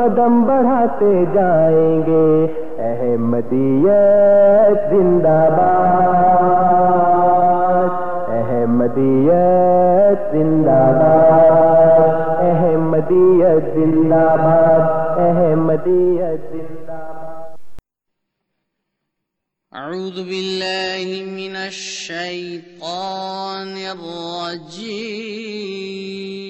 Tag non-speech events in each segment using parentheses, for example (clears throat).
قدم بڑھاتے جائیں گے۔ احمدیت زندہ باد۔ احمدیت زندہ باد۔ احمدیت زندہ باد۔ احمدیت زندہ باد۔ أعوذ بالله من الشيطان الرجيم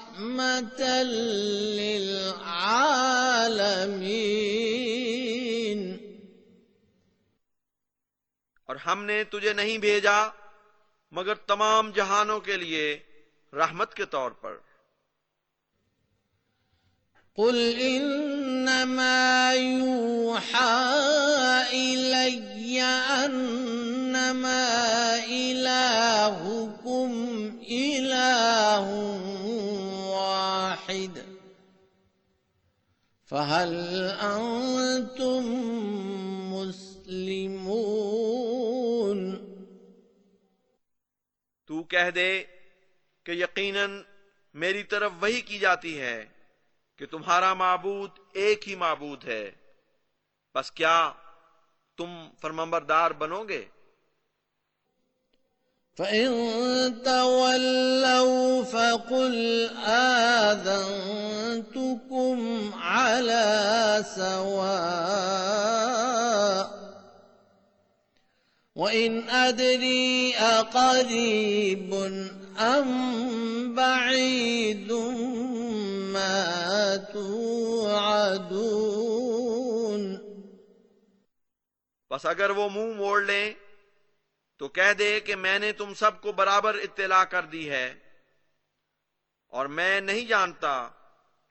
للعالمين۔ اور ہم نے تجھے نہیں بھیجا مگر تمام جہانوں کے لیے رحمت کے طور پر۔ قل إنما يوحى إلي أنما إلهكم إله واحد فهل أنتم مسلمون؟ تو کہہ دے کہ یقیناً میری طرف وہی کی جاتی ہے کہ تمہارا معبود ایک ہی معبود ہے۔ بس کیا تم فرمبردار بنو گے؟ فإن تولوا فقل آذنتكم على سواء وإن أدري أقريب أم بعيد ما توعدون بس اگر وہ منہ مو موڑ لیں تو کہہ دے کہ میں نے تم سب کو برابر اطلاع کر دی ہے اور میں نہیں جانتا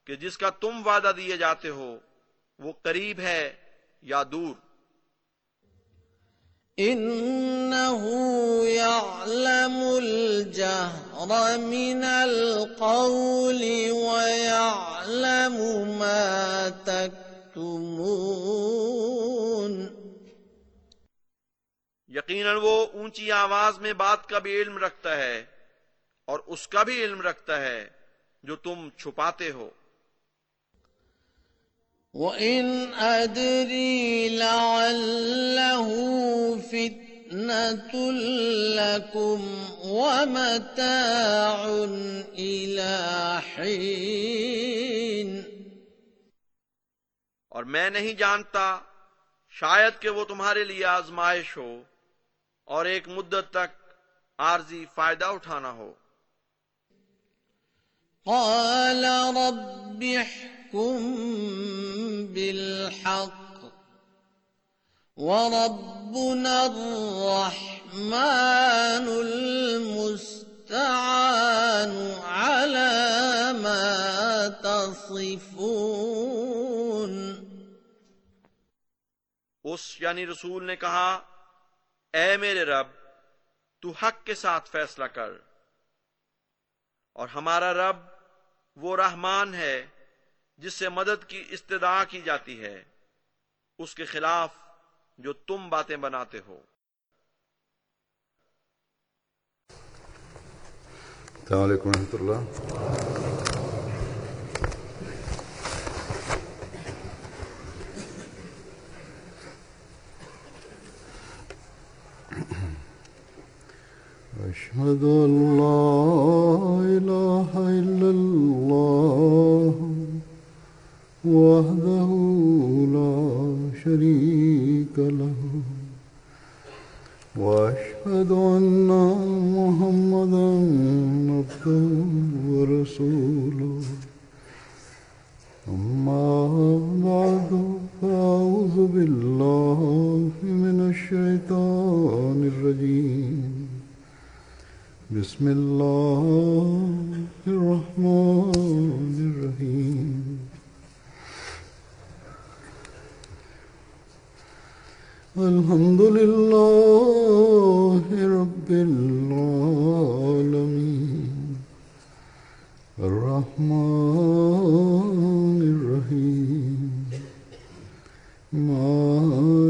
کہ جس کا تم وعدہ دیے جاتے ہو وہ قریب ہے یا دور۔ إنه يعلم الجهر من القول ويعلم ما تكتمون۔ یقیناً وہ اونچی آواز میں بات کا بھی علم رکھتا ہے اور اس کا بھی علم رکھتا ہے جو تم چھپاتے ہو۔ وإن أدري لعله فتنة لكم ومتاع إلى حين۔ اور میں نہیں جانتا شاید کہ وہ تمہارے لیے آزمائش ہو۔ اور ایک مدت تک عارضی فائدہ اٹھانا ہو۔ قال رب احكم بالحق وربنا الرحمن المستعان على ما تصفون۔ اس یعنی رسول نے کہا اے میرے رب، تو حق کے ساتھ فیصلہ کر۔ اور ہمارا رب وہ رحمان ہے جس سے مدد کی استدعا کی جاتی ہے، اس کے خلاف جو تم باتیں بناتے ہو۔ السلام علیکم ورحمۃ اللہ۔ أشهد أن لا إله إلا الله وحده لا شريك له وأشهد أن محمدا عبده ورسوله. أما بعد، فأعوذ بالله من الشيطان الرجيم. بسم الله الرحمن الرحيم الحمد لله رب العالمين الرحمن الرحيم مالك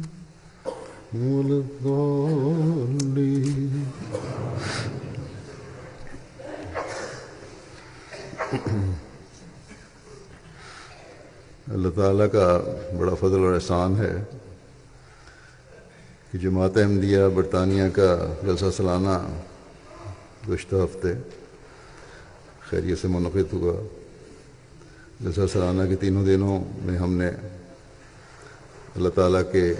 ولا الضالين اللہ تعالیٰ کا بڑا فضل اور احسان ہے کہ جماعت احمدیہ برطانیہ کا جلسہ سالانہ گزشتہ ہفتے خیریت سے منعقد ہوا۔ جلسہ سالانہ کے تینوں دنوں میں ہم نے اللہ تعالیٰ کے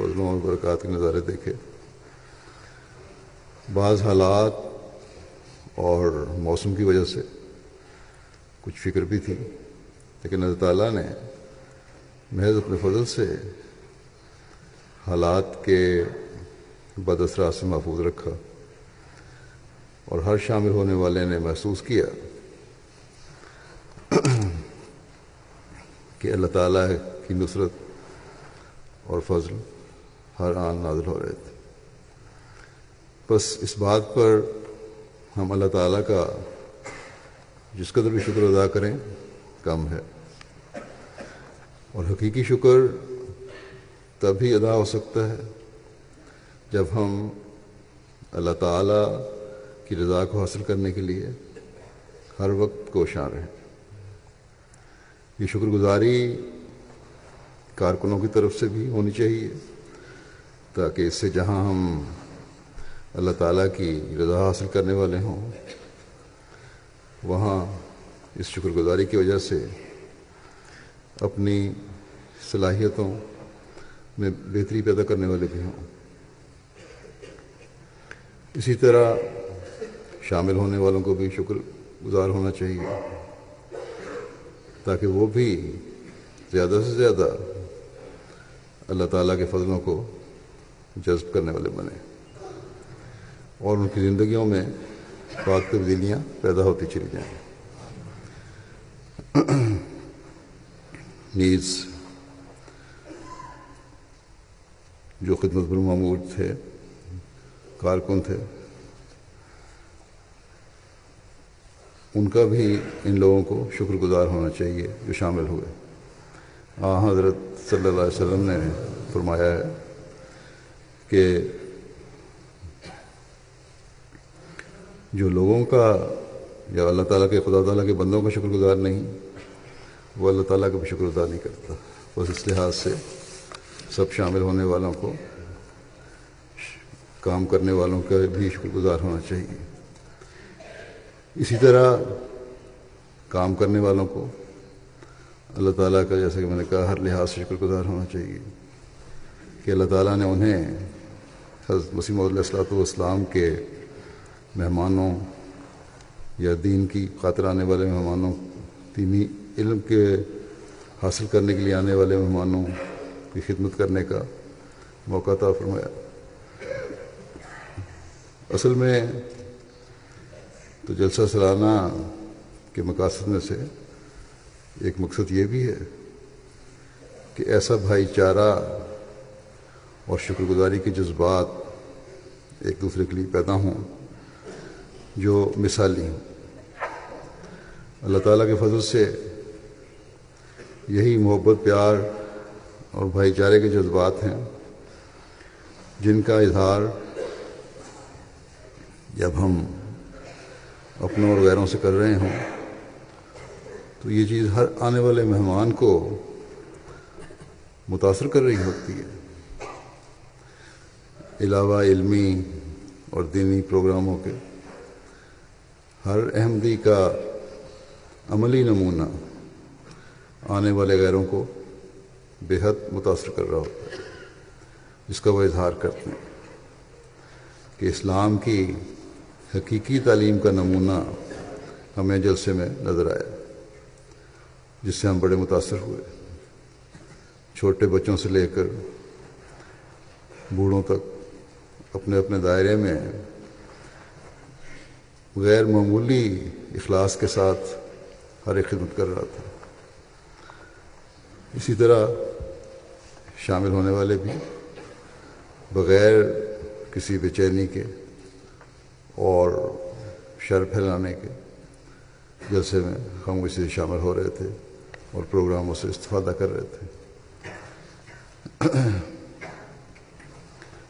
فضلوں اور برکات کے نظارے دیکھے۔ بعض حالات اور موسم کی وجہ سے کچھ فکر بھی تھی، لیکن اللہ تعالیٰ نے محض اپنے فضل سے حالات کے بد اثرات سے محفوظ رکھا اور ہر شامل ہونے والے نے محسوس کیا کہ اللہ تعالیٰ کی نصرت اور فضل ہر آن نازل ہو رہے تھے۔ بس اس بات پر ہم اللہ تعالیٰ کا جس قدر بھی شکر ادا کریں، کم ہے۔ اور حقیقی شکر تبھی ادا ہو سکتا ہے جب ہم اللہ تعالیٰ کی رضا کو حاصل کرنے کے لیے ہر وقت کوشاں رہیں۔ یہ شکر گزاری کارکنوں کی طرف سے بھی ہونی چاہیے۔ تاکہ اس سے جہاں ہم اللہ تعالیٰ کی رضا حاصل کرنے والے ہوں، وہاں اس شکر گزاری کی وجہ سے اپنی صلاحیتوں میں بہتری پیدا کرنے والے بھی ہوں۔ اسی طرح شامل ہونے والوں کو بھی شکر گزار ہونا چاہیے، تاکہ وہ بھی زیادہ سے زیادہ اللہ تعالیٰ کے فضلوں کو جذب کرنے والے بنے۔ اور ان کی زندگیوں میں پاک تبدیلیاں پیدا ہوتی چلی جائیں۔ (clears throat) نیز جو خدمت پر معمور تھے، کارکن تھے، ان کا بھی ان لوگوں کو شکر گزار ہونا چاہیے جو شامل ہوئے۔ آ، حضرت صلی اللہ علیہ وسلم نے فرمایا ہے کہ جو لوگوں کا یا اللہ تعالیٰ کے خدا تعالیٰ کے بندوں کا شکر گزار نہیں، وہ اللہ تعالیٰ کا بھی شکر ادا نہیں کرتا۔ بس اس لحاظ سے سب شامل ہونے والوں کو، کام کرنے والوں کا بھی شکر گزار ہونا چاہیے۔ اسی طرح کام کرنے والوں کو اللہ تعالیٰ کا، جیسا کہ میں نے کہا، ہر لحاظ سے شکر گزار ہونا چاہیے۔ کہ اللہ تعالیٰ نے انہیں حضرت وسیم علیہ السلاۃ والسلام کے مہمانوں یا دین کی خاطر آنے والے مہمانوں، دینی علم کے حاصل کرنے کے لیے آنے والے مہمانوں کی خدمت کرنے کا موقع تھا فرمایا۔ اصل میں تو جلسہ سالانہ کے مقاصد میں سے ایک مقصد یہ بھی ہے کہ ایسا بھائی چارہ اور شکر گزاری کے جذبات ایک دوسرے کے لیے پیدا ہوں، جو مثالی ہوں۔ اللہ تعالیٰ کے فضل سے یہی محبت، پیار اور بھائی چارے کے جذبات ہیں، جن کا اظہار جب ہم اپنوں اور غیروں سے کر رہے ہوں، تو یہ چیز ہر آنے والے مہمان کو متاثر کر رہی ہوتی ہے۔ علاوہ علمی اور دینی پروگراموں کے۔ ہر احمدی کا عملی نمونہ آنے والے غیروں کو بے حد متاثر کر رہا ہوتا ہے۔ جس کا وہ اظہار کرتے ہیں کہ اسلام کی حقیقی تعلیم کا نمونہ ہمیں جلسے میں نظر آیا، جس سے ہم بڑے متاثر ہوئے۔ چھوٹے بچوں سے لے کر بوڑھوں تک اپنے اپنے دائرے میں غیر معمولی اخلاص کے ساتھ ہر ایک خدمت کر رہا تھا۔ اسی طرح شامل ہونے والے بھی بغیر کسی بے چینی کے اور شر پھیلانے کے جلسے میں ہم اسی سے شامل ہو رہے تھے اور پروگراموں سے استفادہ کر رہے تھے۔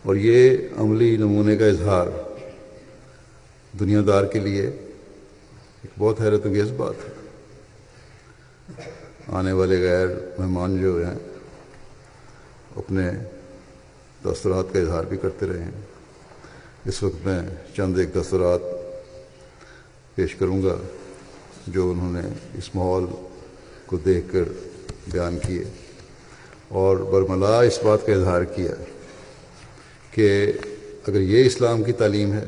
اور یہ عملی نمونے کا اظہار دنیا دار کے لیے ایک بہت حیرت انگیز بات ہے۔ آنے والے غیر مہمان جو ہیں، اپنے دستورات کا اظہار بھی کرتے رہے ہیں۔ اس وقت میں چند ایک دستورات پیش کروں گا جو انہوں نے اس ماحول کو دیکھ کر بیان کیے اور برملا اس بات کا اظہار کیا۔ کہ اگر یہ اسلام کی تعلیم ہے،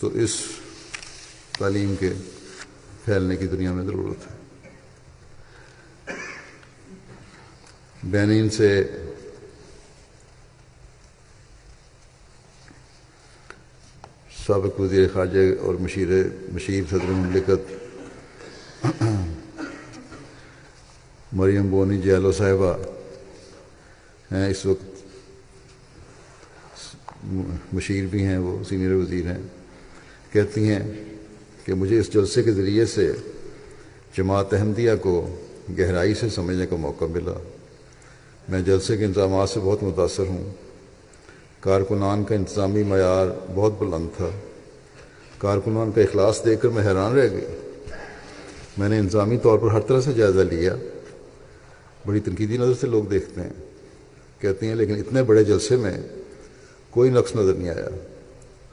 تو اس تعلیم کے پھیلنے کی دنیا میں ضرورت ہے۔ بینین سے سابق وزیر خارجہ اور مشیر مشیر صدر مملکت مریم بونی جیالو صاحبہ ہیں۔ اس وقت مشیر بھی ہیں، وہ سینئر وزیر ہیں۔ کہتی ہیں کہ مجھے اس جلسے کے ذریعے سے جماعت احمدیہ کو گہرائی سے سمجھنے کا موقع ملا۔ میں جلسے کے انتظامات سے بہت متاثر ہوں۔ کارکنان کا انتظامی معیار بہت بلند تھا۔ کارکنان کا اخلاص دیکھ کر میں حیران رہ گئی۔ میں نے انتظامی طور پر ہر طرح سے جائزہ لیا۔ بڑی تنقیدی نظر سے لوگ دیکھتے ہیں۔ کہتے ہیں لیکن اتنے بڑے جلسے میں کوئی نقص نظر نہیں آیا۔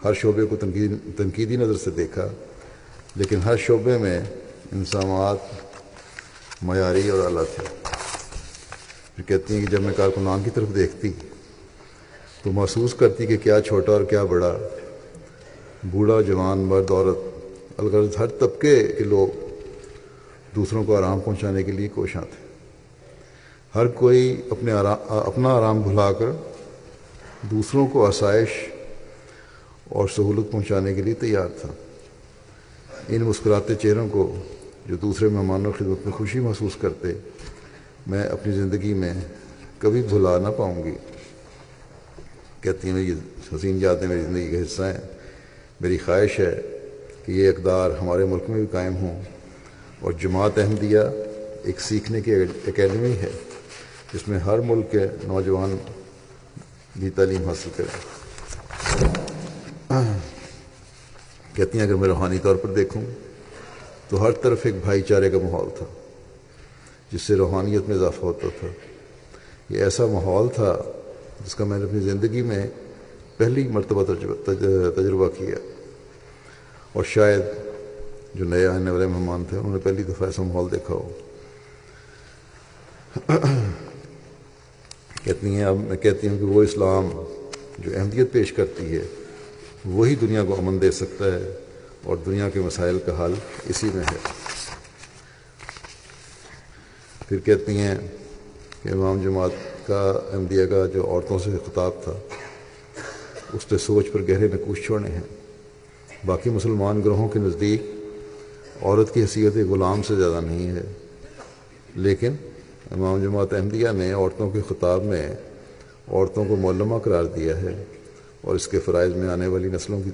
ہر شعبے کو تنقیدی نظر سے دیکھا، لیکن ہر شعبے میں انسامات معیاری اور اعلیٰ تھے۔ پھر کہتی ہیں کہ جب میں کارکنان کی طرف دیکھتی، تو محسوس کرتی کہ کیا چھوٹا اور کیا بڑا۔ بوڑھا، جوان، مرد، عورت، الغرض ہر طبقے کے لوگ دوسروں کو آرام پہنچانے کے لیے کوشاں تھے۔ ہر کوئی اپنے آرام اپنا آرام بھلا کر دوسروں کو آسائش اور سہولت پہنچانے کے لیے تیار تھا۔ ان مسکراتے چہروں کو جو دوسرے مہمانوں خدمت میں خوشی محسوس کرتے، میں اپنی زندگی میں کبھی بھلا نہ پاؤں گی۔ کہتی ہیں، یہ حسین یادیں میری زندگی کا حصہ ہیں میری خواہش ہے کہ یہ اقدار ہمارے ملک میں بھی قائم ہوں۔ اور جماعت احمدیہ ایک سیکھنے کی اکیڈمی ہے، جس میں ہر ملک کے نوجوان بھی تعلیم حاصل کریں۔ کہتی ہیں، اگر میں روحانی طور پر دیکھوں تو ہر طرف ایک بھائی چارے کا ماحول تھا، جس سے روحانیت میں اضافہ ہوتا تھا۔ یہ ایسا ماحول تھا جس کا میں نے اپنی زندگی میں پہلی مرتبہ تجربہ کیا۔ اور شاید جو نئے آنے والے مہمان تھے، انہوں نے پہلی دفعہ ایسا ماحول دیکھا ہو۔ کہتی ہیں، اب میں کہتی ہوں کہ وہ اسلام جو اہمیت پیش کرتی ہے، وہی دنیا کو امن دے سکتا ہے اور دنیا کے مسائل کا حل اسی میں ہے۔ پھر کہتی ہیں کہ امام جماعت کا احمدیہ کا جو عورتوں سے خطاب تھا، اس پہ سوچ پر گہرے نکوش چھوڑنے ہیں۔ باقی مسلمان گروہوں کے نزدیک عورت کی حیثیت غلام سے زیادہ نہیں ہے، لیکن امام جماعت احمدیہ نے عورتوں کے خطاب میں عورتوں کو مولمہ قرار دیا ہے اور اس کے فرائض میں آنے والی نسلوں کی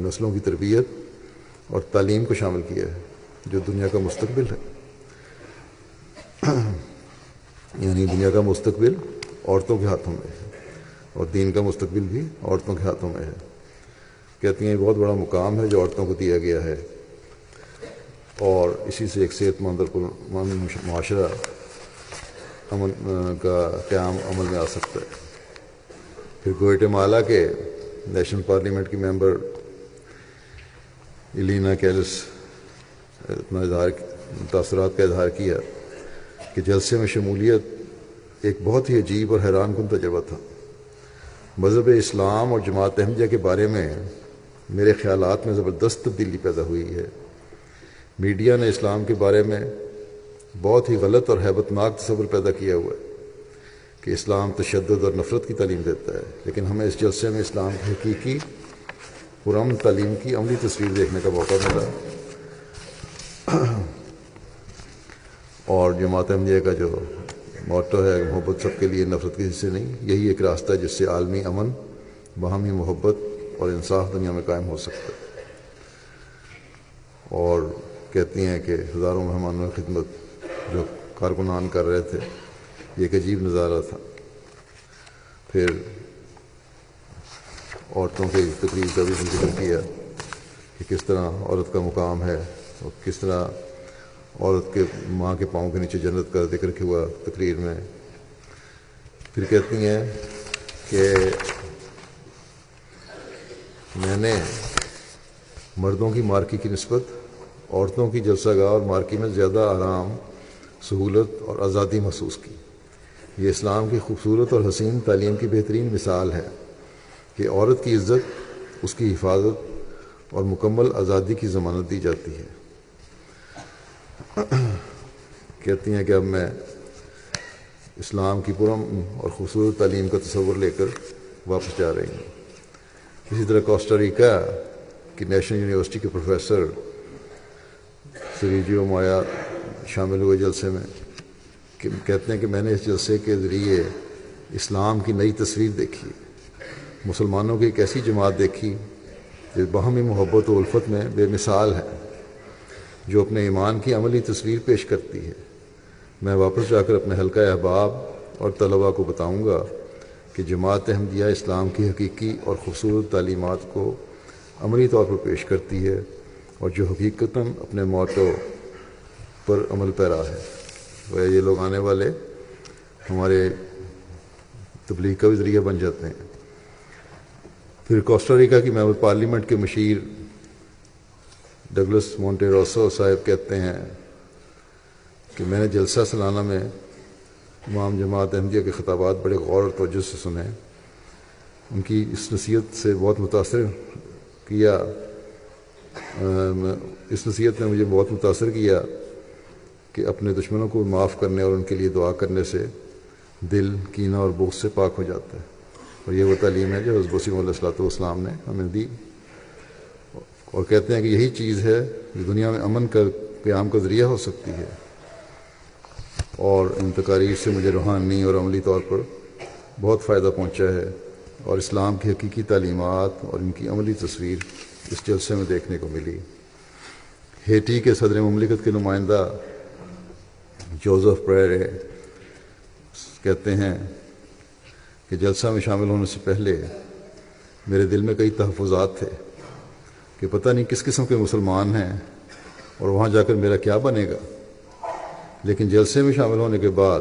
نسلوں کی تربیت اور تعلیم کو شامل کیا ہے، جو دنیا کا مستقبل ہے۔ یعنی دنیا کا مستقبل عورتوں کے ہاتھوں میں ہے اور دین کا مستقبل بھی عورتوں کے ہاتھوں میں ہے۔ کہتی ہیں بہت بڑا مقام ہے جو عورتوں کو دیا گیا ہے۔ اور اسی سے ایک صحت مند اور معاشرہ امن کا قیام عمل میں آ سکتا ہے۔ پھر گوئٹے مالا کے نیشنل پارلیمنٹ کی ممبر ایلینا کیلس اپنا اظہار تاثرات کا اظہار کیا کہ جلسے میں شمولیت ایک بہت ہی عجیب اور حیران کن تجربہ تھا۔ مذہب اسلام اور جماعت احمدیہ کے بارے میں میرے خیالات میں زبردست تبدیلی پیدا ہوئی ہے۔ میڈیا نے اسلام کے بارے میں بہت ہی غلط اور حیبت ناک تصور پیدا کیا ہوا ہے کہ اسلام تشدد اور نفرت کی تعلیم دیتا ہے، لیکن ہمیں اس جلسے میں اسلام کی حقیقی پرامن تعلیم کی عملی تصویر دیکھنے کا موقع ملا۔ اور جماعت احمدیہ کا جو موٹو ہے، محبت سب کے لیے نفرت کے حصے نہیں، یہی ایک راستہ ہے جس سے عالمی امن، باہمی محبت اور انصاف دنیا میں قائم ہو سکتا ہے۔ اور کہتی ہیں کہ ہزاروں مہمانوں کی خدمت جو کارکنان کر رہے تھے، یہ ایک عجیب نظارہ تھا۔ پھر عورتوں کی تقریب کا بھی ذکر کیا کہ کس طرح عورت کا مقام ہے اور کس طرح عورت کے ماں کے پاؤں کے نیچے جنت کا ذکر کیا ہوا تقریر میں۔ پھر کہتی ہیں کہ میں نے مردوں کی مارکی کی نسبت عورتوں کی جلسہ گاہ اور مارکی میں زیادہ آرام، سہولت اور آزادی محسوس کی۔ یہ اسلام کی خوبصورت اور حسین تعلیم کی بہترین مثال ہے کہ عورت کی عزت، اس کی حفاظت اور مکمل آزادی کی ضمانت دی جاتی ہے۔ کہتی ہیں کہ اب میں اسلام کی پرم اور خوبصورت تعلیم کا تصور لے کر واپس جا رہی ہوں۔ اسی طرح کوسٹاریکا کی نیشنل یونیورسٹی کے پروفیسر سریجیو مایا شامل ہوئے جلسے میں، کہ کہتے ہیں کہ میں نے اس جلسے کے ذریعے اسلام کی نئی تصویر دیکھی، مسلمانوں کی ایک ایسی جماعت دیکھی جو باہمی محبت و الفت میں بے مثال ہے، جو اپنے ایمان کی عملی تصویر پیش کرتی ہے۔ میں واپس جا کر اپنے حلقہ احباب اور طلباء کو بتاؤں گا کہ جماعت احمدیہ اسلام کی حقیقی اور خوبصورت تعلیمات کو عملی طور پر پیش کرتی ہے۔ اور جو حقیقتاً اپنے موٹو پر عمل پیرا ہے۔ وہ یہ لوگ آنے والے ہمارے تبلیغ کا بھی ذریعہ بن جاتے ہیں۔ پھر کوسٹاریکا کی ممبر پارلیمنٹ کے مشیر ڈگلس مونٹیروسو صاحب کہتے ہیں کہ میں نے جلسہ سالانہ میں امام جماعت احمدیہ کے خطابات بڑے غور اور توجہ سے سنے۔ ان کی اس نصیحت سے بہت متاثر کیا۔ اس نصیحت نے مجھے بہت متاثر کیا کہ اپنے دشمنوں کو معاف کرنے اور ان کے لیے دعا کرنے سے دل کینہ اور بوس سے پاک ہو جاتا ہے۔ اور یہ وہ تعلیم ہے جو حضب وسیم علیہ السلاۃ والسلام نے ہمیں دی۔ اور کہتے ہیں کہ یہی چیز ہے جو دنیا میں امن کا قیام کا ذریعہ ہو سکتی ہے۔ اور ان تقاریر سے مجھے روحانی اور عملی طور پر بہت فائدہ پہنچا ہے۔ اور اسلام کی حقیقی تعلیمات اور ان کی عملی تصویر اس جلسے میں دیکھنے کو ملی۔ ہیٹی کے صدر مملکت کے نمائندہ جوزف پریرے کہتے ہیں کہ جلسہ میں شامل ہونے سے پہلے میرے دل میں کئی تحفظات تھے کہ پتہ نہیں کس قسم کے مسلمان ہیں اور وہاں جا کر میرا کیا بنے گا۔ لیکن جلسے میں شامل ہونے کے بعد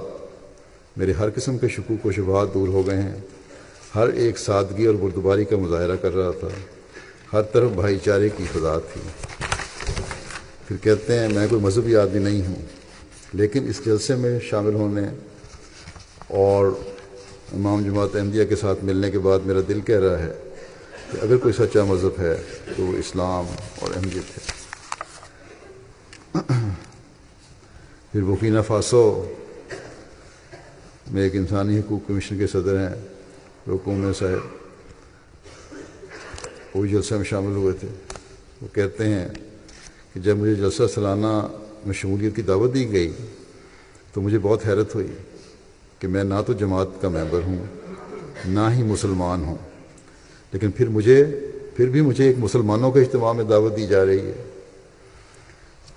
میرے ہر قسم کے شکوک و شبہات دور ہو گئے ہیں۔ ہر ایک سادگی اور بردباری کا مظاہرہ کر رہا تھا۔ ہر طرف بھائی چارے کی خدا تھی۔ پھر کہتے ہیں، میں کوئی مذہبی آدمی نہیں ہوں، لیکن اس جلسے میں شامل ہونے اور امام جماعت احمدیہ کے ساتھ ملنے کے بعد میرا دل کہہ رہا ہے کہ اگر کوئی سچا مذہب ہے تو وہ اسلام اور احمدیت ہے۔ پھر بکینہ فاسو میں ایک انسانی حقوق کمیشن کے صدر ہیں رکوم صاحب وہ جلسہ میں شامل ہوئے تھے۔ وہ کہتے ہیں کہ جب مجھے جلسہ سالانہ میں شمولیت کی دعوت دی گئی تو مجھے بہت حیرت ہوئی کہ میں نہ تو جماعت کا ممبر ہوں، نہ ہی مسلمان ہوں۔ لیکن پھر مجھے، پھر بھی مجھے ایک مسلمانوں کے اجتماع میں دعوت دی جا رہی ہے۔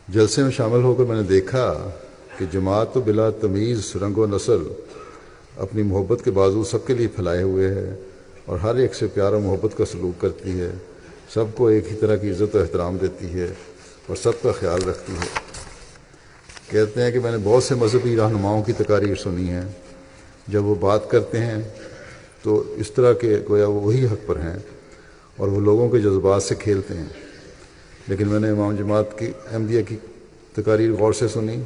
جلسے میں شامل ہو کر میں نے دیکھا کہ جماعت تو بلا تمیز، رنگ و نسل، اپنی محبت کے بازو سب کے لیے پھیلائے ہوئے ہے۔ اور ہر ایک سے پیار و محبت کا سلوک کرتی ہے، سب کو ایک ہی طرح کی عزت و احترام دیتی ہے اور سب کا خیال رکھتی ہے۔ کہتے ہیں کہ میں نے بہت سے مذہبی رہنماؤں کی تقاریر سنی ہیں۔ جب وہ بات کرتے ہیں تو اس طرح کے گویا وہ وہی حق پر ہیں اور وہ لوگوں کے جذبات سے کھیلتے ہیں۔ لیکن میں نے امام جماعت کی احمدیہ کی تقاریر غور سے سنی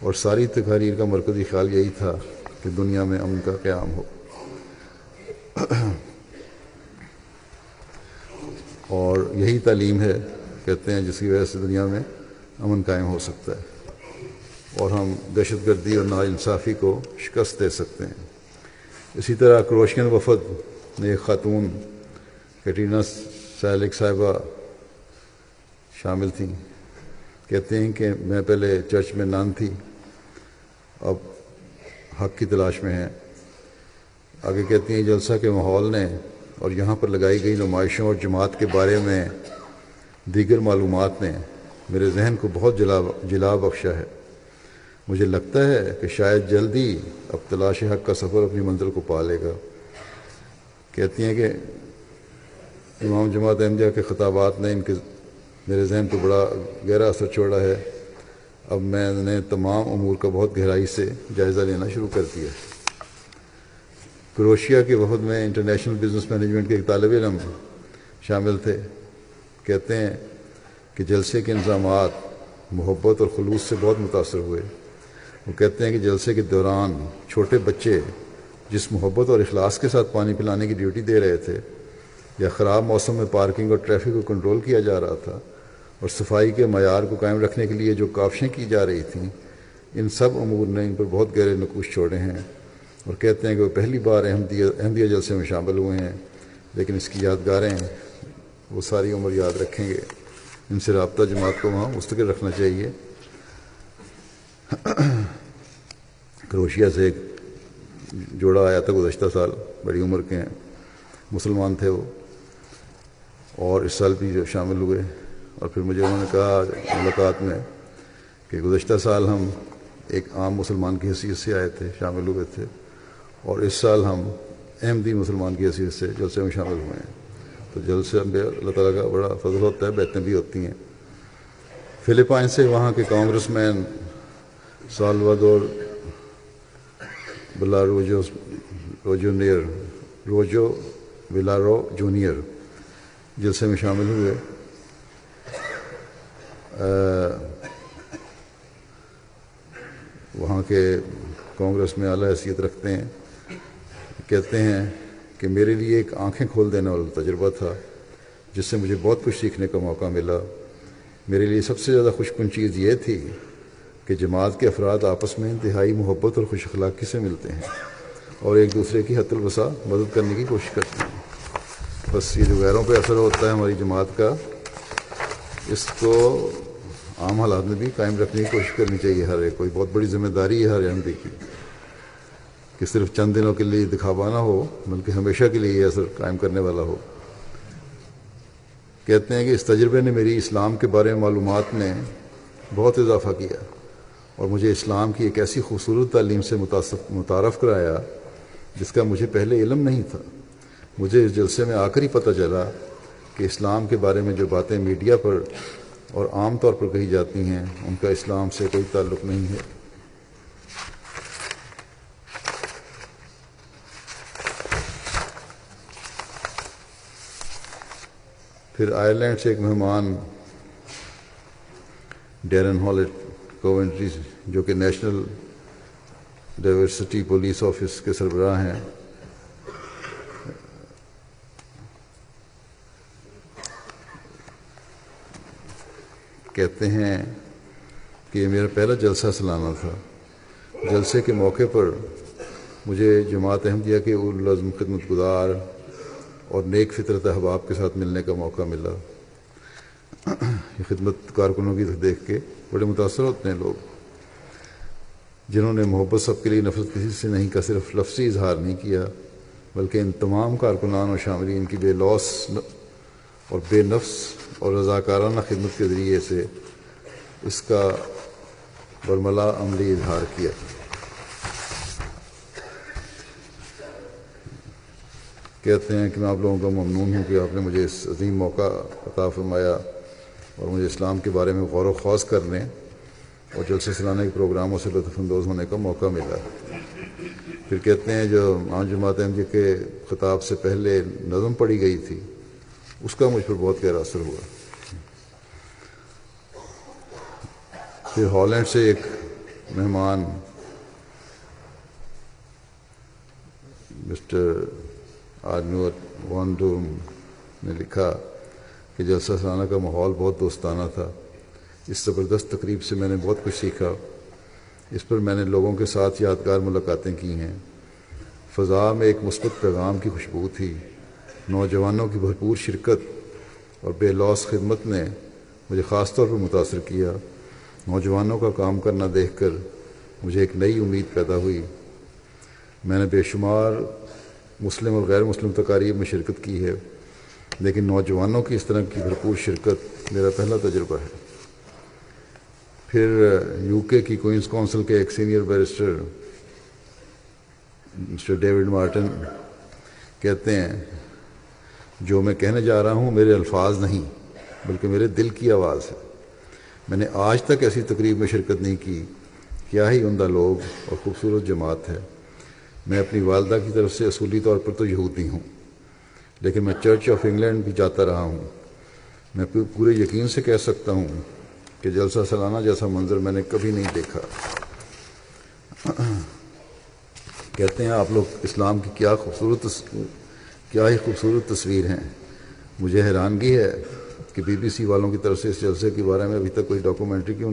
اور ساری تقاریر کا مرکزی خیال یہی تھا کہ دنیا میں امن کا قیام ہو۔ (clears throat) اور یہی تعلیم ہے، کہتے ہیں، جس کی وجہ سے دنیا میں امن قائم ہو سکتا ہے۔ اور ہم دہشت گردی اور نا انصافی کو شکست دے سکتے ہیں۔ اسی طرح کروشین وفد نے ایک خاتون کیٹرینا سیلک صاحبہ، شامل تھیں۔ کہتے ہیں کہ میں پہلے چرچ میں نان تھی، اب حق کی تلاش میں ہیں۔ آگے کہتی ہیں، جلسہ کے ماحول نے اور یہاں پر لگائی گئی نمائشوں اور جماعت کے بارے میں دیگر معلومات نے میرے ذہن کو بہت جلا جلا بخشا ہے۔ مجھے لگتا ہے کہ شاید جلدی اب تلاش حق کا سفر اپنی منزل کو پا لے گا۔ کہتی ہیں کہ امام جماعت احمدیہ کے خطابات نے ان کے میرے ذہن کو بڑا گہرا اثر چھوڑا ہے۔ اب میں نے تمام امور کا بہت گہرائی سے جائزہ لینا شروع کر دیا۔ کروشیا کے وفد میں انٹرنیشنل بزنس مینجمنٹ کے ایک طالب علم شامل تھے۔ کہتے ہیں کہ جلسے کے انضامات محبت اور خلوص سے بہت متاثر ہوئے۔ وہ کہتے ہیں کہ جلسے کے دوران چھوٹے بچے جس محبت اور اخلاص کے ساتھ پانی پلانے کی ڈیوٹی دے رہے تھے یا خراب موسم میں پارکنگ اور ٹریفک کو کنٹرول کیا جا رہا تھا اور صفائی کے معیار کو قائم رکھنے کے لیے جو کافشیں کی جا رہی تھیں، ان سب امور نے ان پر بہت گہرے نقوش چھوڑے ہیں۔ اور کہتے ہیں کہ وہ پہلی بار احمدیہ احمدیہ جلسے میں شامل ہوئے ہیں، لیکن اس کی یادگاریں وہ ساری عمر یاد رکھیں گے۔ ان سے رابطہ جماعت کو وہاں مستقل رکھنا چاہیے۔ کروشیا سے ایک جوڑا آیا تھا، گزشتہ سال، بڑی عمر کے ہیں۔ مسلمان تھے وہ۔ اور اس سال بھی جو شامل ہوئے۔ اور پھر مجھے انہوں نے کہا ملاقات میں کہ گزشتہ سال ہم ایک عام مسلمان کی حیثیت سے آئے تھے، شامل ہوئے تھے۔ اور اس سال ہم احمدی مسلمان کی حیثیت سے جلسے میں شامل ہوئے ہیں۔ تو جلسے میں اللہ تعالیٰ کا بڑا فضل ہوتا ہے بیتیں بھی ہوتی ہیں۔ فلپائن سے وہاں کے کانگریس مین سالوادور بلارو جو روجونیئر روجو بلارو جونیئر جلسے میں شامل ہوئے۔ وہاں کے کانگریس میں اعلیٰ حیثیت رکھتے ہیں۔ کہتے ہیں کہ میرے لیے ایک آنکھیں کھول دینے والا تجربہ تھا، جس سے مجھے بہت کچھ سیکھنے کا موقع ملا۔ میرے لیے سب سے زیادہ خوش کن چیز یہ تھی کہ جماعت کے افراد آپس میں انتہائی محبت اور خوش اخلاقی سے ملتے ہیں اور ایک دوسرے کی حت البسا مدد کرنے کی کوشش کرتے ہیں۔ بس یہ جو غیروں پہ اثر ہوتا ہے ہماری جماعت کا، اس کو عام حالات میں بھی قائم رکھنے کی کوشش کرنی چاہیے ہر ایک، کوئی بہت بڑی ذمہ داری ہے ہر احمدی کی۔ کہ صرف چند دنوں کے لیے دکھاوا نہ ہو، بلکہ ہمیشہ کے لیے یہ اثر قائم کرنے والا ہو۔ کہتے ہیں کہ اس تجربے نے میری اسلام کے بارے میں معلومات میں بہت اضافہ کیا اور مجھے اسلام کی ایک ایسی خوبصورت تعلیم سے متعارف کرایا جس کا مجھے پہلے علم نہیں تھا۔ مجھے اس جلسے میں آ کر ہی پتہ چلا کہ اسلام کے بارے میں جو باتیں میڈیا پر اور عام طور پر کہی جاتی ہیں، ان کا اسلام سے کوئی تعلق نہیں ہے۔ پھر آئرلینڈ سے ایک مہمان، ڈیرن ہالٹ کوونٹری جو کہ نیشنل ڈائیورسٹی پولیس آفس کے سربراہ ہیں۔ کہتے ہیں کہ یہ میرا پہلا جلسہ سلانا تھا۔ جلسے کے موقع پر مجھے جماعت احمدیہ کے الزم خدمت گزار اور نیک فطرت احباب کے ساتھ ملنے کا موقع ملا۔ یہ خدمت کارکنوں کی دیکھ کے بڑے متاثر ہوتے ہیں لوگ، جنہوں نے محبت سب کے لیے نفرت کسی سے نہیں کا صرف لفظی اظہار نہیں کیا، بلکہ ان تمام کارکنان اور شاملین کی بے لوس اور بے نفس اور رضاکارانہ خدمت کے ذریعے سے اس کا برملا عملی اظہار کیا۔ کہتے ہیں کہ میں آپ لوگوں کا ممنون ہوں کہ آپ نے مجھے اس عظیم موقع عطا فرمایا اور مجھے اسلام کے بارے میں غور و خوض کرنے اور جلسے سلانے کے پروگراموں سے لطف اندوز ہونے کا موقع ملا۔ پھر کہتے ہیں جو عام جماعت احمدیہ کے خطاب سے پہلے نظم پڑھی گئی تھی، اس کا مجھ پر بہت گہرا اثر ہوا۔ پھر ہالینڈ سے ایک مہمان مسٹر آرنور وانڈوم نے لکھا کہ جلسہ سالانہ کا ماحول بہت دوستانہ تھا۔ اس زبردست تقریب سے میں نے بہت کچھ سیکھا۔ اس پر میں نے لوگوں کے ساتھ یادگار ملاقاتیں کی ہیں۔ فضا میں ایک مثبت پیغام کی خوشبو تھی۔ نوجوانوں کی بھرپور شرکت اور بے لوس خدمت نے مجھے خاص طور پر متاثر کیا۔ نوجوانوں کا کام کرنا دیکھ کر مجھے ایک نئی امید پیدا ہوئی۔ میں نے بے شمار مسلم اور غیر مسلم تقاریب میں شرکت کی ہے۔ لیکن نوجوانوں کی اس طرح کی بھرپور شرکت میرا پہلا تجربہ ہے۔ پھر یو کے کی کوئنس کونسل کے ایک senior barrister mister David Martin کہتے ہیں، جو میں کہنے جا رہا ہوں میرے الفاظ نہیں، بلکہ میرے دل کی آواز ہے۔ میں نے آج تک ایسی تقریب میں شرکت نہیں کی۔ کیا ہی عمدہ لوگ اور خوبصورت جماعت ہے۔ میں اپنی والدہ کی طرف سے اصولی طور پر تو یہودی ہوں، لیکن میں چرچ آف انگلینڈ بھی جاتا رہا ہوں۔ میں پورے یقین سے کہہ سکتا ہوں کہ جلسہ سالانہ جیسا منظر میں نے کبھی نہیں دیکھا۔ (clears throat) کہتے ہیں آپ لوگ اسلام کی کیا خوبصورت کیا ہی خوبصورت تصویر ہیں۔ مجھے حیرانگی ہے کہ بی بی سی والوں کی طرف سے اس جلسے کے بارے میں ابھی تک کوئی ڈاکومنٹری کیوں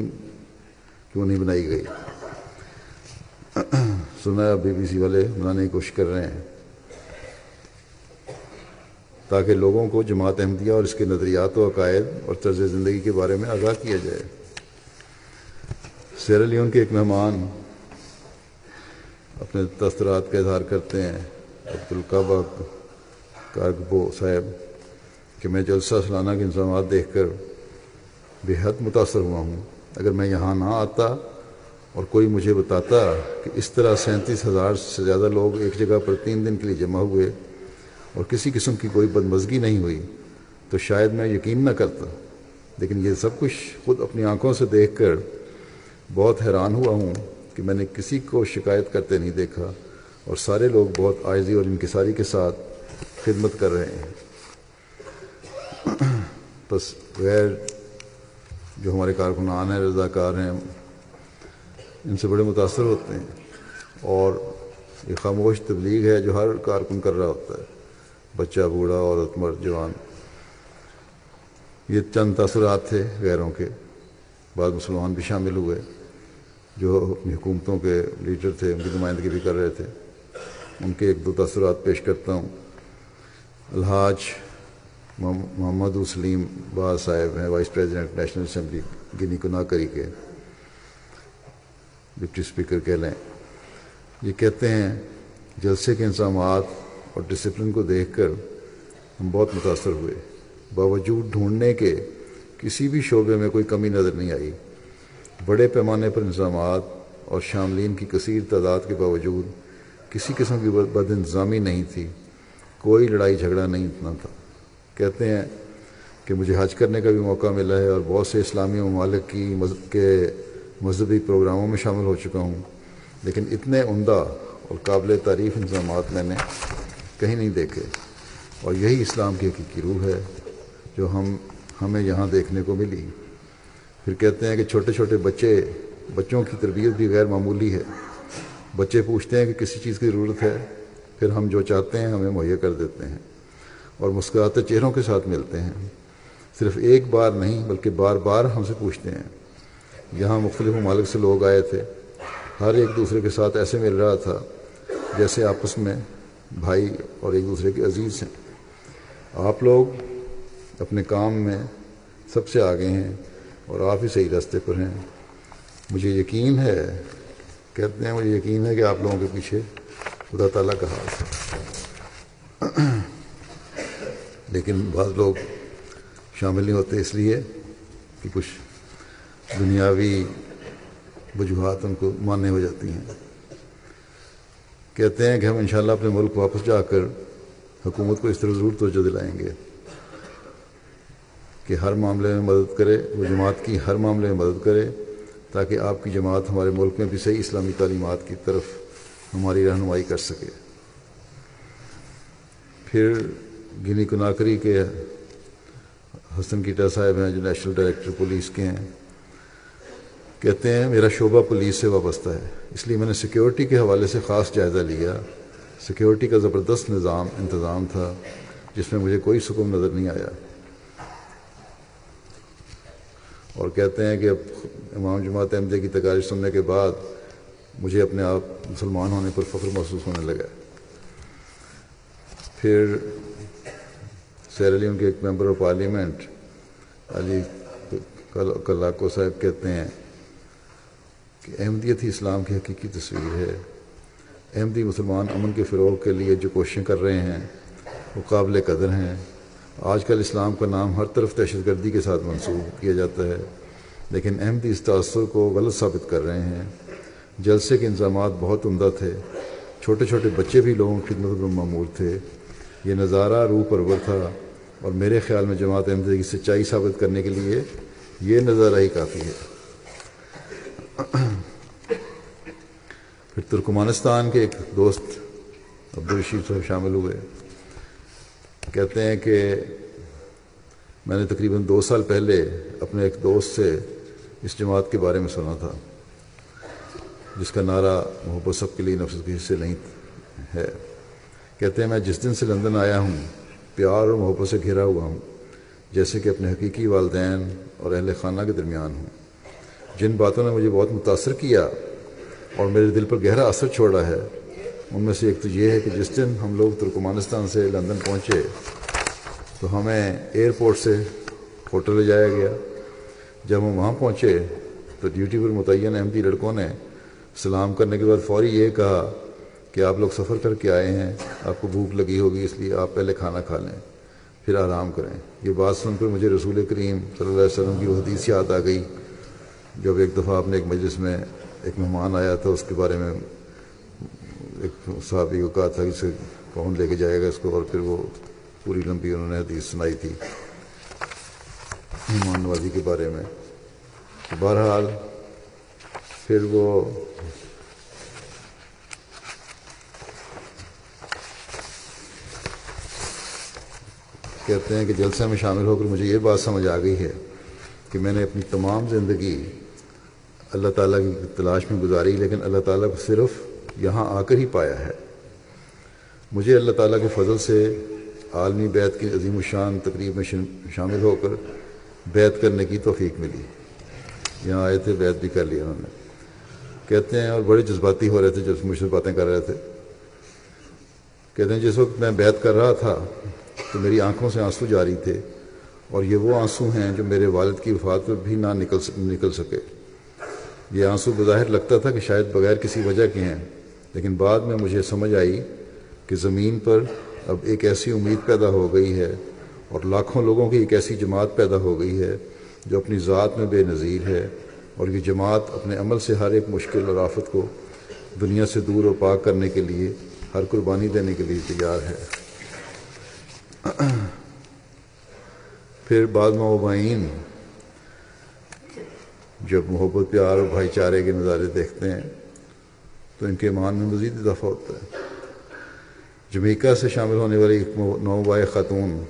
کیوں نہیں بنائی گئی۔ سنا بی بی سی والے بنانے کی کوشش کر رہے ہیں۔ تاکہ لوگوں کو جماعت احمدیہ اور اس کے نظریات و عقائد اور طرز زندگی کے بارے میں آگاہ کیا جائے۔ سیرالیون کے ایک مہمان اپنے تاثرات کا اظہار کرتے ہیں عبد عبدالقبہ کارگبو صاحب، کہ میں جلسہ سالانہ کے انتظامات دیکھ کر بے حد متاثر ہوا ہوں۔ اگر میں یہاں نہ آتا اور کوئی مجھے بتاتا کہ اس طرح سینتیس ہزار سے زیادہ لوگ ایک جگہ پر تین دن کے لیے جمع ہوئے اور کسی قسم کی کوئی بدمزگی نہیں ہوئی، تو شاید میں یقین نہ کرتا۔ لیکن یہ سب کچھ خود اپنی آنکھوں سے دیکھ کر بہت حیران ہوا ہوں کہ میں نے کسی کو شکایت کرتے نہیں دیکھا اور سارے لوگ بہت عائضی اور انکساری کے ساتھ خدمت کر رہے ہیں۔ بس غیر جو ہمارے کارکنان ہیں، رضاکار ہیں ان سے بڑے متاثر ہوتے ہیں اور یہ خاموش تبلیغ ہے جو ہر کارکن کر رہا ہوتا ہے، بچہ، بوڑھا، عورت، مرد، جوان۔ یہ چند تاثرات تھے غیروں کے، بعض مسلمان بھی شامل ہوئے جو اپنی حکومتوں کے لیڈر تھے، ان کی نمائندگی بھی کر رہے تھے۔ ان کے ایک دو تاثرات پیش کرتا ہوں۔ الحاج محمد وسلیم باز صاحب ہیں، وائس پریزیڈنٹ نیشنل اسمبلی، گنی کناکری کے۔ ڈپٹی اسپیکر کہہ لیں۔ یہ کہتے ہیں، جلسے کے انتظامات اور ڈسپلن کو دیکھ کر ہم بہت متاثر ہوئے۔ باوجود ڈھونڈنے کے کسی بھی شعبے میں کوئی کمی نظر نہیں آئی۔ بڑے پیمانے پر انتظامات اور شاملین کی کثیر تعداد کے باوجود کسی قسم کی بد انتظامی نہیں تھی۔ کوئی لڑائی جھگڑا نہیں اتنا تھا۔ کہتے ہیں کہ مجھے حج کرنے کا بھی موقع ملا ہے اور بہت سے اسلامی ممالک کی مذہب کے مذہبی پروگراموں میں شامل ہو چکا ہوں، لیکن اتنے عمدہ اور قابل تعریف انتظامات میں نے کہیں نہیں دیکھے۔ اور یہی اسلام کی حقیقی روح ہے جو ہم، ہمیں یہاں دیکھنے کو ملی۔ پھر کہتے ہیں کہ چھوٹے چھوٹے بچے، بچوں کی تربیت بھی غیر معمولی ہے۔ بچے پوچھتے ہیں کہ کسی چیز کی ضرورت ہے، پھر ہم جو چاہتے ہیں ہمیں مہیا کر دیتے ہیں اور مسکراتے چہروں کے ساتھ ملتے ہیں۔ صرف ایک بار نہیں، بلکہ بار بار ہم سے پوچھتے ہیں۔ یہاں مختلف ممالک سے لوگ آئے تھے۔ ہر ایک دوسرے کے ساتھ ایسے مل رہا تھا جیسے آپس میں بھائی اور ایک دوسرے کے عزیز ہیں۔ آپ لوگ اپنے کام میں سب سے آگے ہیں اور آپ ہی صحیح راستے پر ہیں۔ مجھے یقین ہے، کہتے ہیں، مجھے یقین ہے کہ آپ لوگوں کے پیچھے خدا تعالیٰ کا ہاتھ ہے۔ لیکن بعض لوگ شامل نہیں ہوتے اس لیے کہ کچھ دنیاوی وجوہات ان کو ماننے ہو جاتی ہیں۔ کہتے ہیں کہ ہم انشاءاللہ اپنے ملک واپس جا کر حکومت کو اس طرح ضرور توجہ دلائیں گے کہ ہر معاملے میں مدد کرے، وہ جماعت کی ہر معاملے میں مدد کرے تاکہ آپ کی جماعت ہمارے ملک میں بھی صحیح اسلامی تعلیمات کی طرف ہماری رہنمائی کر سکے۔ پھر گنی کناکری کے حسن کیٹا صاحب ہیں جو نیشنل ڈائریکٹر پولیس کے ہیں۔ کہتے ہیں میرا شعبہ پولیس سے وابستہ ہے۔ اس لیے میں نے سیکیورٹی کے حوالے سے خاص جائزہ لیا۔ سیکیورٹی کا زبردست نظام انتظام تھا، جس میں مجھے کوئی سکون نظر نہیں آیا۔ اور کہتے ہیں کہ اب امام جماعت احمدیہ کی تقاریر سننے کے بعد مجھے اپنے آپ مسلمان ہونے پر فخر محسوس ہونے لگا۔ پھر سیر کے ایک ممبر آف پارلیمنٹ، علی کلاکو صاحب کہتے ہیں کہ احمدیت ہی اسلام کی حقیقی تصویر ہے۔ احمدی مسلمان امن کے فروغ کے لیے جو کوششیں کر رہے ہیں، وہ قابل قدر ہیں۔ آج کل اسلام کا نام ہر طرف دہشت گردی کے ساتھ منسوخ کیا جاتا ہے، لیکن احمدی اس تاثر کو غلط ثابت کر رہے ہیں۔ جلسے کے انضامات بہت عمدہ تھے۔ چھوٹے چھوٹے بچے بھی لوگوں کی خدمت میں معمور تھے۔ یہ نظارہ روح پرور تھا۔ اور میرے خیال میں جماعت احمدی کی سچائی ثابت کرنے کے لیے یہ نظارہ ہی کافی ہے۔ پھر ترکمانستان کے ایک دوست عبدالرشید صاحب شامل ہوئے۔ کہتے ہیں کہ میں نے تقریباً دو سال پہلے اپنے ایک دوست سے اس جماعت کے بارے میں سنا تھا، جس کا نعرہ محبت سب کے لیے نفس کے حصے نہیں ہے۔ کہتے ہیں میں جس دن سے لندن آیا ہوں، پیار اور محبت سے گھرا ہوا ہوں، جیسے کہ اپنے حقیقی والدین اور اہل خانہ کے درمیان ہوں۔ جن باتوں نے مجھے بہت متاثر کیا اور میرے دل پر گہرا اثر چھوڑا ہے۔ ان میں سے ایک تو یہ ہے کہ جس دن ہم لوگ ترکمانستان سے لندن پہنچے، تو ہمیں ایئرپورٹ سے ہوٹل لے جایا گیا۔ جب ہم وہاں پہنچے، تو ڈیوٹی پر متعین احمدی لڑکوں نے سلام کرنے کے بعد فوری یہ کہا کہ آپ لوگ سفر کر کے آئے ہیں، آپ کو بھوک لگی ہوگی، اس لیے آپ پہلے کھانا کھا لیں، پھر آرام کریں۔ یہ بات سن کر مجھے رسول کریم صلی اللہ علیہ وسلم کی وہ حدیث یاد آ گئی۔ جب ایک دفعہ آپ نے ایک مجلس میں ایک مہمان آیا تھا، اس کے بارے میں ایک صحابی کو کہا تھا کہ اسے کون لے کے جائے گا اس کو، اور پھر وہ پوری لمبی انہوں نے حدیث سنائی تھی مہمان نوازی کے بارے میں۔ بہرحال پھر وہ کہتے ہیں کہ جلسہ میں شامل ہو کر مجھے یہ بات سمجھ آ گئی ہے کہ میں نے اپنی تمام زندگی اللہ تعالیٰ کی تلاش میں گزاری، لیکن اللہ تعالیٰ کو صرف یہاں آ کر ہی پایا ہے۔ مجھے اللہ تعالیٰ کے فضل سے عالمی بیت کی عظیم الشان تقریب میں شامل ہو کر بیت کرنے کی توفیق ملی۔ یہاں آئے تھے بیت بھی کر لیا انہوں نے۔ کہتے ہیں، اور بڑے جذباتی ہو رہے تھے جب مجھ سے باتیں کر رہے تھے۔ کہتے ہیں، جس وقت میں بیت کر رہا تھا تو میری آنکھوں سے آنسو جاری تھے، اور یہ وہ آنسو ہیں جو میرے والد کی وفات پر بھی نہ نکل نکل سکے۔ یہ آنسو بظاہر لگتا تھا کہ شاید بغیر کسی وجہ کے ہیں، لیکن بعد میں مجھے سمجھ آئی کہ زمین پر اب ایک ایسی امید پیدا ہو گئی ہے اور لاکھوں لوگوں کی ایک ایسی جماعت پیدا ہو گئی ہے جو اپنی ذات میں بے نظیر ہے اور یہ جماعت اپنے عمل سے ہر ایک مشکل اور آفت کو دنیا سے دور و پاک کرنے کے لیے، ہر قربانی دینے کے لیے تیار ہے۔ پھر بعض مبین جب محبت پیار اور بھائی چارے کے نظارے دیکھتے ہیں، تو ان کے ایمان میں مزید اضافہ ہوتا ہے۔ جمیکا سے شامل ہونے والی ایک نوبائے خاتون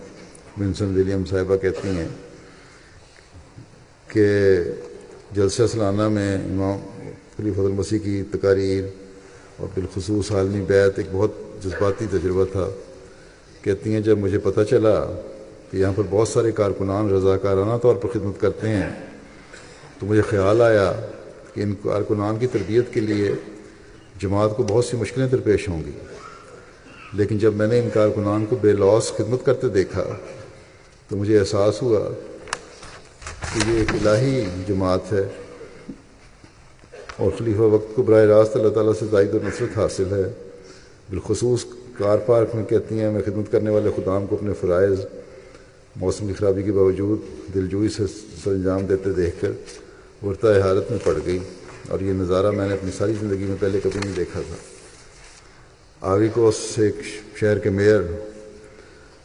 ونسن ولیم صاحبہ کہتی ہیں کہ جلسہ سلانہ میں امام خلیف المسیح کی تقاریر اور بالخصوص عالمی بیت ایک بہت جذباتی تجربہ تھا۔ کہتی ہیں، جب مجھے پتہ چلا کہ یہاں پر بہت سارے کارکنان، رضاکارانہ طور پر خدمت کرتے ہیں تو مجھے خیال آیا کہ ان کارکنان کی تربیت کے لیے جماعت کو بہت سی مشکلیں درپیش ہوں گی۔ لیکن جب میں نے ان کارکنان کو بے لوس خدمت کرتے دیکھا تو مجھے احساس ہوا کہ یہ ایک الہی جماعت ہے۔ اور خلیفہ وقت کو براہ راست اللہ تعالیٰ سے زائد و نصرت حاصل ہے۔ بالخصوص کار پارک میں کہتی ہیں، میں خدمت کرنے والے خدام کو اپنے فرائض، موسم کی خرابی کے باوجود دلجوئی سے سر انجام دیتے دیکھ کر ورطہ حالت میں پڑ گئی اور یہ نظارہ میں نے اپنی ساری زندگی میں پہلے کبھی نہیں دیکھا تھا۔ آگے کو سے ایک شہر کے میئر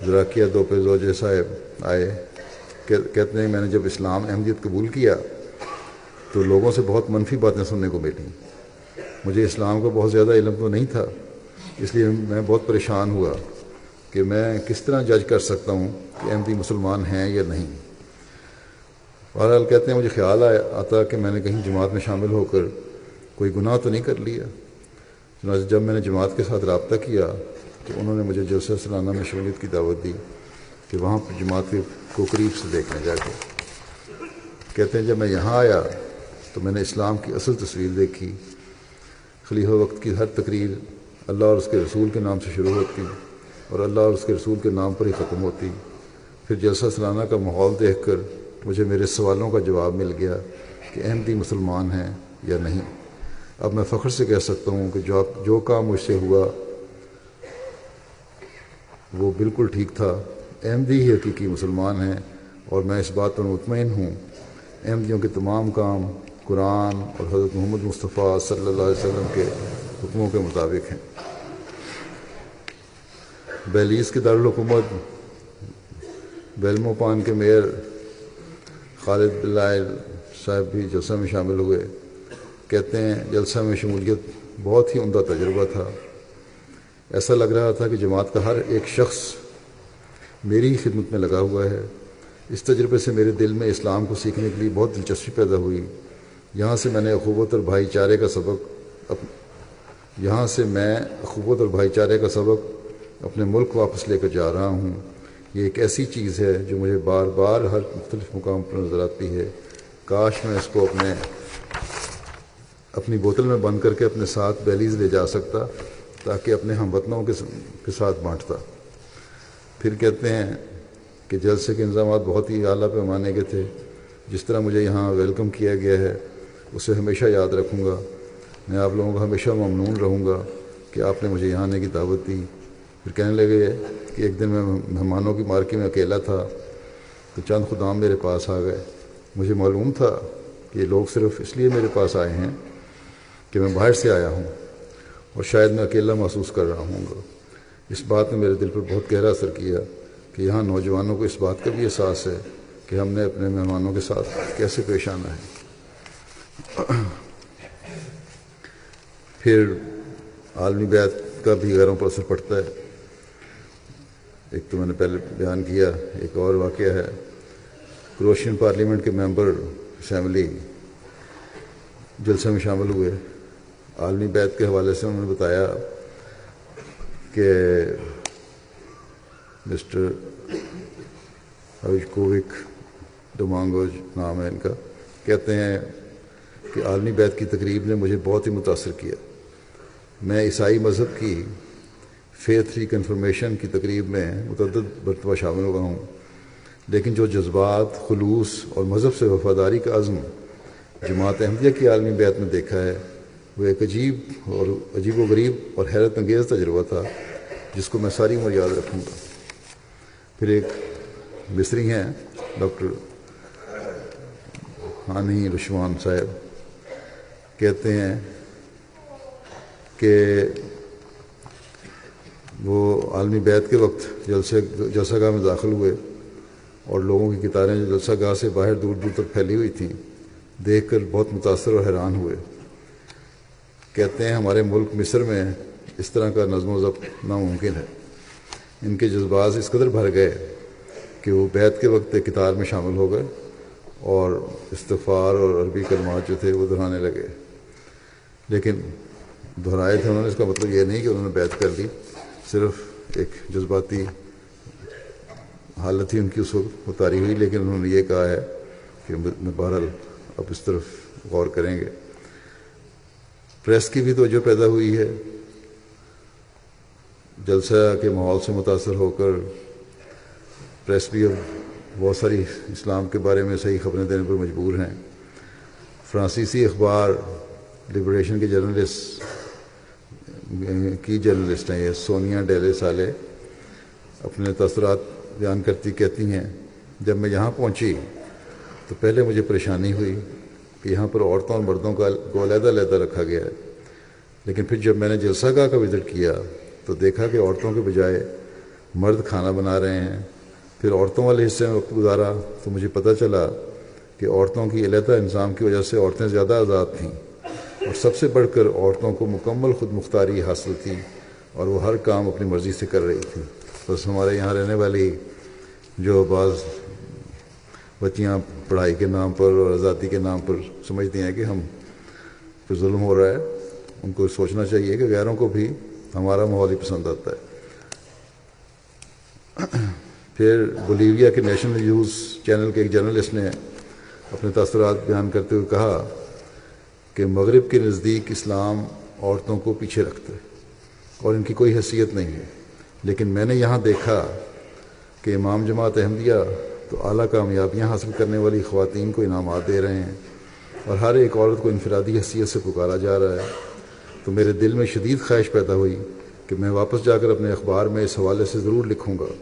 ذراکیہ دو پہ زوجے صاحب آئے۔ کہتے ہیں، میں نے جب اسلام احمدیت قبول کیا تو لوگوں سے بہت منفی باتیں سننے کو ملی۔ مجھے اسلام کا بہت زیادہ علم تو نہیں تھا، اس لیے میں بہت پریشان ہوا کہ میں کس طرح جج کر سکتا ہوں کہ احمدی مسلمان ہیں یا نہیں۔ بہرحال کہتے ہیں، مجھے خیال آیا، آتا کہ میں نے کہیں جماعت میں شامل ہو کر کوئی گناہ تو نہیں کر لیا۔ چنانچہ جب میں نے جماعت کے ساتھ رابطہ کیا تو انہوں نے مجھے جلسہ سلانہ میں شمولیت کی دعوت دی کہ وہاں پر جماعت کو قریب سے دیکھنے جا کے۔ کہتے ہیں، جب میں یہاں آیا تو میں نے اسلام کی اصل تصویر دیکھی۔ خلیفہ وقت کی ہر تقریر اللہ اور اس کے رسول کے نام سے شروع ہوتی اور اللہ اور اس کے رسول کے نام پر ہی ختم ہوتی۔ پھر جلسہ سلانہ کا ماحول دیکھ کر مجھے میرے سوالوں کا جواب مل گیا کہ احمدی مسلمان ہیں یا نہیں۔ اب میں فخر سے کہہ سکتا ہوں کہ جو جو کام مجھ سے ہوا، وہ بالکل ٹھیک تھا۔ احمدی ہی حقیقی مسلمان ہیں اور میں اس بات پر مطمئن ہوں۔ احمدیوں کے تمام کام قرآن اور حضرت محمد مصطفیٰ صلی اللہ علیہ وسلم کے حکموں کے مطابق ہیں۔ بیلیز کے دارالحکومت بیلمو پان کے میئر خالد بلائل صاحب بھی جلسہ میں شامل ہوئے۔ کہتے ہیں جلسہ میں شمولیت بہت ہی عمدہ تجربہ تھا۔ ایسا لگ رہا تھا کہ جماعت کا ہر ایک شخص میری ہی خدمت میں لگا ہوا ہے۔ اس تجربے سے میرے دل میں اسلام کو سیکھنے کے لیے بہت دلچسپی پیدا ہوئی۔ یہاں سے میں نے اخوت اور بھائی چارے کا سبق یہاں سے میں اخوت اور بھائی چارے کا سبق اپنے ملک واپس لے کر جا رہا ہوں۔ یہ ایک ایسی چیز ہے جو مجھے بار بار ہر مختلف مقام پر نظر آتی ہے۔ کاش میں اس کو اپنے اپنی بوتل میں بند کر کے اپنے ساتھ بیلیز لے جا سکتا، تاکہ اپنے ہم وطنوں کے ساتھ بانٹتا۔ پھر کہتے ہیں کہ جلسے کے انتظامات بہت ہی اعلیٰ پیمانے کے تھے۔ جس طرح مجھے یہاں ویلکم کیا گیا ہے، اسے ہمیشہ یاد رکھوں گا۔ میں آپ لوگوں کا ہمیشہ ممنون رہوں گا کہ آپ نے مجھے یہاں آنے کی دعوت دی۔ پھر کہنے لگے کہ ایک دن میں مہمانوں کی مارکی میں اکیلا تھا تو چند خدام میرے پاس آ گئے۔ مجھے معلوم تھا کہ یہ لوگ صرف اس لیے میرے پاس آئے ہیں کہ میں باہر سے آیا ہوں اور شاید میں اکیلا محسوس کر رہا ہوں گا۔ اس بات نے میرے دل پر بہت گہرا اثر کیا کہ یہاں نوجوانوں کو اس بات کا بھی احساس ہے کہ ہم نے اپنے مہمانوں کے ساتھ کیسے پیش آنا ہے۔ پھر عالمی بیت کا بھی غیروں پر اثر پڑتا ہے۔ ایک تو میں نے پہلے بیان کیا، ایک اور واقعہ ہے۔ کروشین پارلیمنٹ کے ممبر اسمبلی جلسے میں شامل ہوئے۔ عالمی بیت کے حوالے سے انہوں نے بتایا کہ مسٹر اوج کووک ڈومانگوج نام ہے ان کا۔ کہتے ہیں کہ عالمی بیت کی تقریب نے مجھے بہت ہی متاثر کیا۔ میں عیسائی مذہب کی فیتھ ریکنفرمیشن کی تقریب میں متعدد مرتبہ شامل ہوا ہوں۔ لیکن جو جذبات، خلوص اور مذہب سے وفاداری کا عزم جماعت احمدیہ کی عالمی بیت میں دیکھا ہے، وہ ایک عجیب اور عجیب و غریب اور حیرت انگیز تجربہ تھا، جس کو میں ساری عمر یاد رکھوں گا۔ پھر ایک مصری ہیں، ڈاکٹر ہانی رشوان صاحب، کہتے ہیں کہ وہ عالمی بیت کے وقت جلسے جلسہ گاہ میں داخل ہوئے اور لوگوں کی کتاریں جو جلسہ گاہ سے باہر دور دور تک پھیلی ہوئی تھیں، دیکھ کر بہت متاثر اور حیران ہوئے۔ کہتے ہیں ہمارے ملک مصر میں اس طرح کا نظم و ضبط ناممکن ہے۔ ان کے جذبات اس قدر بھر گئے کہ وہ بیت کے وقت کتار میں شامل ہو گئے اور استغفار اور عربی کلمات جو تھے وہ دہرانے لگے۔ لیکن دہرائے تھے انہوں نے، اس کا مطلب یہ نہیں کہ انہوں نے بیت کر لی صرف ایک جذباتی حالت ہی ان کی اس وقت اتاری ہوئی، لیکن انہوں نے یہ کہا ہے کہ بہرحال اب اس طرف غور کریں گے۔ پریس کی بھی توجہ پیدا ہوئی ہے۔ جلسہ کے ماحول سے متاثر ہو کر پریس بھی اب بہت ساری اسلام کے بارے میں صحیح خبریں دینے پر مجبور ہیں۔ فرانسیسی اخبار، لبریشن کے جرنلسٹ کی جرنلسٹ ہیں یہ؟ سونیا ڈیلے سالے اپنے تاثرات بیان کرتی کہتی ہیں، جب میں یہاں پہنچی تو پہلے مجھے پریشانی ہوئی کہ یہاں پر عورتوں اور مردوں کا کو علیحدہ علیحدہ رکھا گیا ہے۔ لیکن پھر جب میں نے جلسہ گاہ کا وزٹ کیا تو دیکھا کہ عورتوں کے بجائے مرد کھانا بنا رہے ہیں۔ پھر عورتوں والے حصے میں وقت گزارا تو مجھے پتہ چلا کہ عورتوں کی علیحدہ انظام کی وجہ سے عورتیں زیادہ آزاد تھیں۔ اور سب سے بڑھ کر عورتوں کو مکمل خود مختاری حاصل تھی اور وہ ہر کام اپنی مرضی سے کر رہی تھیں۔ بس ہمارے یہاں رہنے والی جو بعض بچیاں پڑھائی کے نام پر اور آزادی کے نام پر سمجھتی ہیں کہ ہم پہ ظلم ہو رہا ہے، ان کو سوچنا چاہیے کہ غیروں کو بھی ہمارا ماحول ہی پسند آتا ہے۔ پھر بولیویا کے نیشنل نیوز چینل کے ایک جرنلسٹ نے اپنے تاثرات بیان کرتے ہوئے کہا کہ مغرب کے نزدیک اسلام عورتوں کو پیچھے رکھتا ہے اور ان کی کوئی حیثیت نہیں ہے۔ لیکن میں نے یہاں دیکھا کہ امام جماعت احمدیہ تو اعلیٰ کامیابیاں حاصل کرنے والی خواتین کو انعامات دے رہے ہیں اور ہر ایک عورت کو انفرادی حیثیت سے پکارا جا رہا ہے۔ تو میرے دل میں شدید خواہش پیدا ہوئی کہ میں واپس جا کر اپنے اخبار میں اس حوالے سے ضرور لکھوں گا۔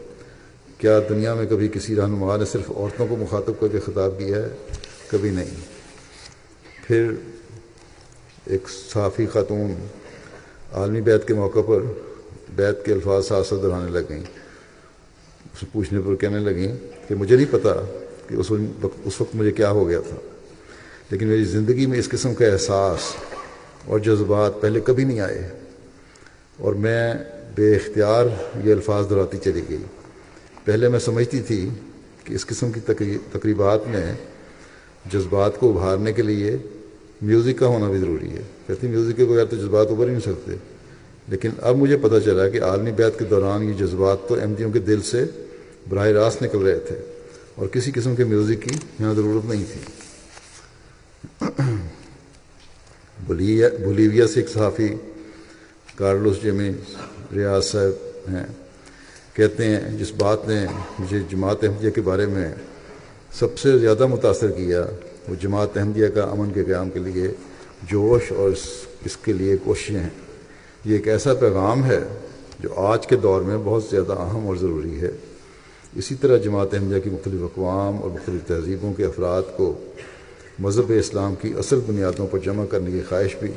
کیا دنیا میں کبھی کسی رہنما نے صرف عورتوں کو مخاطب کر کے خطاب کیا ہے؟ کبھی نہیں۔ پھر ایک صحافی خاتون عالمی بیت کے موقع پر بیت کے الفاظ ساتھ ساتھ دہرانے لگ گئیں۔ اسے پوچھنے پر کہنے لگیں کہ مجھے نہیں پتا کہ اس وقت اس وقت مجھے کیا ہو گیا تھا۔ لیکن میری زندگی میں اس قسم کا احساس اور جذبات پہلے کبھی نہیں آئے۔ اور میں بے اختیار یہ الفاظ دہراتی چلی گئی۔ پہلے میں سمجھتی تھی کہ اس قسم کی تقریبات میں جذبات کو ابھارنے کے لیے میوزک کا ہونا بھی ضروری ہے۔ کہتی میوزک کے بغیر تو جذبات ابھر ہی نہیں سکتے۔ لیکن اب مجھے پتہ چلا کہ عالمی بیت کے دوران یہ جذبات تو احمدیوں کے دل سے براہ راست نکل رہے تھے اور کسی قسم کے میوزک کی یہاں ضرورت نہیں تھی۔ بولیویا سے ایک صحافی کارلوس جیمی ریاض صاحب ہیں۔ کہتے ہیں جس بات نے مجھے جماعت احمدیہ کے بارے میں سب سے زیادہ متاثر کیا وہ جماعت احمدیہ کا امن کے قیام کے لیے جوش اور اس اس کے لیے کوششیں ہیں۔ یہ ایک ایسا پیغام ہے جو آج کے دور میں بہت زیادہ اہم اور ضروری ہے۔ اسی طرح جماعت احمدیہ کی مختلف اقوام اور مختلف تہذیبوں کے افراد کو مذہب اسلام کی اصل بنیادوں پر جمع کرنے کی خواہش بھی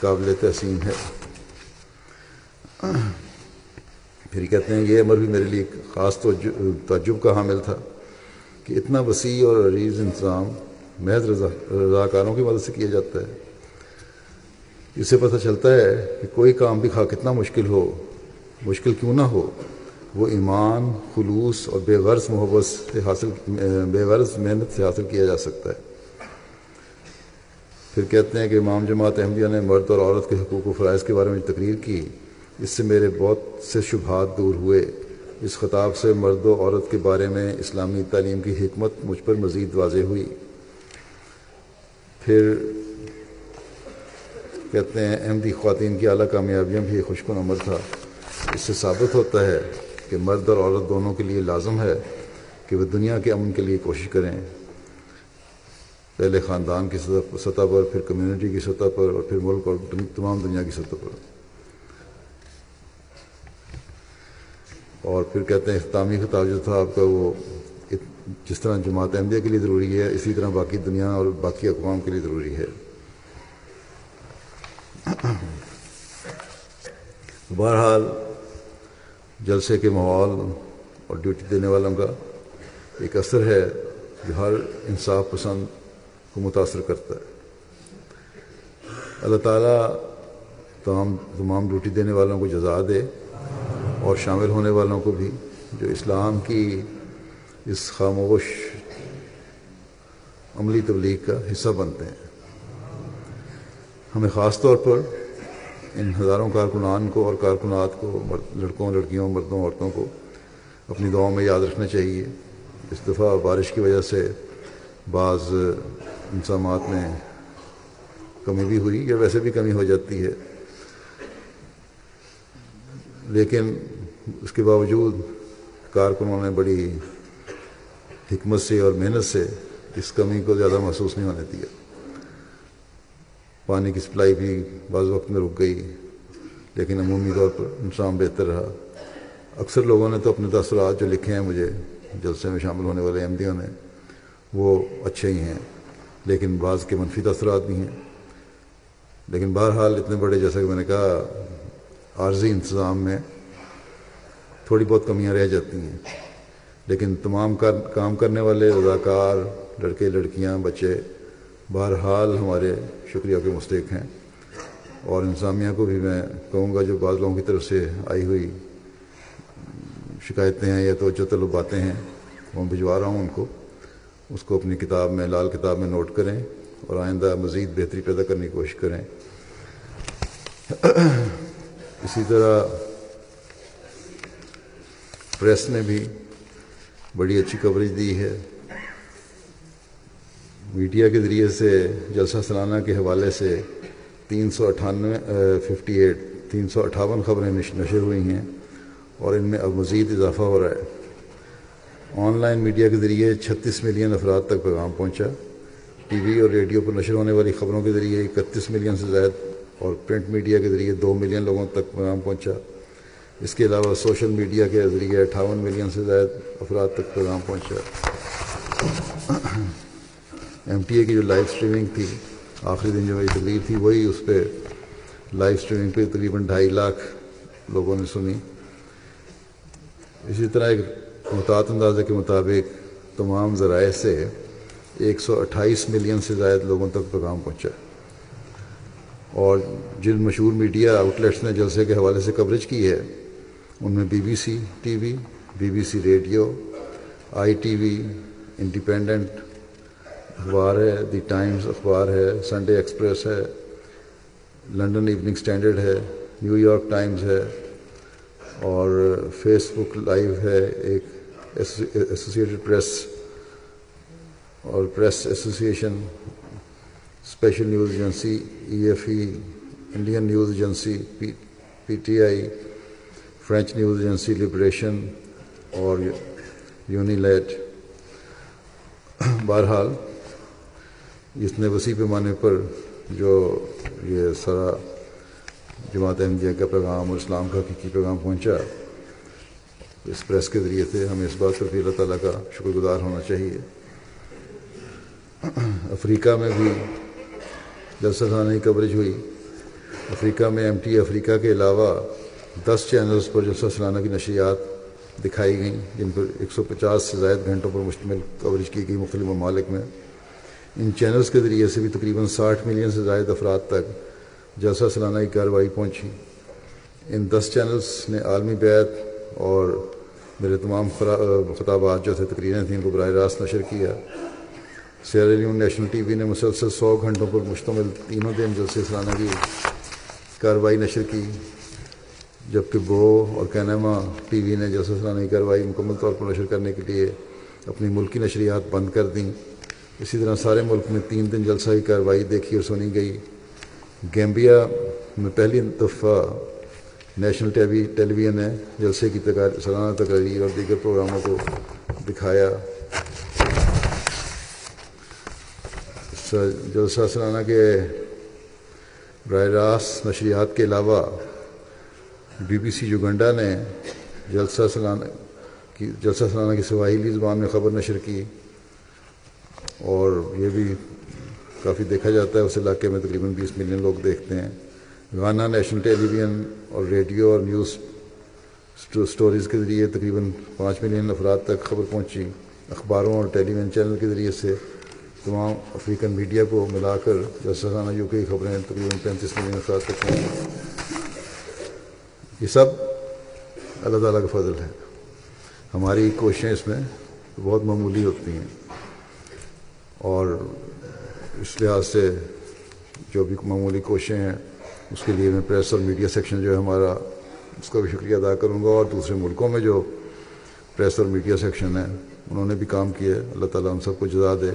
قابل تحسین ہے۔ پھر کہتے ہیں، یہ عمر بھی میرے لیے خاص تعجب کا حامل تھا کہ اتنا وسیع اور عریض انتظام محض رضا، رضاکاروں کی مدد سے کیا جاتا ہے۔ اس سے پتہ چلتا ہے کہ کوئی کام بھی خواہ کتنا مشکل ہو، مشکل کیوں نہ ہو، وہ ایمان، خلوص اور بے غرض محبت سے حاصل، بے غرض محنت سے حاصل کیا جا سکتا ہے۔ پھر کہتے ہیں کہ امام جماعت احمدیہ نے مرد اور عورت کے حقوق و فرائض کے بارے میں تقریر کی۔ اس سے میرے بہت سے شبہات دور ہوئے۔ اس خطاب سے مرد و عورت کے بارے میں اسلامی تعلیم کی حکمت مجھ پر مزید واضح ہوئی۔ پھر کہتے ہیں احمدی خواتین کی اعلیٰ کامیابیاں بھی خوش نمر تھا۔ اس سے ثابت ہوتا ہے کہ مرد اور عورت دونوں کے لیے لازم ہے کہ وہ دنیا کے امن کے لیے کوشش کریں۔ پہلے خاندان کی سطح پر پھر کمیونٹی کی سطح پر اور پھر ملک اور تمام دنیا کی سطح پر۔ اور پھر کہتے ہیں اختتامی خطاب جو تھا آپ کا، وہ جس طرح جماعت احمدیہ کے لیے ضروری ہے، اسی طرح باقی دنیا اور باقی اقوام کے لیے ضروری ہے۔ بہرحال، جلسے کے ماحول اور ڈیوٹی دینے والوں کا ایک اثر ہے جو ہر انصاف پسند کو متاثر کرتا ہے۔ اللہ تعالیٰ تمام تمام ڈیوٹی دینے والوں کو جزا دے اور شامل ہونے والوں کو بھی، جو اسلام کی اس خاموش عملی تبلیغ کا حصہ بنتے ہیں۔ ہمیں خاص طور پر ان ہزاروں کارکنان کو اور کارکنات کو، لڑکوں، لڑکیوں، مردوں، عورتوں کو اپنی دعاؤں میں یاد رکھنا چاہیے۔ اس دفعہ بارش کی وجہ سے بعض انسامات میں کمی بھی ہوئی یا ویسے بھی کمی ہو جاتی ہے۔ لیکن اس کے باوجود کارکنوں نے بڑی حکمت سے اور محنت سے اس کمی کو زیادہ محسوس نہیں ہونے دیا۔ پانی کی سپلائی بھی بعض وقت میں رک گئی، لیکن عمومی طور پر انسان بہتر رہا۔ اکثر لوگوں نے تو اپنے تاثرات جو لکھے ہیں مجھے، جلسے میں شامل ہونے والے احمدیوں نے وہ اچھے ہی ہیں، لیکن بعض کے منفی تاثرات بھی ہیں۔ لیکن بہرحال اتنے بڑے جیسا کہ میں نے کہا، عارضی انتظام میں تھوڑی بہت کمیاں رہ جاتی ہیں۔ لیکن تمام کام کرنے والے رضاکار لڑکے، لڑکیاں، بچے، بہرحال ہمارے شکریہ کے مستحق ہیں۔ اور انتظامیہ کو بھی میں کہوں گا جو بعض لوگوں کی طرف سے آئی ہوئی شکایتیں ہیں یا تو جو طلب باتیں ہیں، وہ بھجوا رہا ہوں ان کو۔ اس کو اپنی کتاب میں، لال کتاب میں نوٹ کریں اور آئندہ مزید بہتری پیدا کرنے کی کوشش کریں۔ اسی طرح پریس نے بھی بڑی اچھی کوریج دی ہے۔ میڈیا کے ذریعے سے جلسہ سالانہ کے حوالے سے تین سو اٹھانوے ففٹی ایٹ تین سو اٹھاون خبریں نشر ہوئی ہیں اور ان میں اب مزید اضافہ ہو رہا ہے۔ آن لائن میڈیا کے ذریعے چھتیس ملین افراد تک پیغام پہنچا۔ ٹی وی اور ریڈیو پر نشر ہونے والی خبروں کے ذریعے اکتیس ملین سے زائد اور پرنٹ میڈیا کے ذریعے دو ملین لوگوں تک پیغام پہنچا۔ اس کے علاوہ سوشل میڈیا کے ذریعے اٹھاون ملین سے زائد افراد تک پیغام پہنچا۔ ایم ٹی اے کی جو لائیو اسٹریمنگ تھی، آخری دن جو میری تقریر تھی، وہی اس پہ لائیو اسٹریمنگ پہ تقریباً ڈھائی لاکھ لوگوں نے سنی۔ اسی طرح ایک محتاط اندازے کے مطابق تمام ذرائع سے ایک سو اٹھائیس ملین سے زائد لوگوں تک پیغام پہنچا۔ اور جن مشہور میڈیا آؤٹ لیٹس نے جلسے کے حوالے سے کوریج کی ہے ان میں B B C T V, B B C radio, I T V, Independent اخبار ہے، دی ٹائمز اخبار ہے، سنڈے ایکسپریس ہے لنڈن ایوننگ سٹینڈرڈ ہے، نیو یارک ٹائمز ہے، اور فیس بک لائیو ہے، ایک ایسوسیٹڈ پریس اور Press Association, special news agency, E F E, Indian news agency P T I French news agency Liberation اور یونی لیٹ بہرحال اتنے وسیع پیمانے پر جو یہ سارا جماعت احمدیہ جی کا پیغام اور اسلام کا حقیقی پیغام پہنچا، اس پریس کے ذریعے سے ہمیں اس بات پر بھی اللہ تعالیٰ کا شکر گزار ہونا چاہیے۔ افریقہ میں بھی جلسہ خانہ کی کوریج ہوئی۔ افریقہ میں ایم ٹی افریقہ کے علاوہ دس چینلز پر جلسہ سالانہ کی نشریات دکھائی گئیں، جن پر ایک سو پچاس سے زائد گھنٹوں پر مشتمل کوریج کی گئی مختلف ممالک میں۔ ان چینلز کے ذریعے سے بھی تقریباً ساٹھ ملین سے زائد افراد تک جلسہ سالانہ کی کارروائی پہنچی۔ ان دس چینلز نے عالمی بیت اور میرے تمام خطابات جو تھے، تقریریں تھیں، ان کو براہ راست نشر کیا۔ سیرالیون نیشنل ٹی وی نے مسلسل سو گھنٹوں پر مشتمل تینوں دن جلسے سالانہ کی کارروائی نشر کی۔ جبکہ بو اور کینیما ٹی وی نے جلسہ سالانہ کی کارروائی مکمل طور پر نشر کرنے کے لیے اپنی ملکی نشریات بند کر دیں۔ اسی طرح سارے ملک میں تین دن جلسہ کی کارروائی دیکھی اور سنی گئی۔ گیمبیا میں پہلی دفعہ نیشنل ٹیوی ٹیلی ویژن نے جلسے کی سالانہ تقریر اور دیگر پروگراموں کو دکھایا۔ جلسہ سالانہ کے براہ راست نشریات کے علاوہ بی بی سی یوگنڈا نے جلسہ سالانہ کی جلسہ سالانہ کی سواحیلی زبان میں خبر نشر کی اور یہ بھی کافی دیکھا جاتا ہے اس علاقے میں تقریباً بیس ملین لوگ دیکھتے ہیں۔ گانا نیشنل ٹیلی ویژن اور ریڈیو اور نیوز سٹوریز کے ذریعے تقریباً پانچ ملین افراد تک خبر پہنچی۔ اخباروں اور ٹیلی ویژن چینل کے ذریعے سے تمام افریقن میڈیا کو ملا کر جلسہ جسانہ یو کے خبریں تقریباً پینتیس ملین افراد تک پہنچی۔ یہ سب اللہ تعالیٰ کا فضل ہے۔ ہماری کوششیں اس میں بہت معمولی ہوتی ہیں۔ اور اس لحاظ سے جو بھی معمولی کوششیں ہیں، اس کے لیے میں پریس اور میڈیا سیکشن جو ہے ہمارا، اس کا بھی شکریہ ادا کروں گا۔ اور دوسرے ملکوں میں جو پریس اور میڈیا سیکشن ہے انہوں نے بھی کام کیا ہے۔ اللہ تعالیٰ ان سب کو جزا دے۔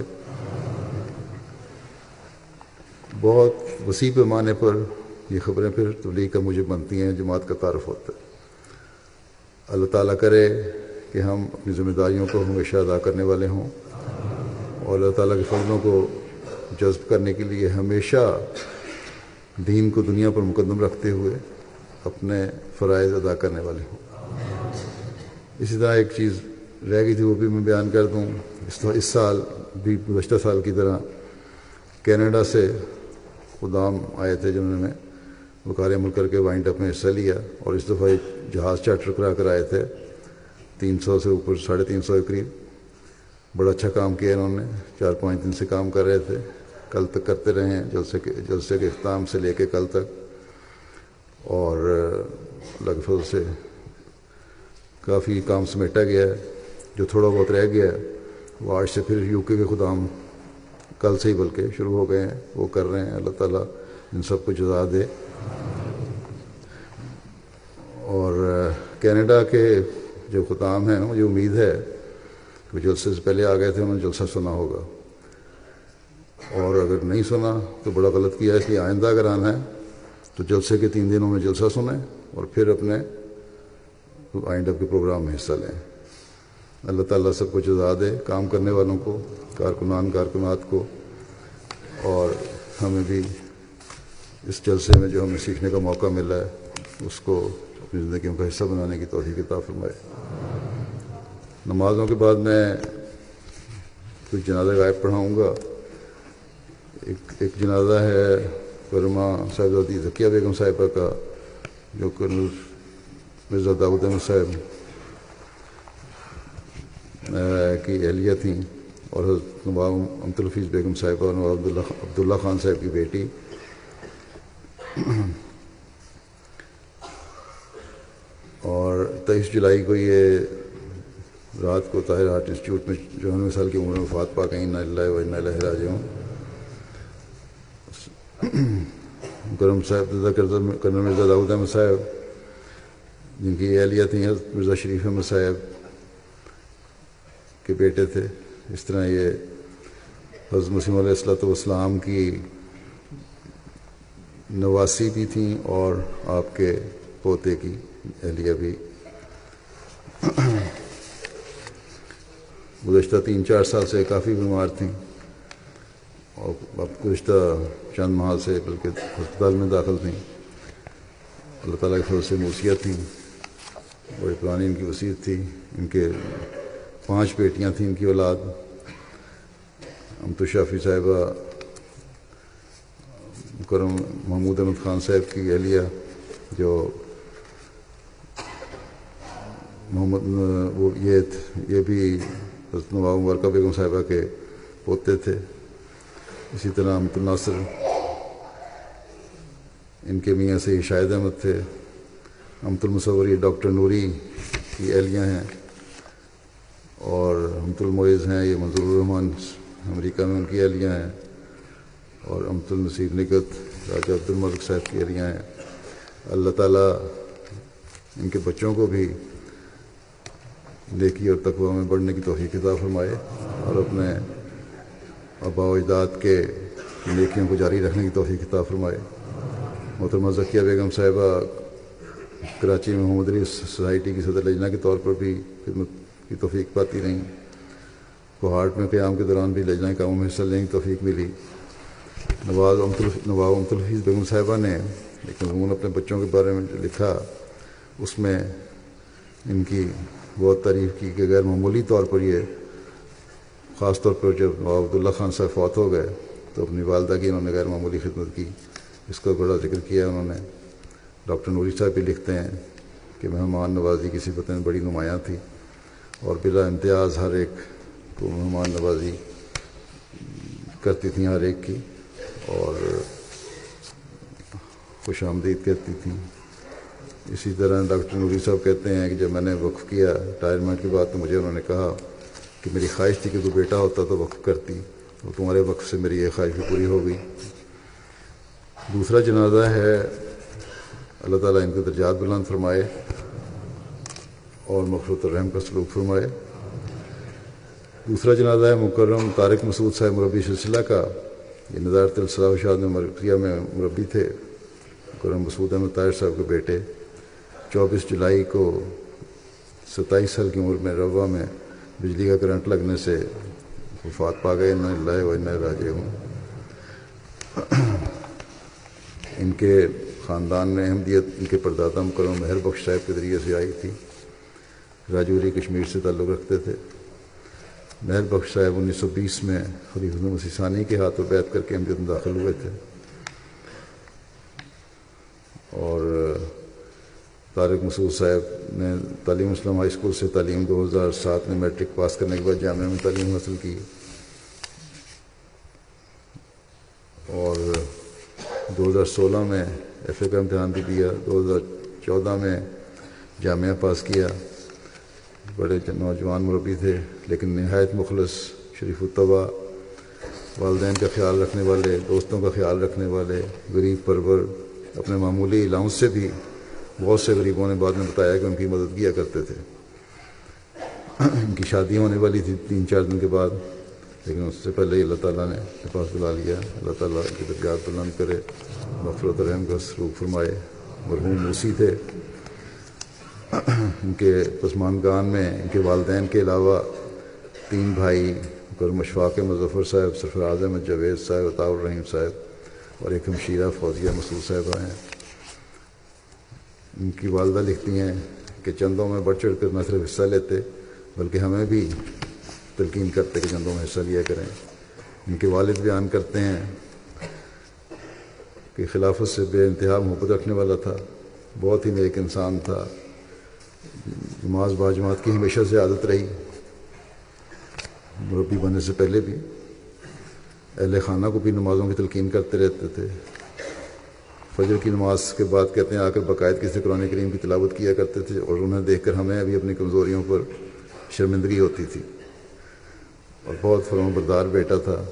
بہت وسیع پیمانے پر یہ خبریں پھر تبلیغ کا مجھے بنتی ہیں، جماعت کا تعارف ہوتا ہے۔ اللہ تعالیٰ کرے کہ ہم اپنی ذمہ داریوں کو ہمیشہ ادا کرنے والے ہوں۔ اور اللہ تعالیٰ کے فضلوں کو جذب کرنے کے لیے ہمیشہ دین کو دنیا پر مقدم رکھتے ہوئے اپنے فرائض ادا کرنے والے ہوں۔ اسی طرح ایک چیز رہ گئی تھی، وہ بھی میں بیان کر دوں۔ اس اس سال بھی گزشتہ سال کی طرح کینیڈا سے خدام آئے تھے جنہوں نے وکار عمل کر کے وائنڈ اپ میں حصہ لیا اور اس دفعہ ایک جہاز چارٹر کرا کر آئے تھے، تین سو سے اوپر، ساڑھے تین سو کے قریب۔ بڑا اچھا کام کیا انہوں نے، چار پانچ دن سے کام کر رہے تھے۔ کل تک کرتے رہے ہیں، جلسے کے جلسے کے اختتام سے لے کے کل تک۔ اور لگ بھگ سے کافی کام سمیٹا گیا ہے۔ جو تھوڑا بہت رہ گیا ہے، وہ آج سے پھر یو کے کے خدام کل سے ہی بلکہ شروع ہو گئے ہیں۔ وہ کر رہے ہیں۔ اللہ تعالیٰ ان سب کو جزا دے۔ اور کینیڈا کے جو خدام ہیں، مجھے امید ہے کہ جلسے سے پہلے آ گئے تھے، انہوں نے جلسہ سنا ہوگا۔ اور اگر نہیں سنا، تو بڑا غلط کیا اس لیے آئندہ اگر آنا ہے، تو جلسے کے تین دنوں میں جلسہ سنیں اور پھر اپنے آئندہ کے پروگرام میں حصہ لیں۔ اللہ تعالیٰ سب کو جزا دے کام کرنے والوں کو، کارکنان، کارکنات کو، اور ہمیں بھی اس جلسے میں جو ہمیں سیکھنے کا موقع ملا ہے، اس کو اپنی زندگیوں کا حصہ بنانے کی توفیق عطا فرمائے۔ نمازوں کے بعد میں کچھ جنازہ غائب پڑھاؤں گا۔ ایک ایک جنازہ ہے کرما صاحبزادی ذکیہ بیگم صاحبہ کا، جو کرنل مرزا داود احمد صاحب کی اہلیہ تھیں اور حضرت نواب امت الفیظ بیگم صاحبہ، نواب عبداللہ عبداللہ خان صاحب کی بیٹی۔ اور تیئیس جولائی کو یہ رات کو طاہر آرٹ انسٹیٹیوٹ میں چورانوے سال کی عمر میں وفات پا گئیں نہ اللہ و ہوں کرم صاحب کرنل مرزا داود احمد صاحب، جن کی اہلیہ تھیں، حضرت مرزا شریف احمد صاحب کے بیٹے تھے۔ اس طرح یہ حضرت مسیم علیہ السلۃ والسلام کی نواسی بھی تھیں اور آپ کے پوتے کی اہلیہ بھی۔ (clears throat) گزشتہ تین چار سال سے کافی بیمار تھیں۔ اور اب گزشتہ چند ماہ سے بلکہ ہسپتال میں داخل تھیں۔ اللہ تعالیٰ کے فضل سے موسیت تھیں۔ بڑی پرانی ان کی وصیت تھی۔ ان کے پانچ بیٹیاں تھیں ان کی اولاد۔ امت شافی صاحبہ مکرم محمود احمد خان صاحب کی اہلیہ جو محمد، وہ یہ یہ بھی حضرت نواب مبارکہ بیگم صاحبہ کے پوتے تھے۔ اسی طرح امت الناصر، ان کے میاں سے شاہد احمد تھے۔ امت المصور یہ ڈاکٹر نوری کی اہلیاں ہیں۔ اور امت المعز ہیں، یہ منظور الرحمان امریکہ میں ان کی اہلیاں ہیں۔ اور امت النصیر نگت، راجہ عبد الملک صاحب کی اہلیاں ہیں۔ اللہ تعالیٰ ان کے بچوں کو بھی نیکی اور تقوی میں بڑھنے کی توفیق عطا فرمائے اور اپنے آبا و اجداد کے نیکیوں کو جاری رکھنے کی توفیق عطا فرمائے۔ محترمہ ذکیہ بیگم صاحبہ، کراچی میں محمد علی سوسائٹی کی صدر لجنہ کے طور پر بھی خدمت کی توفیق پاتی رہیں۔ کوہاٹ میں قیام کے دوران بھی لجنہ کاموں میں حصہ لینے کی توفیق ملی۔ نواز نواب امت الحفیظ بیگم صاحبہ نے ایک مضمون اپنے بچوں کے بارے میں جو لکھا، اس میں ان کی بہت تعریف کی کہ غیر معمولی طور پر یہ، خاص طور پر جب نواب عبداللہ خان صاحب فوت ہو گئے، تو اپنی والدہ کی انہوں نے غیر معمولی خدمت کی، اس کا بڑا ذکر کیا انہوں نے۔ ڈاکٹر نوری صاحب بھی لکھتے ہیں کہ مہمان نوازی کی صفتیں بڑی نمایاں تھی، اور بلا امتیاز ہر ایک کو مہمان نوازی کرتی تھیں ہر ایک کی۔ اور خوش آمدید کہتی تھیں اسی طرح ڈاکٹر نوری صاحب کہتے ہیں کہ جب میں نے وقف کیا ریٹائرمنٹ کے بعد تو مجھے انہوں نے کہا کہ میری خواہش تھی کہ کوئی بیٹا ہوتا تو وقف کرتی، تو تمہارے وقف سے میری یہ خواہش بھی پوری ہو گئی۔ دوسرا جنازہ ہے، اللہ تعالیٰ ان کے درجات بلند فرمائے اور مخلوط الرحم کا سلوک فرمائے۔ دوسرا جنازہ ہے مکرم، طارق مسعود صاحب مربی سلسلہ کا۔ یہ نظارت الصلاح شاد میں مرکزیہ میں مربی تھے مکرم مسعود احمد طاہر صاحب کے بیٹے چوبیس جولائی کو ستائیس سال کی عمر میں روا میں بجلی کا کرنٹ لگنے سے وفات پا گئے نہ اللہ و نہ راجے ہوں ان کے خاندان میں احمدیت ان کے پردادا مکرم مہر بخش صاحب کے ذریعے سے آئی تھی راجوری کشمیر سے تعلق رکھتے تھے مہر بخش صاحب انیس سو بیس میں خلیف مسیح ثانی کے ہاتھوں بیت کر کے احمدیت میں داخل ہوئے تھے۔ اور طارق مسعود صاحب نے تعلیم اسلام ہائی اسکول سے تعلیم دو ہزار سات میں میٹرک پاس کرنے کے بعد جامعہ میں تعلیم حاصل کی۔ اور دو ہزار سولہ میں ایف اے کا امتحان بھی دیا۔ دو ہزار چودہ میں جامعہ پاس کیا۔ بڑے نوجوان مربی تھے، لیکن نہایت مخلص، شریف الطبع والدین کا خیال رکھنے والے، دوستوں کا خیال رکھنے والے، غریب پرور، اپنے معمولی الاؤنس سے بھی بہت سے غریبوں نے بعد میں بتایا کہ ان کی مدد کیا کرتے تھے۔ ان کی شادی ہونے والی تھی تین چار دن کے بعد، لیکن اس سے پہلے ہی اللہ تعالیٰ نے اپنے پاس بلا لیا۔ اللہ تعالیٰ کی درجات بلند کرے مفرت الرحم کا سلوک فرمائے۔ مرحوم موسی تھے۔ ان کے پسمانگان میں، ان کے والدین کے علاوہ تین بھائی مکرم اشفاق مظفر صاحب سرفراز احمد جاوید صاحب، عطاء الرحیم صاحب اور ایک ہمشیرہ فوزیہ مسعود صاحبہ ہیں۔ ان کی والدہ لکھتی ہیں کہ چندوں میں بڑھ چڑھ کر نہ صرف حصہ لیتے بلکہ ہمیں بھی تلقین کرتے کہ چندوں میں حصہ لیا کریں۔ ان کے والد بیان کرتے ہیں کہ خلافت سے بے انتہا محبت رکھنے والا تھا، بہت ہی نیک انسان تھا۔ نماز باجماعت کی ہمیشہ سے عادت رہی۔ مربی بننے سے پہلے بھی۔ اہل خانہ کو بھی نمازوں کی تلقین کرتے رہتے تھے۔ فجر کی نماز کے بعد کہتے ہیں، آ کر باقاعدگی سے قرآن کریم کی تلاوت کیا کرتے تھے اور انہیں دیکھ کر ہمیں ابھی اپنی کمزوریوں پر شرمندگی ہوتی تھی۔ اور بہت فرم بردار بیٹا تھا۔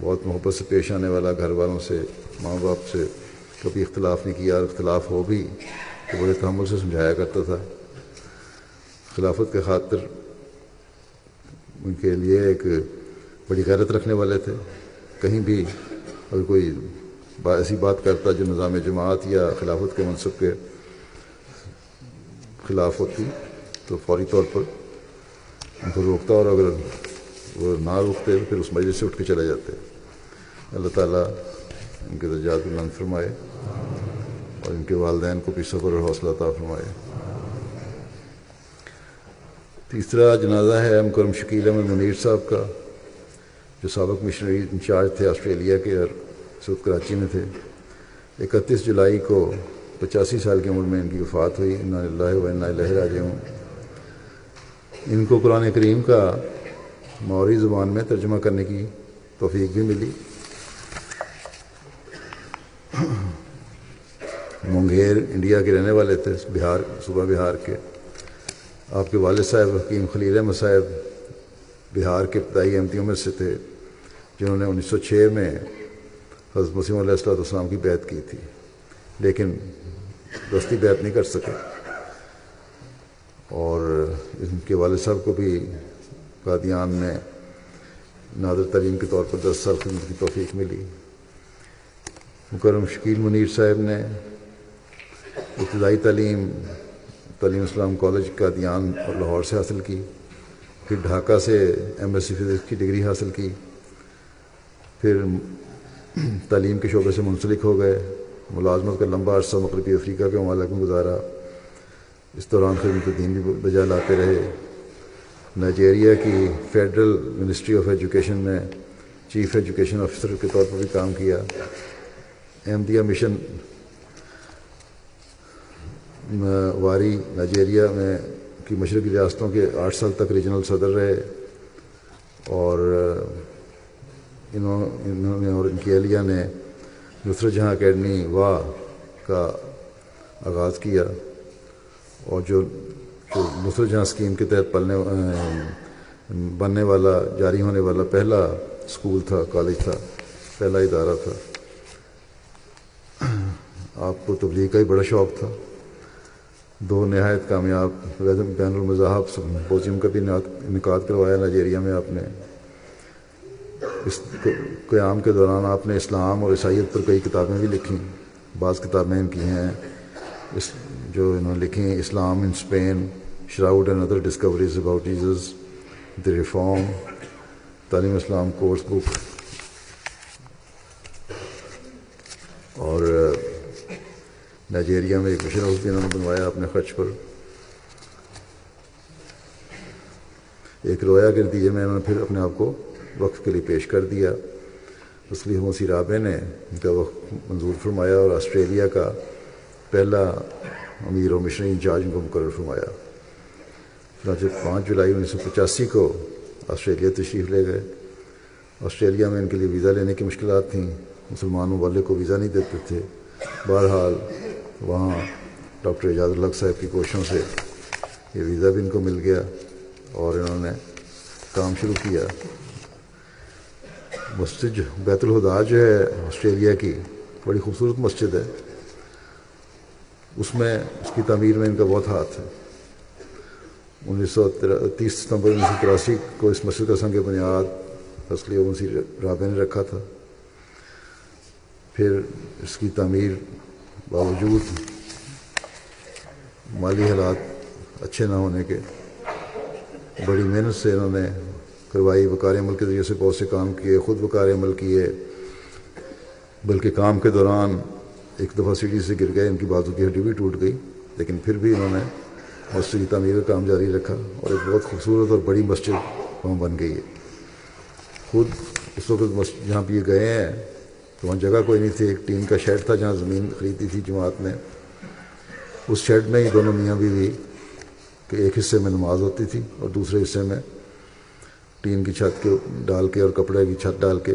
بہت محبت سے پیش آنے والا گھر والوں سے، ماں باپ سے کبھی اختلاف نہیں کیا اور اختلاف ہو بھی تو بڑے تحمل سے سمجھایا کرتا تھا۔ خلافت کے خاطر ان کے لیے ایک بڑی غیرت رکھنے والے تھے۔ کہیں بھی اگر کوئی ایسی بات کرتا جو نظام جماعت یا خلافت کے منصب کے خلاف ہوتی تو فوری طور پر ان کو روکتا اور اگر وہ نہ روکتے تو پھر اس مجلس سے اٹھ کے چلے جاتے۔ اللہ تعالیٰ ان کے درجات بلند فرمائے اور ان کے والدین کو بھی صبر اور حوصلہ عطا فرمائے۔ تیسرا جنازہ ہے مکرم شکیل احمد منیر صاحب کا، جو سابق مشنری انچارج تھے آسٹریلیا کے اور سعود کراچی میں تھے۔ اکتیس جولائی کو پچاسی سال کی عمر میں ان کی وفات ہوئی۔ ان اللہ و اللہ ہوں ان کو قرآن کریم کا موری زبان میں ترجمہ کرنے کی توفیق بھی ملی۔ مونگیر انڈیا کے رہنے والے تھے، بہار، صوبہ بہار کے۔ آپ کے والد صاحب، حکیم خلیل احمد صاحب بہار کے ابتدائی احمدیوں میں سے تھے، جنہوں نے انیس سو چھ میں حضرت مسیم علیہ السلۃ والسلام کی بیعت کی تھی، لیکن دستی بیعت نہیں کر سکے۔ اور ان کے والد صاحب کو بھی قادیان میں نادر تعلیم کے طور پر دس سال خدمت کی توفیق ملی۔ مکرم شکیل منیر صاحب نے ابتدائی تعلیم تعلیم اسلام کالج قادیان اور لاہور سے حاصل کی، پھر ڈھاکہ سے ایم ایس سی فزکس کی ڈگری حاصل کی، پھر تعلیم کے شعبے سے منسلک ہو گئے، ملازمت کا لمبا عرصہ مغربی افریقہ کے ممالک میں گزارا، اس دوران خدمت دین بھی بجا لاتے رہے۔ نائجیریا کی فیڈرل منسٹری آف ایجوکیشن میں چیف ایجوکیشن آفیسر کے طور پر بھی کام کیا۔ احمدیہ مشن واری نائجیریا میں کی مشرقی ریاستوں کے آٹھ سال تک ریجنل صدر رہے اور انہوں انہوں نے اور ان کی اہلیہ نے نصرت جہاں اکیڈمی واہ کا آغاز کیا اور جو جو نصرت جہاں اسکیم کے تحت پلنے بننے والا، جاری ہونے والا پہلا اسکول تھا، کالج تھا، پہلا ادارہ تھا۔ آپ کو تبلیغ کا ہی بڑا شوق تھا۔ دو نہایت کامیاب بین المذاہب سمپوزیم کا بھی انعقاد کروایا نائجیریا میں آپ نے اس قیام کے دوران آپ نے اسلام اور عیسائیت پر کئی کتابیں بھی لکھیں۔ بعض کتابیں ان کی ہیں۔ اس جو انہوں نے لکھی اسلام in Spain shroud and other discoveries about Jesus the reform, تعلیم اسلام کورس بک اور نائجیریا میں ایک مشن ہاؤس بھی انہوں نے بنوایا اپنے خرچ پر۔ ایک رویا کے نتیجے میں انہوں نے پھر اپنے آپ کو وقف کے لیے پیش کر دیا۔ اس لیے موسی رابع نے ان کا وقت منظور فرمایا اور آسٹریلیا کا پہلا امیر و مشنری انچارج ان کو مقرر فرمایا۔ چنانچہ پانچ جولائی انیس سو پچاسی کو آسٹریلیا تشریف لے گئے۔ آسٹریلیا میں ان کے لیے ویزا لینے کی مشکلات تھیں۔ مسلمانوں والے کو ویزا نہیں دیتے تھے۔ بہرحال وہاں ڈاکٹر اعجاز الگ صاحب کی کوششوں سے یہ ویزا بھی ان کو مل گیا اور انہوں نے کام شروع کیا۔ مسجد بیت الہدا جو ہے آسٹریلیا کی، بڑی خوبصورت مسجد ہے۔ اس میں، اس کی تعمیر میں ان کا بہت ہاتھ ہے۔ انیس سو تیس ستمبر انیس سو تراسی کو اس مسجد کا سنگ بنیاد اصلی رابع نے رکھا تھا۔ پھر اس کی تعمیر باوجود مالی حالات اچھے نہ ہونے کے، بڑی محنت سے انہوں نے کروائی، وقار عمل کے ذریعے سے بہت سے کام کیے، خود وقار عمل کیے، بلکہ کام کے دوران ایک دفعہ سیڑھی سے گر گئے، ان کی بازو کی ہڈی بھی ٹوٹ گئی، لیکن پھر بھی انہوں نے مسجد کی تعمیر کا کام جاری رکھا اور ایک بہت خوبصورت اور بڑی مسجد وہاں بن گئی ہے۔ خود اس وقت مسجد جہاں پہ یہ گئے ہیں تو وہاں جگہ کوئی نہیں تھی، ایک ٹین کا شیڈ تھا جہاں زمین خریدی تھی جماعت نے۔ اس شیڈ میں ہی دونوں میاں بیوی کہ ایک حصے میں نماز ہوتی تھی اور دوسرے حصے میں ٹین کی چھت کے ڈال کے اور کپڑے کی چھت ڈال کے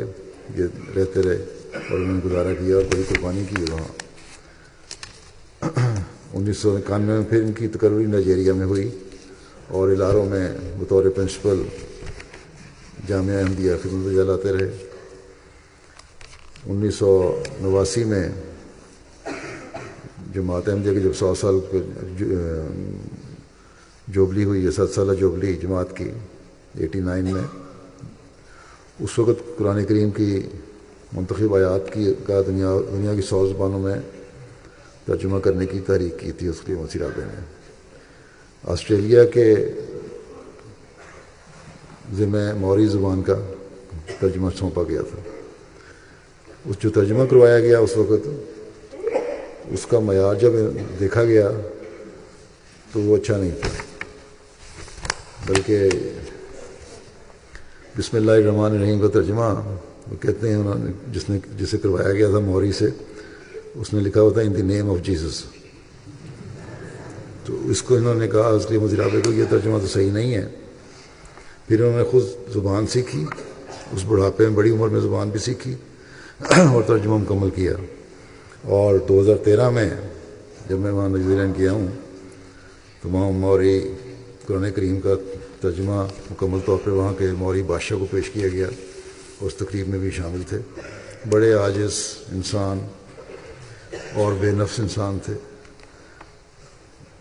یہ رہتے رہے اور انہوں نے گزارا کیا اور بڑی قربانی کی وہاں۔ انیس سو اکانوے میں پھر ان کی تقرری نائجیریا میں ہوئی اور اداروں میں بطور پرنسپل جامعہ احمدیہ خدمت جلاتے رہے۔ انیس سو نواسی میں جماعت احمدیہ کی جب سو سال جوبلی ہوئی ہے سات سالہ جوبلی جماعت کی، ایٹی نائن میں، اس وقت قرآن کریم کی منتخب آیات کی کا دنیا دنیا کی سو زبانوں میں ترجمہ کرنے کی تحریک کی تھی اس کے وسیع رابع نے۔ آسٹریلیا کے ذمہ موری زبان کا ترجمہ سونپا گیا تھا۔ اس جو ترجمہ کروایا گیا اس وقت اس کا معیار جب دیکھا گیا تو وہ اچھا نہیں تھا بلکہ بسم اللہ الرحمن الرحیم کا ترجمہ وہ کہتے ہیں انہوں نے جس نے جسے کروایا گیا تھا موری سے اس نے لکھا ہوتا ان دی نیم آف جیسس تو اس کو انہوں نے کہا اس لیے مزید کو یہ ترجمہ تو صحیح نہیں ہے پھر انہوں نے خود زبان سیکھی اس بڑھاپے میں بڑی عمر میں زبان بھی سیکھی (coughs) اور ترجمہ مکمل کیا۔ اور دو ہزار تیرہ میں جب میں وہاں نیوزی لینڈ گیا ہوں، تو وہاں موری قرآن کریم کا ترجمہ مکمل طور پہ وہاں کے موری بادشاہ کو پیش کیا گیا۔ اس تقریب میں بھی شامل تھے۔ بڑے عاجز انسان اور بے نفس انسان تھے۔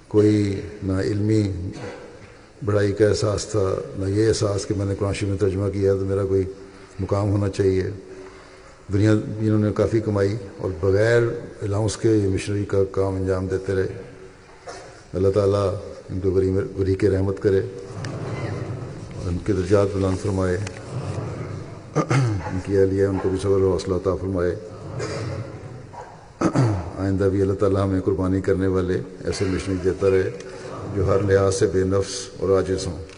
کوئی نہ علمی بڑائی کا احساس تھا، نہ یہ احساس کہ میں نے قرآن میں ترجمہ کیا، تو میرا کوئی مقام ہونا چاہیے۔ دنیا انہوں نے کافی کمائی اور بغیر الاؤنس کے یہ مشنری کا کام انجام دیتے رہے۔ اللہ تعالیٰ ان کو غری کے رحمت کرے اور ان کے درجات بلند فرمائے۔ ان کی اہلیہ ان کو بھی صبر و حوصلہ عطا فرمائے۔ آئندہ بھی اللہ تعالیٰ ہمیں قربانی کرنے والے ایسے مشنری دیتا رہے جو ہر لحاظ سے بے نفس اور عاجز ہوں۔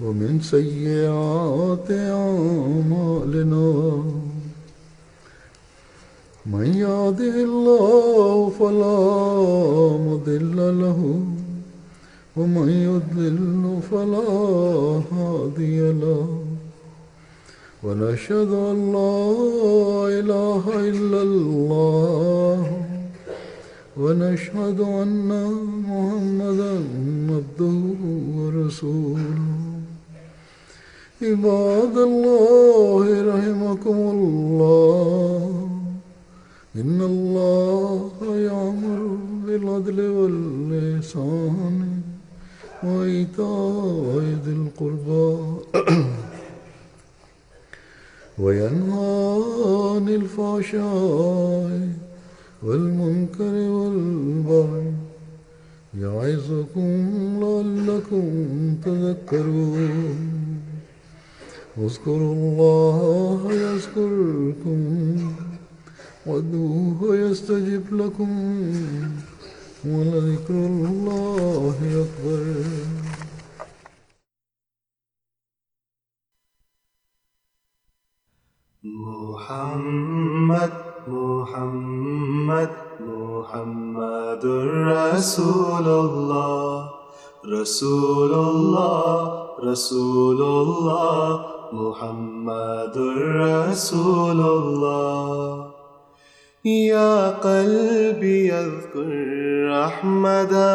ومن سيئات أعمالنا، من يهده الله فلا مضل له، ومن يضلل فلا هادي له. ونشهد أن لا إله إلا الله، ونشهد أن محمدا عبده ورسوله. عباد الله رحمكم الله. إن الله يأمر بالعدل واللسان وإيتاء ذي القربى. (clears throat) وينهى عن الفحشاء والمنكر والبغي يعظكم لعلكم تذكرون. اذكروا الله يذكركم وادعوه يستجب لكم ولذكر الله أكبر. محمد محمد محمد رسول الله رسول الله رسول الله محمد رسول الله يا قلبي يذكر أحمدا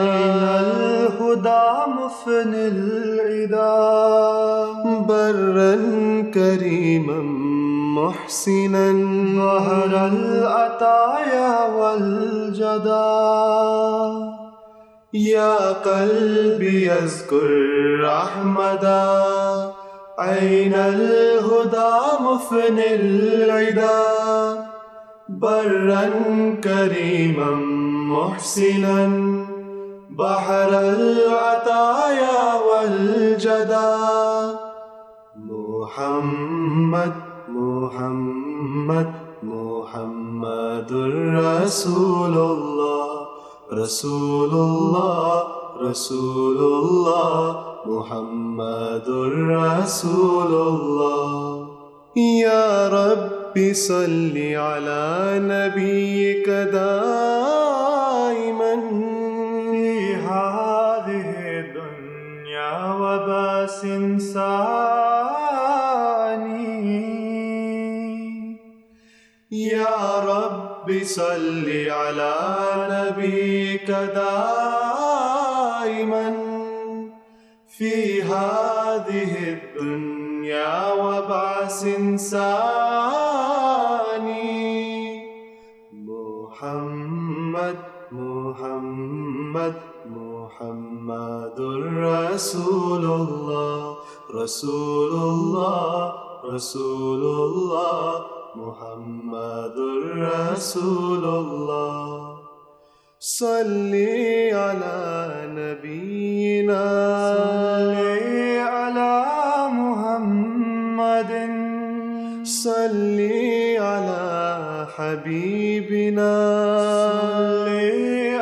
أين الهدى مفن العدا برا كريما محسنا ظهر العطايا والجدا يا قلبي يذكر أحمدا أين الهدى مفن العدا؟ برا كريما محسنا، بحر العطايا والجدا. محمد محمد محمد رسول الله رسول الله. رسول الله محمد رسول الله يا رب صل على نبيك دائما في هذه الدنيا وباس ثاني يا رب صل على نبيك دائما في هذه الدنيا وبعث ثاني محمد محمد محمد رسول الله رسول الله رسول الله محمد رسول الله صل على نبينا صل على محمد صل على حبيبنا صل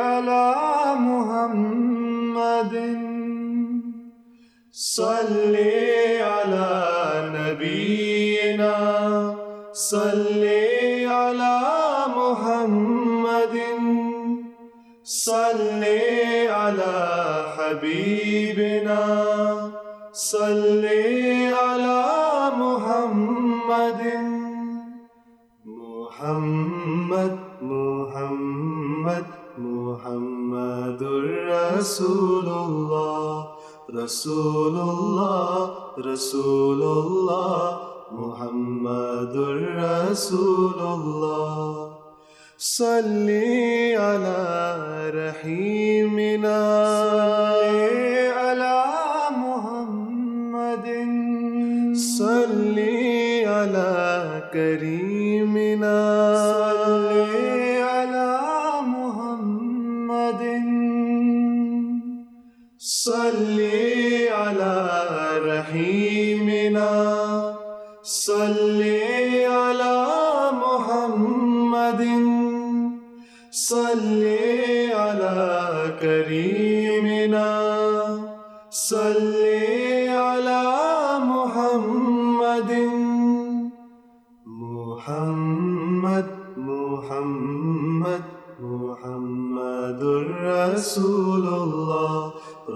على محمد صل صل على حبيبنا، صل على محمد. محمد محمد محمد رسول الله رسول الله رسول الله محمد رسول الله صل على رحيمنا صل على محمد. صل على كريمنا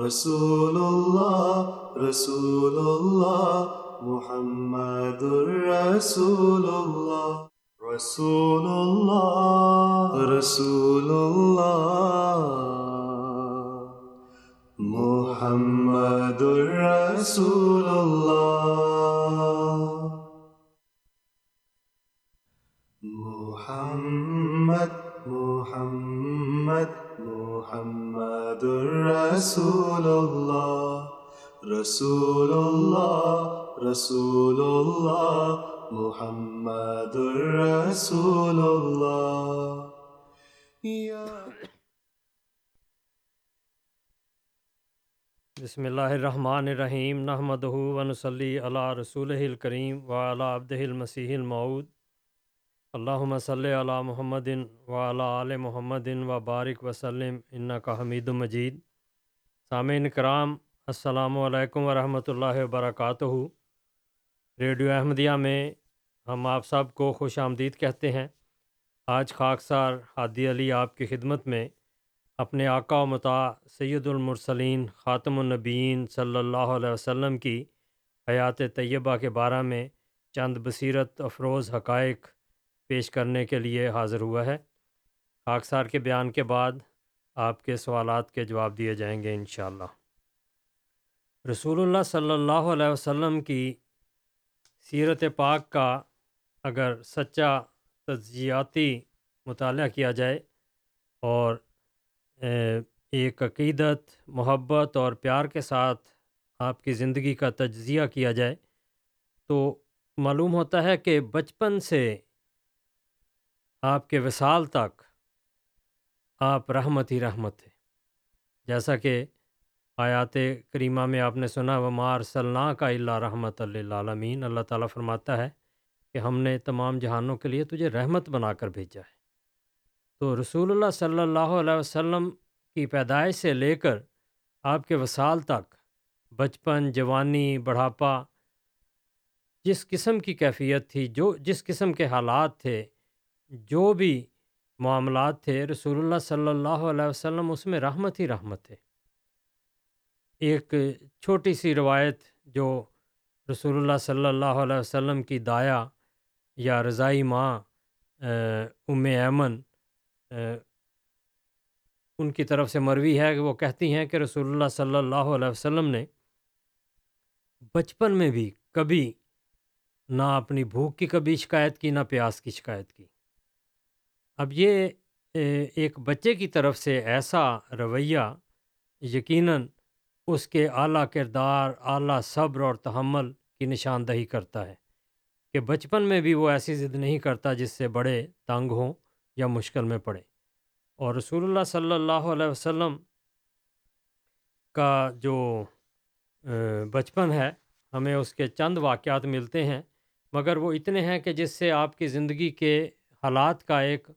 رسول الله رسول الله محمد رسول الله رسول الله رسول الله محمد رسول الله محمد محمد محمد رسول الله رسول الله رسول الله محمد رسول الله يا بسم اللہ الرحمن الرحیم نحمد ونسلی علی رسول الکریم و علی عبد المسیح المعود اللہم صلی علی محمد و علی آل محمد و بارک وسلم انکا حمید مجید۔ سامعین کرام، السلام علیکم ورحمۃ اللہ وبرکاتہ۔ ریڈیو احمدیہ میں ہم آپ سب کو خوش آمدید کہتے ہیں۔ آج خاکسار حادی علی آپ کی خدمت میں اپنے آقا و مطاع سید المرسلین خاتم النبیین صلی اللہ علیہ وسلم کی حیات طیبہ کے بارے میں چند بصیرت افروز حقائق پیش کرنے کے لیے حاضر ہوا ہے۔ خاکسار کے بیان کے بعد آپ کے سوالات کے جواب دیے جائیں گے انشاءاللہ۔ رسول اللہ صلی اللہ علیہ وسلم کی سیرت پاک کا اگر سچا تجزیاتی مطالعہ کیا جائے اور ایک عقیدت، محبت اور پیار کے ساتھ آپ کی زندگی کا تجزیہ کیا جائے تو معلوم ہوتا ہے کہ بچپن سے آپ کے وصال تک آپ رحمت ہی رحمت تھے جیسا کہ آیات کریمہ میں آپ نے سنا و مار صلاح کا اللہ رحمت اللہ عالمین اللہ تعالیٰ فرماتا ہے کہ ہم نے تمام جہانوں کے لیے تجھے رحمت بنا کر بھیجا ہے۔ تو رسول اللہ صلی اللہ علیہ وسلم کی پیدائش سے لے کر آپ کے وصال تک، بچپن، جوانی، بڑھاپا، جس قسم کی کیفیت تھی، جو جس قسم کے حالات تھے جو بھی معاملات تھے، رسول اللہ صلی اللہ علیہ وسلم اس میں رحمت ہی رحمت تھے۔ ایک چھوٹی سی روایت جو رسول اللہ صلی اللہ علیہ وسلم کی دایا یا رضائی ماں ام ایمن ان کی طرف سے مروی ہے کہ وہ کہتی ہیں کہ رسول اللہ صلی اللہ علیہ وسلم نے بچپن میں بھی کبھی نہ اپنی بھوک کی کبھی شکایت کی، نہ پیاس کی شکایت کی۔ اب یہ ایک بچے کی طرف سے ایسا رویہ یقیناً اس کے اعلیٰ کردار، اعلیٰ صبر اور تحمل کی نشاندہی کرتا ہے کہ بچپن میں بھی وہ ایسی ضد نہیں کرتا جس سے بڑے تنگ ہوں یا مشکل میں پڑے۔ اور رسول اللہ صلی اللہ علیہ وسلم کا جو بچپن ہے، ہمیں اس کے چند واقعات ملتے ہیں، مگر وہ اتنے ہیں کہ جس سے آپ کی زندگی کے حالات کا ایک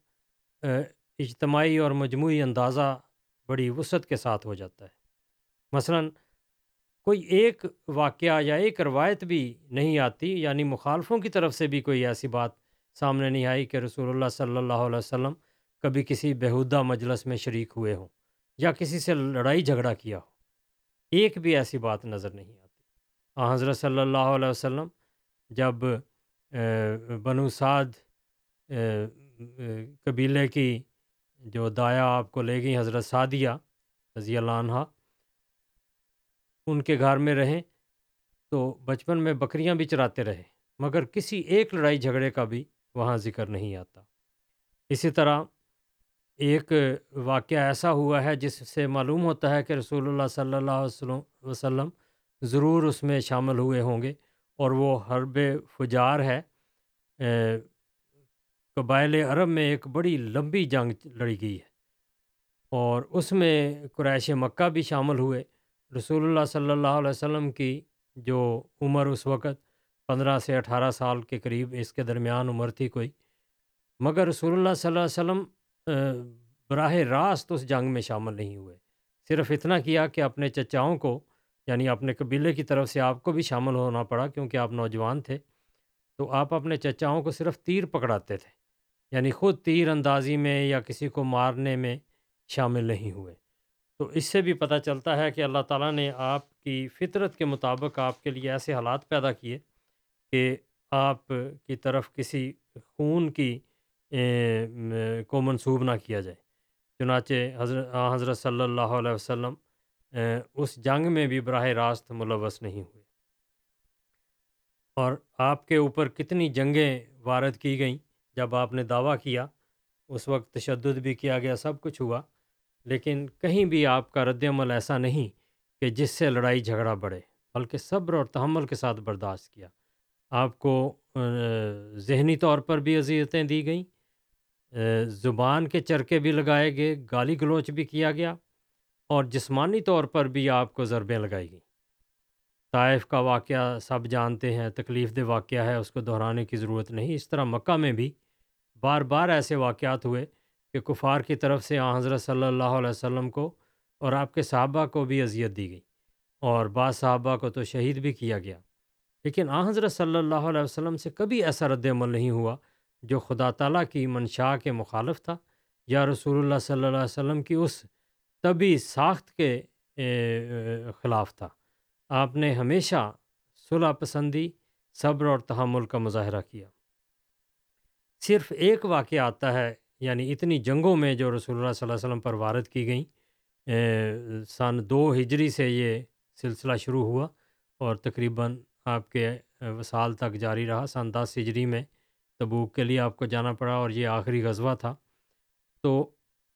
اجتماعی اور مجموعی اندازہ بڑی وسعت کے ساتھ ہو جاتا ہے۔ مثلا، کوئی ایک واقعہ یا ایک روایت بھی نہیں آتی یعنی مخالفوں کی طرف سے بھی کوئی ایسی بات سامنے نہیں آئی کہ رسول اللہ صلی اللہ علیہ وسلم کبھی کسی بہودہ مجلس میں شریک ہوئے ہوں یا کسی سے لڑائی جھگڑا کیا ہو۔ ایک بھی ایسی بات نظر نہیں آتی۔ حضرت صلی اللہ علیہ وسلم جب بنو سعد قبیلے کی جو دایا آپ کو لے گئی حضرت سعدیہ رضی اللہ عنہ، ان کے گھر میں رہیں تو بچپن میں بکریاں بھی چراتے رہے، مگر کسی ایک لڑائی جھگڑے کا بھی وہاں ذکر نہیں آتا۔ اسی طرح ایک واقعہ ایسا ہوا ہے جس سے معلوم ہوتا ہے کہ رسول اللہ صلی اللہ علیہ وسلم ضرور اس میں شامل ہوئے ہوں گے اور وہ حرب فجار ہے۔ قبائل عرب میں ایک بڑی لمبی جنگ لڑی گئی ہے اور اس میں قریش مکہ بھی شامل ہوئے۔ رسول اللہ صلی اللہ علیہ وسلم کی جو عمر اس وقت پندرہ سے اٹھارہ سال کے قریب اس کے درمیان عمر تھی کوئی، مگر رسول اللہ صلی اللہ علیہ وسلم براہ راست اس جنگ میں شامل نہیں ہوئے۔ صرف اتنا کیا کہ اپنے چچاؤں کو یعنی اپنے قبیلے کی طرف سے آپ کو بھی شامل ہونا پڑا کیونکہ آپ نوجوان تھے۔ تو آپ اپنے چچاؤں کو صرف تیر پکڑاتے تھے۔ یعنی خود تیر اندازی میں یا کسی کو مارنے میں شامل نہیں ہوئے۔ تو اس سے بھی پتہ چلتا ہے کہ اللہ تعالیٰ نے آپ کی فطرت کے مطابق آپ کے لیے ایسے حالات پیدا کیے کہ آپ کی طرف کسی خون کی کو منسوب نہ کیا جائے۔ چنانچہ حضرت حضرت صلی اللہ علیہ وسلم اس جنگ میں بھی براہ راست ملوث نہیں ہوئے۔ اور آپ کے اوپر کتنی جنگیں وارد کی گئیں۔ جب آپ نے دعویٰ کیا، اس وقت تشدد بھی کیا گیا، سب کچھ ہوا۔ لیکن کہیں بھی آپ کا رد عمل ایسا نہیں کہ جس سے لڑائی جھگڑا بڑھے، بلکہ صبر اور تحمل کے ساتھ برداشت کیا۔ آپ کو ذہنی طور پر بھی اذیتیں دی گئیں۔ زبان کے چرکے بھی لگائے گئے، گالی گلوچ بھی کیا گیا اور جسمانی طور پر بھی آپ کو ضربیں لگائی گئیں۔ طائف کا واقعہ سب جانتے ہیں، تکلیف دہ واقعہ ہے، اس کو دہرانے کی ضرورت نہیں۔ اس طرح مکہ میں بھی بار بار ایسے واقعات ہوئے کہ کفار کی طرف سے آ حضرت صلی اللہ علیہ وسلم کو اور آپ کے صحابہ کو بھی اذیت دی گئی اور بعض صحابہ کو تو شہید بھی کیا گیا۔ لیکن آ حضرت صلی اللہ علیہ وسلم سے کبھی ایسا رد عمل نہیں ہوا جو خدا تعالیٰ کی منشا کے مخالف تھا یا رسول اللہ صلی اللہ علیہ وسلم کی اس طبی ساخت کے خلاف تھا۔ آپ نے ہمیشہ صلح پسندی، صبر اور تحمل کا مظاہرہ کیا۔ صرف ایک واقعہ آتا ہے یعنی اتنی جنگوں میں جو رسول اللہ صلی اللہ علیہ وسلم پر وارد کی گئیں۔ سن دو ہجری سے یہ سلسلہ شروع ہوا اور تقریباً آپ کے وصال تک جاری رہا۔ سن دس ہجری میں تبوک کے لیے آپ کو جانا پڑا اور یہ آخری غزوہ تھا۔ تو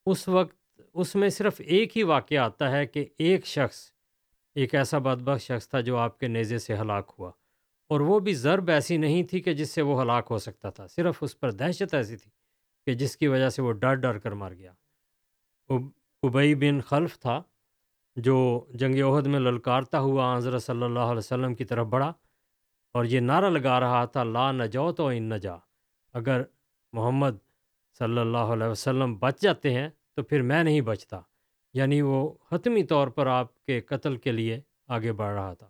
اس وقت، اس میں صرف ایک ہی واقعہ آتا ہے کہ ایک شخص ایک ایسا بدبخ شخص تھا جو آپ کے نیزے سے ہلاک ہوا اور وہ بھی ضرب ایسی نہیں تھی کہ جس سے وہ ہلاک ہو سکتا تھا، صرف اس پر دہشت ایسی تھی کہ جس کی وجہ سے وہ ڈر ڈر کر مار گیا۔ ابئی بن خلف تھا جو جنگ عہد میں للکارتا ہوا حضرت صلی اللہ علیہ وسلم کی طرف بڑھا اور یہ نعرہ لگا رہا تھا، لا نجو تو ان نجا۔ اگر محمد صلی اللہ علیہ وسلم بچ جاتے ہیں تو پھر میں نہیں بچتا۔ یعنی وہ حتمی طور پر آپ کے قتل کے لیے آگے بڑھ رہا تھا۔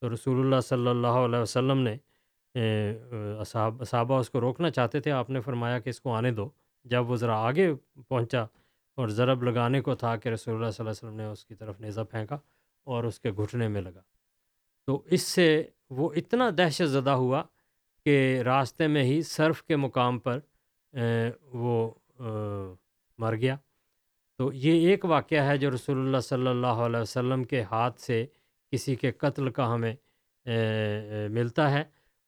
تو رسول اللہ صلی اللہ علیہ وسلم نے صحابہ صحابہ اس کو روکنا چاہتے تھے۔ آپ نے فرمایا کہ اس کو آنے دو۔ جب وہ ذرا آگے پہنچا اور ضرب لگانے کو تھا کہ رسول اللہ صلی اللہ علیہ وسلم نے اس کی طرف نیزہ پھینکا اور اس کے گھٹنے میں لگا۔ تو اس سے وہ اتنا دہشت زدہ ہوا کہ راستے میں ہی صرف کے مقام پر وہ مر گیا۔ تو یہ ایک واقعہ ہے جو رسول اللہ صلی اللہ علیہ وسلم کے ہاتھ سے کسی کے قتل کا ہمیں ملتا ہے۔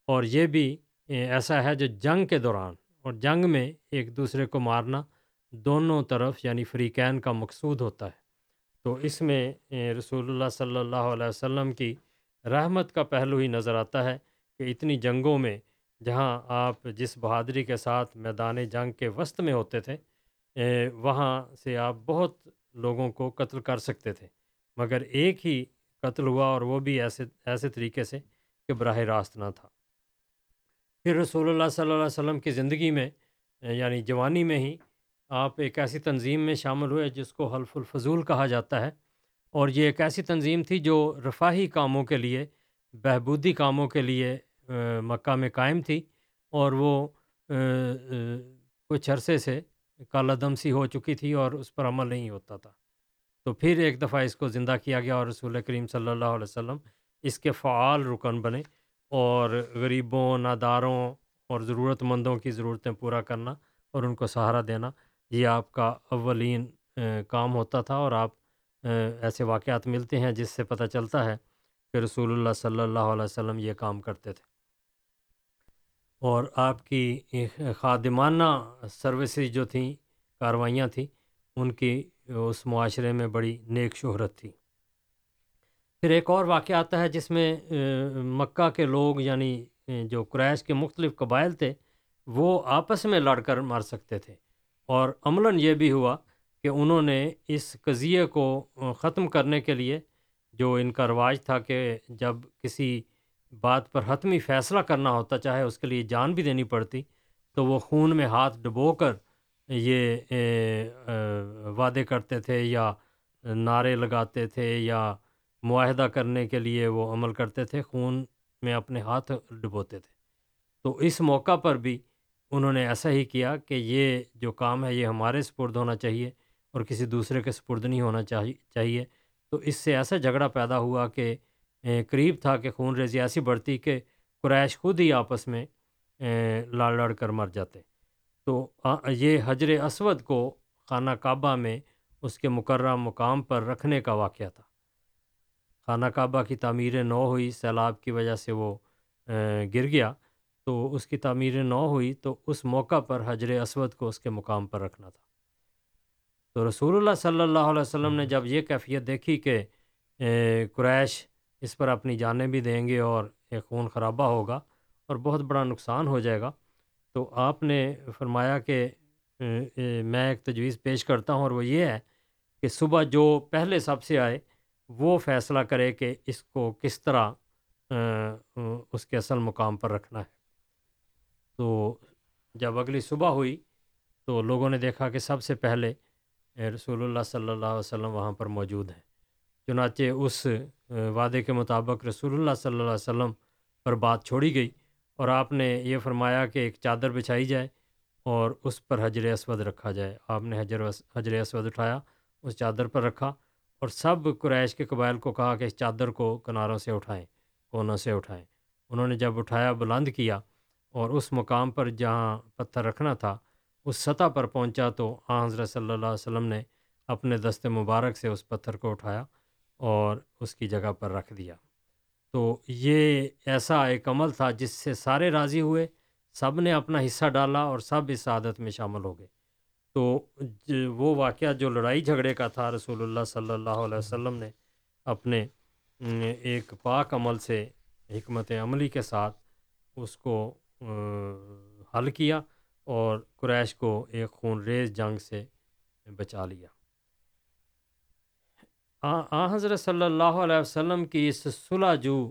اور یہ بھی ایسا ہے جو جنگ کے دوران اور جنگ میں ایک دوسرے کو مارنا دونوں طرف یعنی فریقین کا مقصود ہوتا ہے۔ تو اس میں رسول اللہ صلی اللہ علیہ وسلم کی رحمت کا پہلو ہی نظر آتا ہے کہ اتنی جنگوں میں جہاں آپ جس بہادری کے ساتھ میدان جنگ کے وسط میں ہوتے تھے وہاں سے آپ بہت لوگوں کو قتل کر سکتے تھے، مگر ایک ہی قتل ہوا اور وہ بھی ایسے ایسے طریقے سے کہ براہ راست نہ تھا۔ پھر رسول اللہ صلی اللہ علیہ وسلم کی زندگی میں یعنی جوانی میں ہی، آپ ایک ایسی تنظیم میں شامل ہوئے جس کو حلف الفضول کہا جاتا ہے، اور یہ ایک ایسی تنظیم تھی جو رفاہی کاموں کے لیے، بہبودی کاموں کے لیے مکہ میں قائم تھی، اور وہ کچھ عرصے سے کالعدم سی ہو چکی تھی اور اس پر عمل نہیں ہوتا تھا۔ تو پھر ایک دفعہ اس کو زندہ کیا گیا اور رسول کریم صلی اللہ علیہ وسلم اس کے فعال رکن بنے اور غریبوں، ناداروں اور ضرورت مندوں کی ضرورتیں پورا کرنا اور ان کو سہارا دینا، یہ آپ کا اولین کام ہوتا تھا اور آپ ایسے واقعات ملتے ہیں جس سے پتہ چلتا ہے کہ رسول اللہ صلی اللہ علیہ وسلم یہ کام کرتے تھے۔ اور آپ کی خادمانہ سروسز جو تھیں، کاروائیاں تھیں، ان کی اس معاشرے میں بڑی نیک شہرت تھی۔ پھر ایک اور واقعہ آتا ہے جس میں مکہ کے لوگ یعنی جو قریش کے مختلف قبائل تھے، وہ آپس میں لڑ کر مار سکتے تھے۔ اور عملاً یہ بھی ہوا کہ انہوں نے اس قضیے کو ختم کرنے کے لیے جو ان کا رواج تھا کہ جب کسی بات پر حتمی فیصلہ کرنا ہوتا، چاہے اس کے لیے جان بھی دینی پڑتی، تو وہ خون میں ہاتھ ڈبو کر یہ وعدے کرتے تھے یا نعرے لگاتے تھے یا معاہدہ کرنے کے لیے وہ عمل کرتے تھے، خون میں اپنے ہاتھ ڈبوتے تھے۔ تو اس موقع پر بھی انہوں نے ایسا ہی کیا کہ یہ جو کام ہے، یہ ہمارے سپرد ہونا چاہیے اور کسی دوسرے کے سپرد نہیں ہونا چاہیے۔ تو اس سے ایسا جھگڑا پیدا ہوا کہ قریب تھا کہ خون ریزی ایسی بڑھتی کہ قریش خود ہی آپس میں لڑ لڑ کر مر جاتے۔ تو یہ حجر اسود کو خانہ کعبہ میں اس کے مقررہ مقام پر رکھنے کا واقعہ تھا۔ خانہ کعبہ کی تعمیر نو ہوئی، سیلاب کی وجہ سے وہ گر گیا۔ تو اس کی تعمیر نو ہوئی تو اس موقع پر حجر اسود کو اس کے مقام پر رکھنا تھا۔ تو رسول اللہ صلی اللہ علیہ وسلم نے جب یہ کیفیت دیکھی کہ قریش اس پر اپنی جانیں بھی دیں گے اور ایک خون خرابہ ہوگا اور بہت بڑا نقصان ہو جائے گا۔ تو آپ نے فرمایا کہ میں ایک تجویز پیش کرتا ہوں اور وہ یہ ہے کہ صبح جو پہلے سب سے آئے وہ فیصلہ کرے کہ اس کو کس طرح اس کے اصل مقام پر رکھنا ہے۔ تو جب اگلی صبح ہوئی تو لوگوں نے دیکھا کہ سب سے پہلے رسول اللہ صلی اللہ علیہ وسلم وہاں پر موجود ہیں۔ چنانچہ اس وعدے کے مطابق رسول اللہ صلی اللہ علیہ وسلم پر بات چھوڑی گئی اور آپ نے یہ فرمایا کہ ایک چادر بچھائی جائے اور اس پر حجر اسود رکھا جائے۔ آپ نے حجر حجر اسود اٹھایا، اس چادر پر رکھا اور سب قریش کے قبائل کو کہا کہ اس چادر کو کناروں سے اٹھائیں کونوں سے اٹھائیں۔ انہوں نے جب اٹھایا، بلند کیا اور اس مقام پر جہاں پتھر رکھنا تھا، اس سطح پر پہنچا تو آ حضرت صلی اللہ علیہ وسلم نے اپنے دست مبارک سے اس پتھر کو اٹھایا۔ اور اس کی جگہ پر رکھ دیا۔ تو یہ ایسا ایک عمل تھا جس سے سارے راضی ہوئے، سب نے اپنا حصہ ڈالا اور سب اس عادت میں شامل ہو گئے۔ تو وہ واقعہ جو لڑائی جھگڑے کا تھا، رسول اللہ صلی اللہ علیہ وسلم نے اپنے ایک پاک عمل سے حکمت عملی کے ساتھ اس کو حل کیا اور قریش کو ایک خون ریز جنگ سے بچا لیا۔ آ حضرت صلی اللہ علیہ وسلم کی اس صلح جو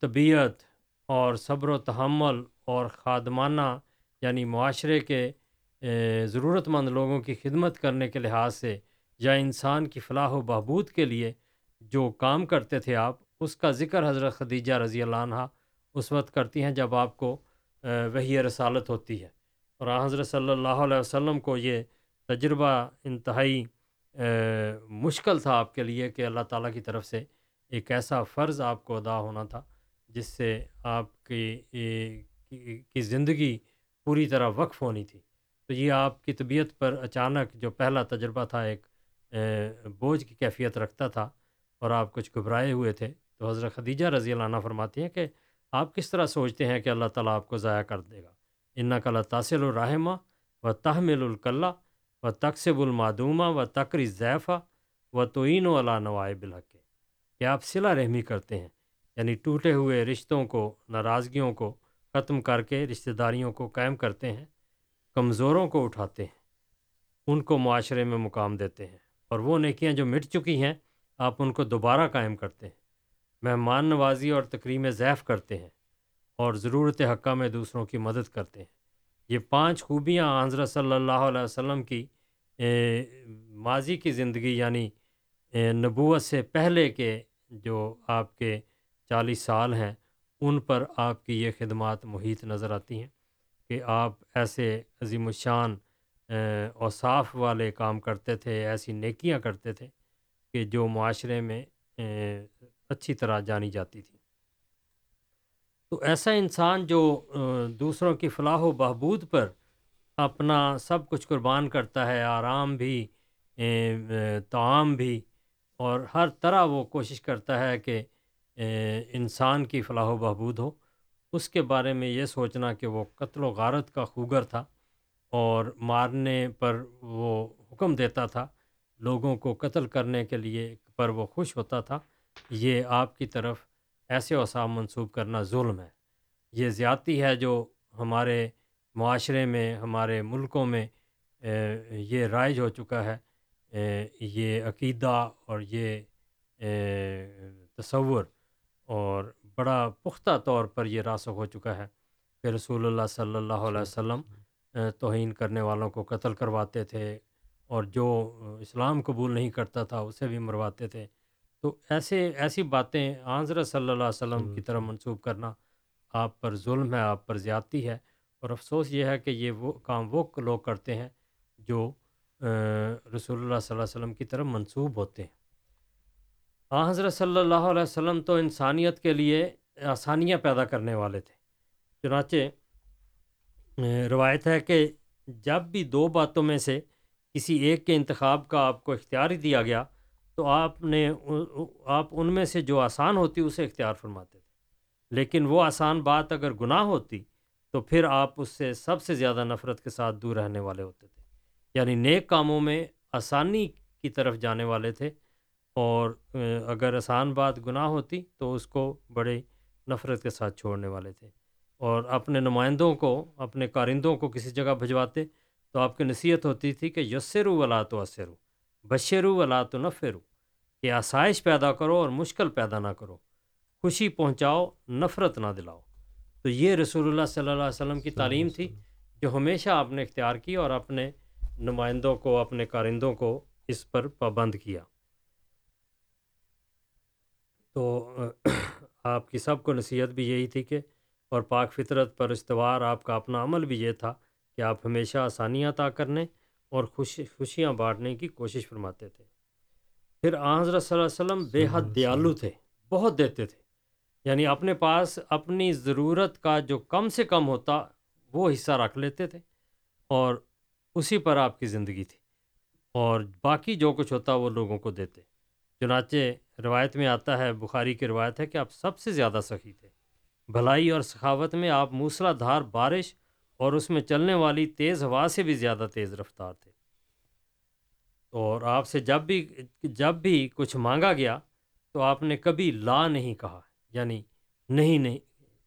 طبیعت اور صبر و تحمل اور خادمانہ یعنی معاشرے کے ضرورت مند لوگوں کی خدمت کرنے کے لحاظ سے یا انسان کی فلاح و بہبود کے لیے جو کام کرتے تھے آپ، اس کا ذکر حضرت خدیجہ رضی اللہ عنہ اس وقت کرتی ہیں جب آپ کو وہی رسالت ہوتی ہے۔ اور حضرت صلی اللہ علیہ وسلم کو یہ تجربہ انتہائی مشکل تھا آپ کے لیے کہ اللہ تعالیٰ کی طرف سے ایک ایسا فرض آپ کو ادا ہونا تھا جس سے آپ کی کی زندگی پوری طرح وقف ہونی تھی۔ تو یہ آپ کی طبیعت پر اچانک جو پہلا تجربہ تھا، ایک بوجھ کی کیفیت رکھتا تھا اور آپ کچھ گھبرائے ہوئے تھے۔ تو حضرت خدیجہ رضی اللہ عنہ فرماتی ہیں کہ آپ کس طرح سوچتے ہیں کہ اللہ تعالیٰ آپ کو ضائع کر دے گا؟ ان کا تاثل الرحمہ و تحمل الکلّہ و تقسب المعدومہ و تقری ضیفہ و توئین و علا نوائے بالحق کہ آپ صلہ رحمی کرتے ہیں یعنی ٹوٹے ہوئے رشتوں کو، ناراضگیوں کو ختم کر کے رشتہ داریوں کو قائم کرتے ہیں، کمزوروں کو اٹھاتے ہیں، ان کو معاشرے میں مقام دیتے ہیں اور وہ نیکیاں جو مٹ چکی ہیں، آپ ان کو دوبارہ قائم کرتے ہیں، مہمان نوازی اور تقریم ضیف کرتے ہیں اور ضرورت حقہ میں دوسروں کی مدد کرتے ہیں۔ یہ پانچ خوبیاں حضرت صلی اللہ علیہ وسلم کی ماضی کی زندگی یعنی نبوت سے پہلے کے جو آپ کے چالیس سال ہیں، ان پر آپ کی یہ خدمات محیط نظر آتی ہیں کہ آپ ایسے عظیم الشان اوصاف والے کام کرتے تھے، ایسی نیکیاں کرتے تھے کہ جو معاشرے میں اچھی طرح جانی جاتی تھی۔ تو ایسا انسان جو دوسروں کی فلاح و بہبود پر اپنا سب کچھ قربان کرتا ہے، آرام بھی تعام بھی، اور ہر طرح وہ کوشش کرتا ہے کہ انسان کی فلاح و بہبود ہو۔ اس کے بارے میں یہ سوچنا کہ وہ قتل و غارت کا خوگر تھا اور مارنے پر وہ حکم دیتا تھا۔ لوگوں کو قتل کرنے کے لیے پر وہ خوش ہوتا تھا۔ یہ آپ کی طرف ایسے اوسام منسوب کرنا ظلم ہے۔ یہ زیادتی ہے جو ہمارے معاشرے میں ہمارے ملکوں میں یہ رائج ہو چکا ہے۔ یہ عقیدہ اور یہ تصور اور بڑا پختہ طور پر یہ راسخ ہو چکا ہے۔ کہ رسول اللہ صلی اللہ علیہ وسلم توہین کرنے والوں کو قتل کرواتے تھے اور جو اسلام قبول نہیں کرتا تھا اسے بھی مرواتے تھے۔ تو ایسے ایسی باتیں حضرت صلی اللہ علیہ وسلم کی طرف منسوب کرنا آپ پر ظلم ہے آپ پر زیادتی ہے۔ اور افسوس یہ ہے کہ یہ وہ کام وہ لوگ کرتے ہیں جو رسول اللہ صلی اللہ علیہ وسلم کی طرف منسوب ہوتے ہیں۔ آ، حضرت صلی اللہ علیہ وسلم تو انسانیت کے لیے آسانیاں پیدا کرنے والے تھے۔ چنانچہ روایت ہے کہ جب بھی دو باتوں میں سے کسی ایک کے انتخاب کا آپ کو اختیار ہی دیا گیا، تو آپ نے آپ ان میں سے جو آسان ہوتی، اسے اختیار فرماتے تھے۔ لیکن وہ آسان بات اگر گناہ ہوتی تو پھر آپ اس سے سب سے زیادہ نفرت کے ساتھ دور رہنے والے ہوتے تھے۔ یعنی نیک کاموں میں آسانی کی طرف جانے والے تھے اور اگر آسان بات گناہ ہوتی تو اس کو بڑے نفرت کے ساتھ چھوڑنے والے تھے۔ اور اپنے نمائندوں کو، اپنے کارندوں کو کسی جگہ بھجواتے تو آپ کی نصیحت ہوتی تھی کہ یسرو ولا تو اسرو بشرو ولا تو نفرو کہ آسائش پیدا کرو اور مشکل پیدا نہ کرو۔ خوشی پہنچاؤ، نفرت نہ دلاؤ۔ تو یہ رسول اللہ صلی اللہ علیہ وسلم کی تعلیم تھی جو ہمیشہ آپ نے اختیار کی اور اپنے نمائندوں کو اپنے کارندوں کو اس پر پابند کیا۔ تو (clears throat) آپ کی سب کو نصیحت بھی یہی تھی کہ اور پاک فطرت پر استوار آپ کا اپنا عمل بھی یہ تھا کہ آپ ہمیشہ آسانیاں عطا کرنے اور خوش خوشیاں بانٹنے کی کوشش فرماتے تھے۔ پھر حضرت صلی اللہ علیہ وسلم بے حد دیالو تھے بہت دیتے تھے۔ یعنی اپنے پاس اپنی ضرورت کا جو کم سے کم ہوتا وہ حصہ رکھ لیتے تھے اور اسی پر آپ کی زندگی تھی اور باقی جو کچھ ہوتا وہ لوگوں کو دیتے۔ چنانچہ روایت میں آتا ہے، بخاری کی روایت ہے کہ آپ سب سے زیادہ سخی تھے۔ بھلائی اور سخاوت میں آپ موسلا دھار، بارش اور اس میں چلنے والی تیز ہوا سے بھی زیادہ تیز رفتار تھے۔ اور آپ سے جب بھی جب بھی کچھ مانگا گیا تو آپ نے کبھی لا نہیں کہا۔ یعنی نہیں نہیں،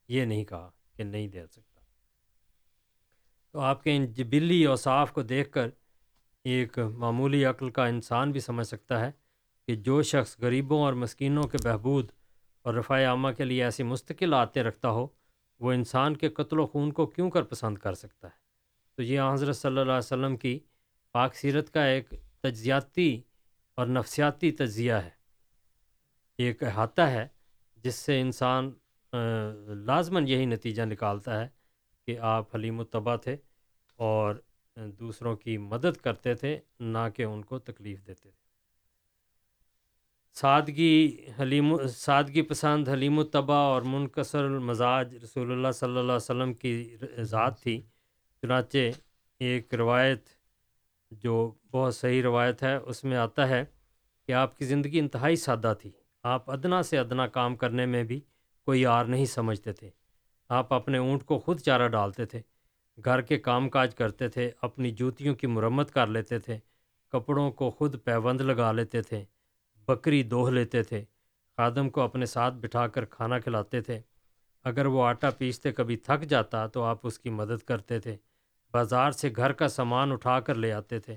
یہ نہیں کہا کہ نہیں دے سکتا۔ تو آپ کے ان جبلی اور صاف کو دیکھ کر ایک معمولی عقل کا انسان بھی سمجھ سکتا ہے کہ جو شخص غریبوں اور مسکینوں کے بہبود اور رفاع عامہ کے لیے ایسی مستقل آتے رکھتا ہو، وہ انسان کے قتل و خون کو کیوں کر پسند کر سکتا ہے؟ تو یہ حضرت صلی اللہ علیہ وسلم کی پاک سیرت کا ایک تجزیاتی اور نفسیاتی تجزیہ ہے۔ ایک احاطہ ہے جس سے انسان لازماً یہی نتیجہ نکالتا ہے کہ آپ حلیم الطبع تھے اور دوسروں کی مدد کرتے تھے، نہ کہ ان کو تکلیف دیتے تھے۔ سادگی حلیم، سادگی پسند حلیم الطبع اور منقصر المزاج رسول اللہ صلی اللہ علیہ وسلم کی ذات تھی، چنانچہ ایک روایت جو بہت صحیح روایت ہے، اس میں آتا ہے کہ آپ کی زندگی انتہائی سادہ تھی۔ آپ ادنا سے ادنا کام کرنے میں بھی کوئی آر نہیں سمجھتے تھے۔ آپ اپنے اونٹ کو خود چارہ ڈالتے تھے، گھر کے کام کاج کرتے تھے، اپنی جوتیوں کی مرمت کر لیتے تھے، کپڑوں کو خود پیوند لگا لیتے تھے، بکری دوہ لیتے تھے خادم کو اپنے ساتھ بٹھا کر کھانا کھلاتے تھے۔ اگر وہ آٹا پیستے کبھی تھک جاتا تو آپ اس کی مدد کرتے تھے۔ بازار سے گھر کا سامان اٹھا کر لے آتے تھے۔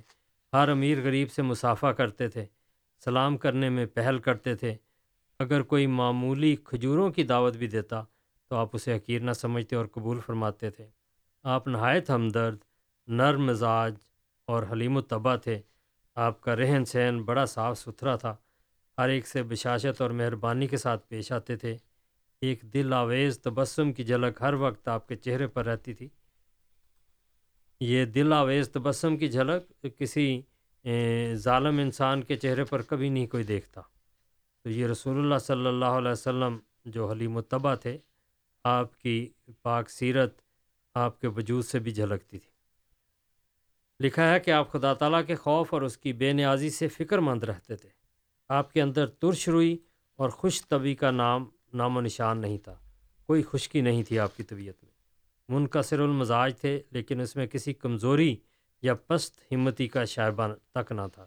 ہر امیر غریب سے مسافہ کرتے تھے، سلام کرنے میں پہل کرتے تھے۔ اگر کوئی معمولی کھجوروں کی دعوت بھی دیتا تو آپ اسے حقیر نہ سمجھتے اور قبول فرماتے تھے۔ آپ نہایت ہمدرد، نرم مزاج اور حلیم و طبع تھے۔ آپ کا رہن سہن بڑا صاف ستھرا تھا۔ ہر ایک سے بشاشت اور مہربانی کے ساتھ پیش آتے تھے۔ ایک دل آویز تبسم کی جھلک ہر وقت آپ کے چہرے پر رہتی تھی۔ یہ دل آویز تبسم کی جھلک کسی ظالم انسان کے چہرے پر کبھی نہیں کوئی دیکھتا۔ تو یہ رسول اللہ صلی اللہ علیہ وسلم جو حلیم الطبع تھے، آپ کی پاک سیرت آپ کے وجود سے بھی جھلکتی تھی۔ لکھا ہے کہ آپ خدا تعالیٰ کے خوف اور اس کی بے نیازی سے فکر مند رہتے تھے۔ آپ کے اندر ترش روئی اور خوش طبی کا نام نام و نشان نہیں تھا۔ کوئی خشکی نہیں تھی آپ کی طبیعت میں۔ منقصر المزاج تھے، لیکن اس میں کسی کمزوری یا پست ہمتی کا شائبہ تک نہ تھا۔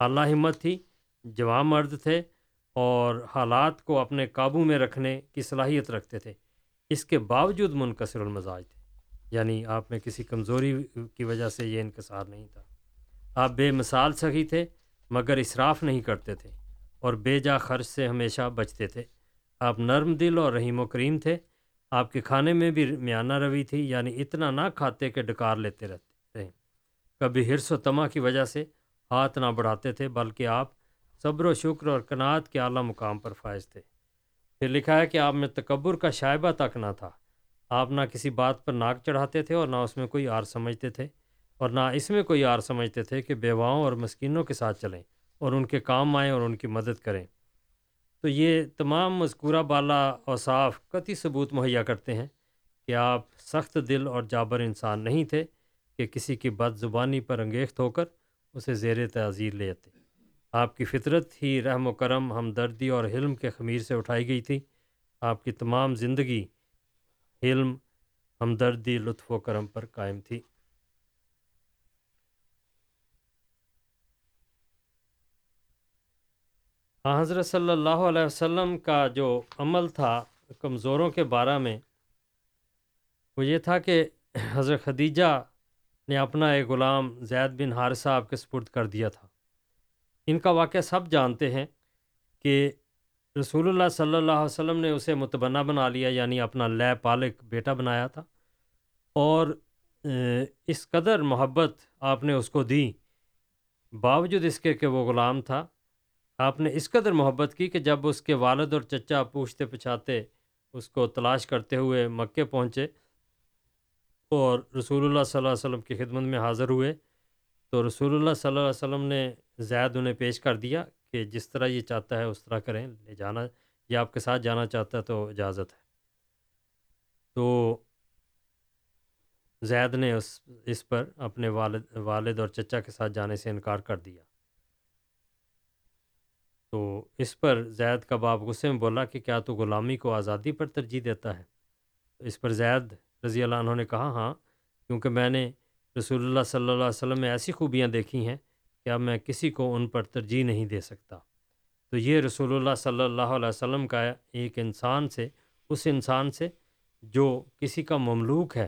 اعلیٰ ہمت تھی، جوان مرد تھے اور حالات کو اپنے قابو میں رکھنے کی صلاحیت رکھتے تھے۔ اس کے باوجود منقصر المزاج تھے۔ یعنی آپ میں کسی کمزوری کی وجہ سے یہ انکسار نہیں تھا۔ آپ بے مثال سخی تھے، مگر اصراف نہیں کرتے تھے اور بے جا خرچ سے ہمیشہ بچتے تھے۔ آپ نرم دل اور رحیم و کریم تھے۔ آپ کے کھانے میں بھی میانہ روی تھی یعنی اتنا نہ کھاتے کہ ڈکار لیتے رہتے رہے کبھی ہرس و تما کی وجہ سے ہاتھ نہ بڑھاتے تھے، بلکہ آپ صبر و شکر اور کنات کے اعلیٰ مقام پر فائز تھے۔ پھر لکھا ہے کہ آپ میں تکبر کا شائبہ تک نہ تھا۔ آپ نہ کسی بات پر ناک چڑھاتے تھے اور نہ اس میں کوئی آر سمجھتے تھے اور نہ اس میں کوئی آر سمجھتے تھے کہ بیواؤں اور مسکینوں کے ساتھ چلیں اور ان کے کام آئیں اور ان کی مدد کریں۔ تو یہ تمام مذکورہ بالا اور صاف قطعی ثبوت مہیا کرتے ہیں کہ آپ سخت دل اور جابر انسان نہیں تھے کہ کسی کی بد زبانی پر انگیخت ہو کر اسے زیر تعزیر لیتے آپ کی فطرت ہی رحم و کرم، ہمدردی اور حلم کے خمیر سے اٹھائی گئی تھی۔ آپ کی تمام زندگی حلم، ہمدردی، لطف و کرم پر قائم تھی۔ ہاں حضرت صلی اللہ علیہ وسلم کا جو عمل تھا کمزوروں کے بارے میں، وہ یہ تھا کہ حضرت خدیجہ نے اپنا ایک غلام زید بن حارثہ آپ کے سپرد کر دیا تھا۔ ان کا واقعہ سب جانتے ہیں کہ رسول اللہ صلی اللہ علیہ وسلم نے اسے متبنہ بنا لیا یعنی اپنا لے پالک بیٹا بنایا تھا۔ اور اس قدر محبت آپ نے اس کو دی، باوجود اس کے کہ وہ غلام تھا۔ آپ نے اس قدر محبت کی کہ جب اس کے والد اور چچا پوچھتے پچھاتے اس کو تلاش کرتے ہوئے مکے پہنچے اور رسول اللہ صلی اللہ علیہ وسلم کی خدمت میں حاضر ہوئے، تو رسول اللہ صلی اللہ علیہ وسلم نے زید انہیں پیش کر دیا کہ جس طرح یہ چاہتا ہے اس طرح کریں، لے جانا، یا آپ کے ساتھ جانا چاہتا ہے تو اجازت ہے۔ تو زید نے اس اس پر اپنے والد والد اور چچا کے ساتھ جانے سے انکار کر دیا۔ تو اس پر زید کا باپ غصے میں بولا کہ کیا تو غلامی کو آزادی پر ترجیح دیتا ہے؟ اس پر زید رضی اللہ عنہ نے کہا ہاں کیونکہ میں نے رسول اللہ صلی اللہ علیہ وسلم میں ایسی خوبیاں دیکھی ہیں کہ اب میں کسی کو ان پر ترجیح نہیں دے سکتا۔ تو یہ رسول اللہ صلی اللہ علیہ وسلم کا ایک انسان سے، اس انسان سے جو کسی کا مملوک ہے،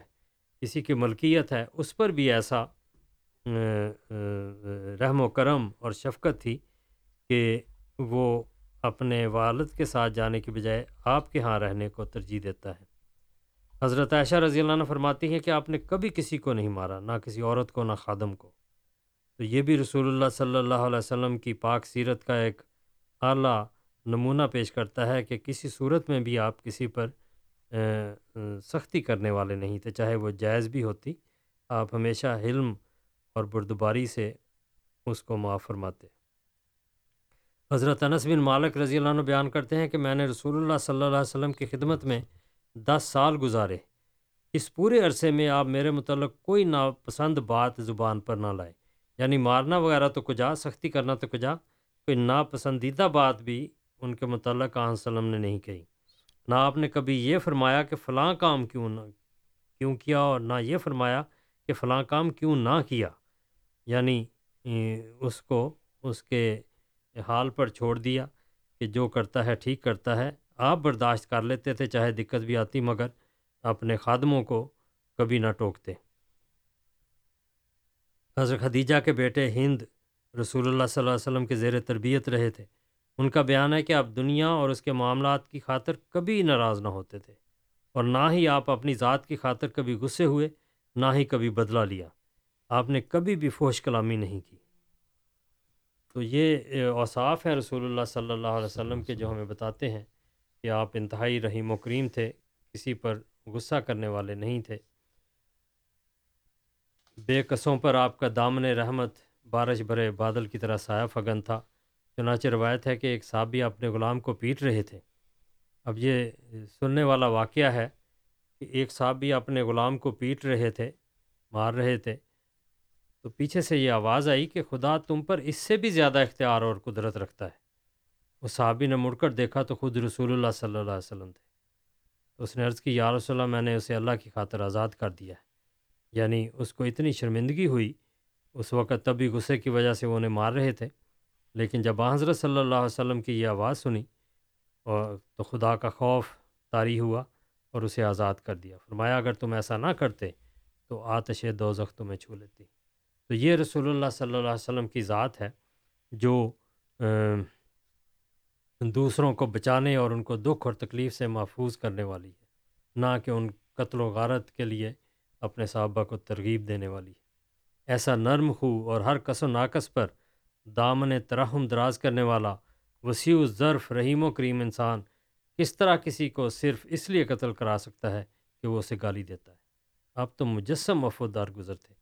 کسی کی ملکیت ہے، اس پر بھی ایسا رحم و کرم اور شفقت تھی کہ وہ اپنے والد کے ساتھ جانے کی بجائے آپ کے ہاں رہنے کو ترجیح دیتا ہے۔ حضرت عائشہ رضی اللہ عنہ فرماتی ہیں کہ آپ نے کبھی کسی کو نہیں مارا، نہ کسی عورت کو، نہ خادم کو۔ تو یہ بھی رسول اللہ صلی اللہ علیہ وسلم کی پاک سیرت کا ایک اعلیٰ نمونہ پیش کرتا ہے کہ کسی صورت میں بھی آپ کسی پر سختی کرنے والے نہیں تھے، چاہے وہ جائز بھی ہوتی، آپ ہمیشہ علم اور بردباری سے اس کو معاف فرماتے۔ حضرت انس بن مالک رضی اللہ عنہ بیان کرتے ہیں کہ میں نے رسول اللہ صلی اللہ علیہ وسلم کی خدمت میں دس سال گزارے۔ اس پورے عرصے میں آپ میرے متعلق کوئی ناپسند بات زبان پر نہ لائے۔ یعنی مارنا وغیرہ تو کجا سختی کرنا تو کجا کوئی ناپسندیدہ بات بھی ان کے متعلق آن وسلم نے نہیں کہی۔ نہ آپ نے کبھی یہ فرمایا کہ فلاں کام کیوں نہ، کیوں کیا اور نہ یہ فرمایا کہ فلاں کام کیوں نہ کیا۔ یعنی اس کو، اس کے حال پر چھوڑ دیا کہ جو کرتا ہے ٹھیک کرتا ہے۔ آپ برداشت کر لیتے تھے چاہے دقت بھی آتی مگر اپنے خادموں کو کبھی نہ ٹوکتے۔ حضرت خدیجہ کے بیٹے ہند رسول اللہ صلی اللہ علیہ وسلم کے زیر تربیت رہے تھے۔ ان کا بیان ہے کہ آپ دنیا اور اس کے معاملات کی خاطر کبھی ناراض نہ ہوتے تھے اور نہ ہی آپ اپنی ذات کی خاطر کبھی غصے ہوئے، نہ ہی کبھی بدلہ لیا۔ آپ نے کبھی بھی فوش کلامی نہیں کی۔ تو یہ اوصاف ہیں رسول اللہ صلی اللہ علیہ وسلم کے جو ہمیں بتاتے ہیں کہ آپ انتہائی رحیم و کریم تھے، کسی پر غصہ کرنے والے نہیں تھے۔ بے قصوں پر آپ کا دامن رحمت بارش بھرے بادل کی طرح سایہ فگن تھا۔ چنانچہ روایت ہے کہ ایک صحابی اپنے غلام کو پیٹ رہے تھے۔ اب یہ سننے والا واقعہ ہے کہ ایک صحابی اپنے غلام کو پیٹ رہے تھے، مار رہے تھے۔ تو پیچھے سے یہ آواز آئی کہ خدا تم پر اس سے بھی زیادہ اختیار اور قدرت رکھتا ہے۔ وہ صحابی نے مڑ کر دیکھا تو خود رسول اللہ صلی اللہ علیہ وسلم تھے۔ اس نے عرض کی، یا رسول اللہ، میں نے اسے اللہ کی خاطر آزاد کر دیا ہے۔ یعنی اس کو اتنی شرمندگی ہوئی، اس وقت تبھی غصے کی وجہ سے وہ انہیں مار رہے تھے۔ لیکن جب حضرت صلی اللہ علیہ وسلم کی یہ آواز سنی اور تو خدا کا خوف طاری ہوا اور اسے آزاد کر دیا۔ فرمایا، اگر تم ایسا نہ کرتے تو آتش دو تمہیں چھو لیتی۔ تو یہ رسول اللہ صلی اللہ علیہ وسلم کی ذات ہے جو دوسروں کو بچانے اور ان کو دکھ اور تکلیف سے محفوظ کرنے والی ہے۔ نہ کہ ان قتل و غارت کے لیے اپنے صحابہ کو ترغیب دینے والی۔ ایسا نرم خو اور ہر کس و ناقص پر دامن ترحم دراز کرنے والا وسیع ظرف رحیم و کریم انسان کس طرح کسی کو صرف اس لیے قتل کرا سکتا ہے کہ وہ اسے گالی دیتا ہے؟ آپ تو مجسم وفودار گزر تھے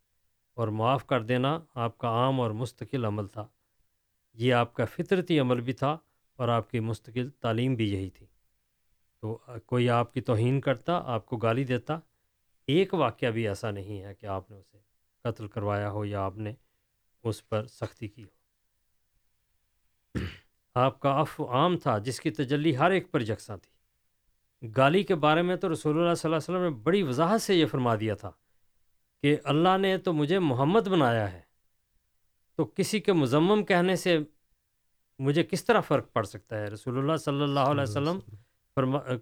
اور معاف کر دینا آپ کا عام اور مستقل عمل تھا۔ یہ آپ کا فطرتی عمل بھی تھا اور آپ کی مستقل تعلیم بھی یہی تھی۔ تو کوئی آپ کی توہین کرتا، آپ کو گالی دیتا؟ ایک واقعہ بھی ایسا نہیں ہے کہ آپ نے اسے قتل کروایا ہو یا آپ نے اس پر سختی کی ہو۔ آپ کا عفو عام تھا جس کی تجلی ہر ایک پر یکساں تھی۔ گالی کے بارے میں تو رسول اللہ صلی اللہ علیہ وسلم نے بڑی وضاحت سے یہ فرما دیا تھا کہ اللہ نے تو مجھے محمد بنایا ہے۔ تو کسی کے مزمم کہنے سے مجھے کس طرح فرق پڑ سکتا ہے؟ رسول اللہ صلی اللہ علیہ وسلم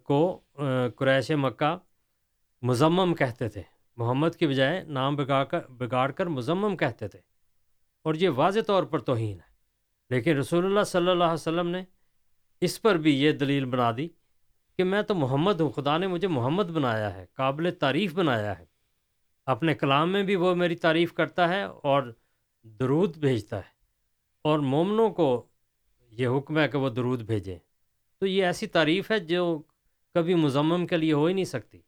کو قریش مکہ مزمم کہتے تھے۔ محمد کی بجائے نام بگاڑ کر بگاڑ کر مزمم کہتے تھے۔ اور یہ واضح طور پر توہین ہے۔ لیکن رسول اللہ صلی اللہ علیہ وسلم نے اس پر بھی یہ دلیل بنا دی کہ میں تو محمد ہوں۔ خدا نے مجھے محمد بنایا ہے، قابل تعریف بنایا ہے۔ اپنے کلام میں بھی وہ میری تعریف کرتا ہے اور درود بھیجتا ہے۔ اور مومنوں کو یہ حکم ہے کہ وہ درود بھیجیں۔ تو یہ ایسی تعریف ہے جو کبھی مزمم کے لیے ہو ہی نہیں سکتی۔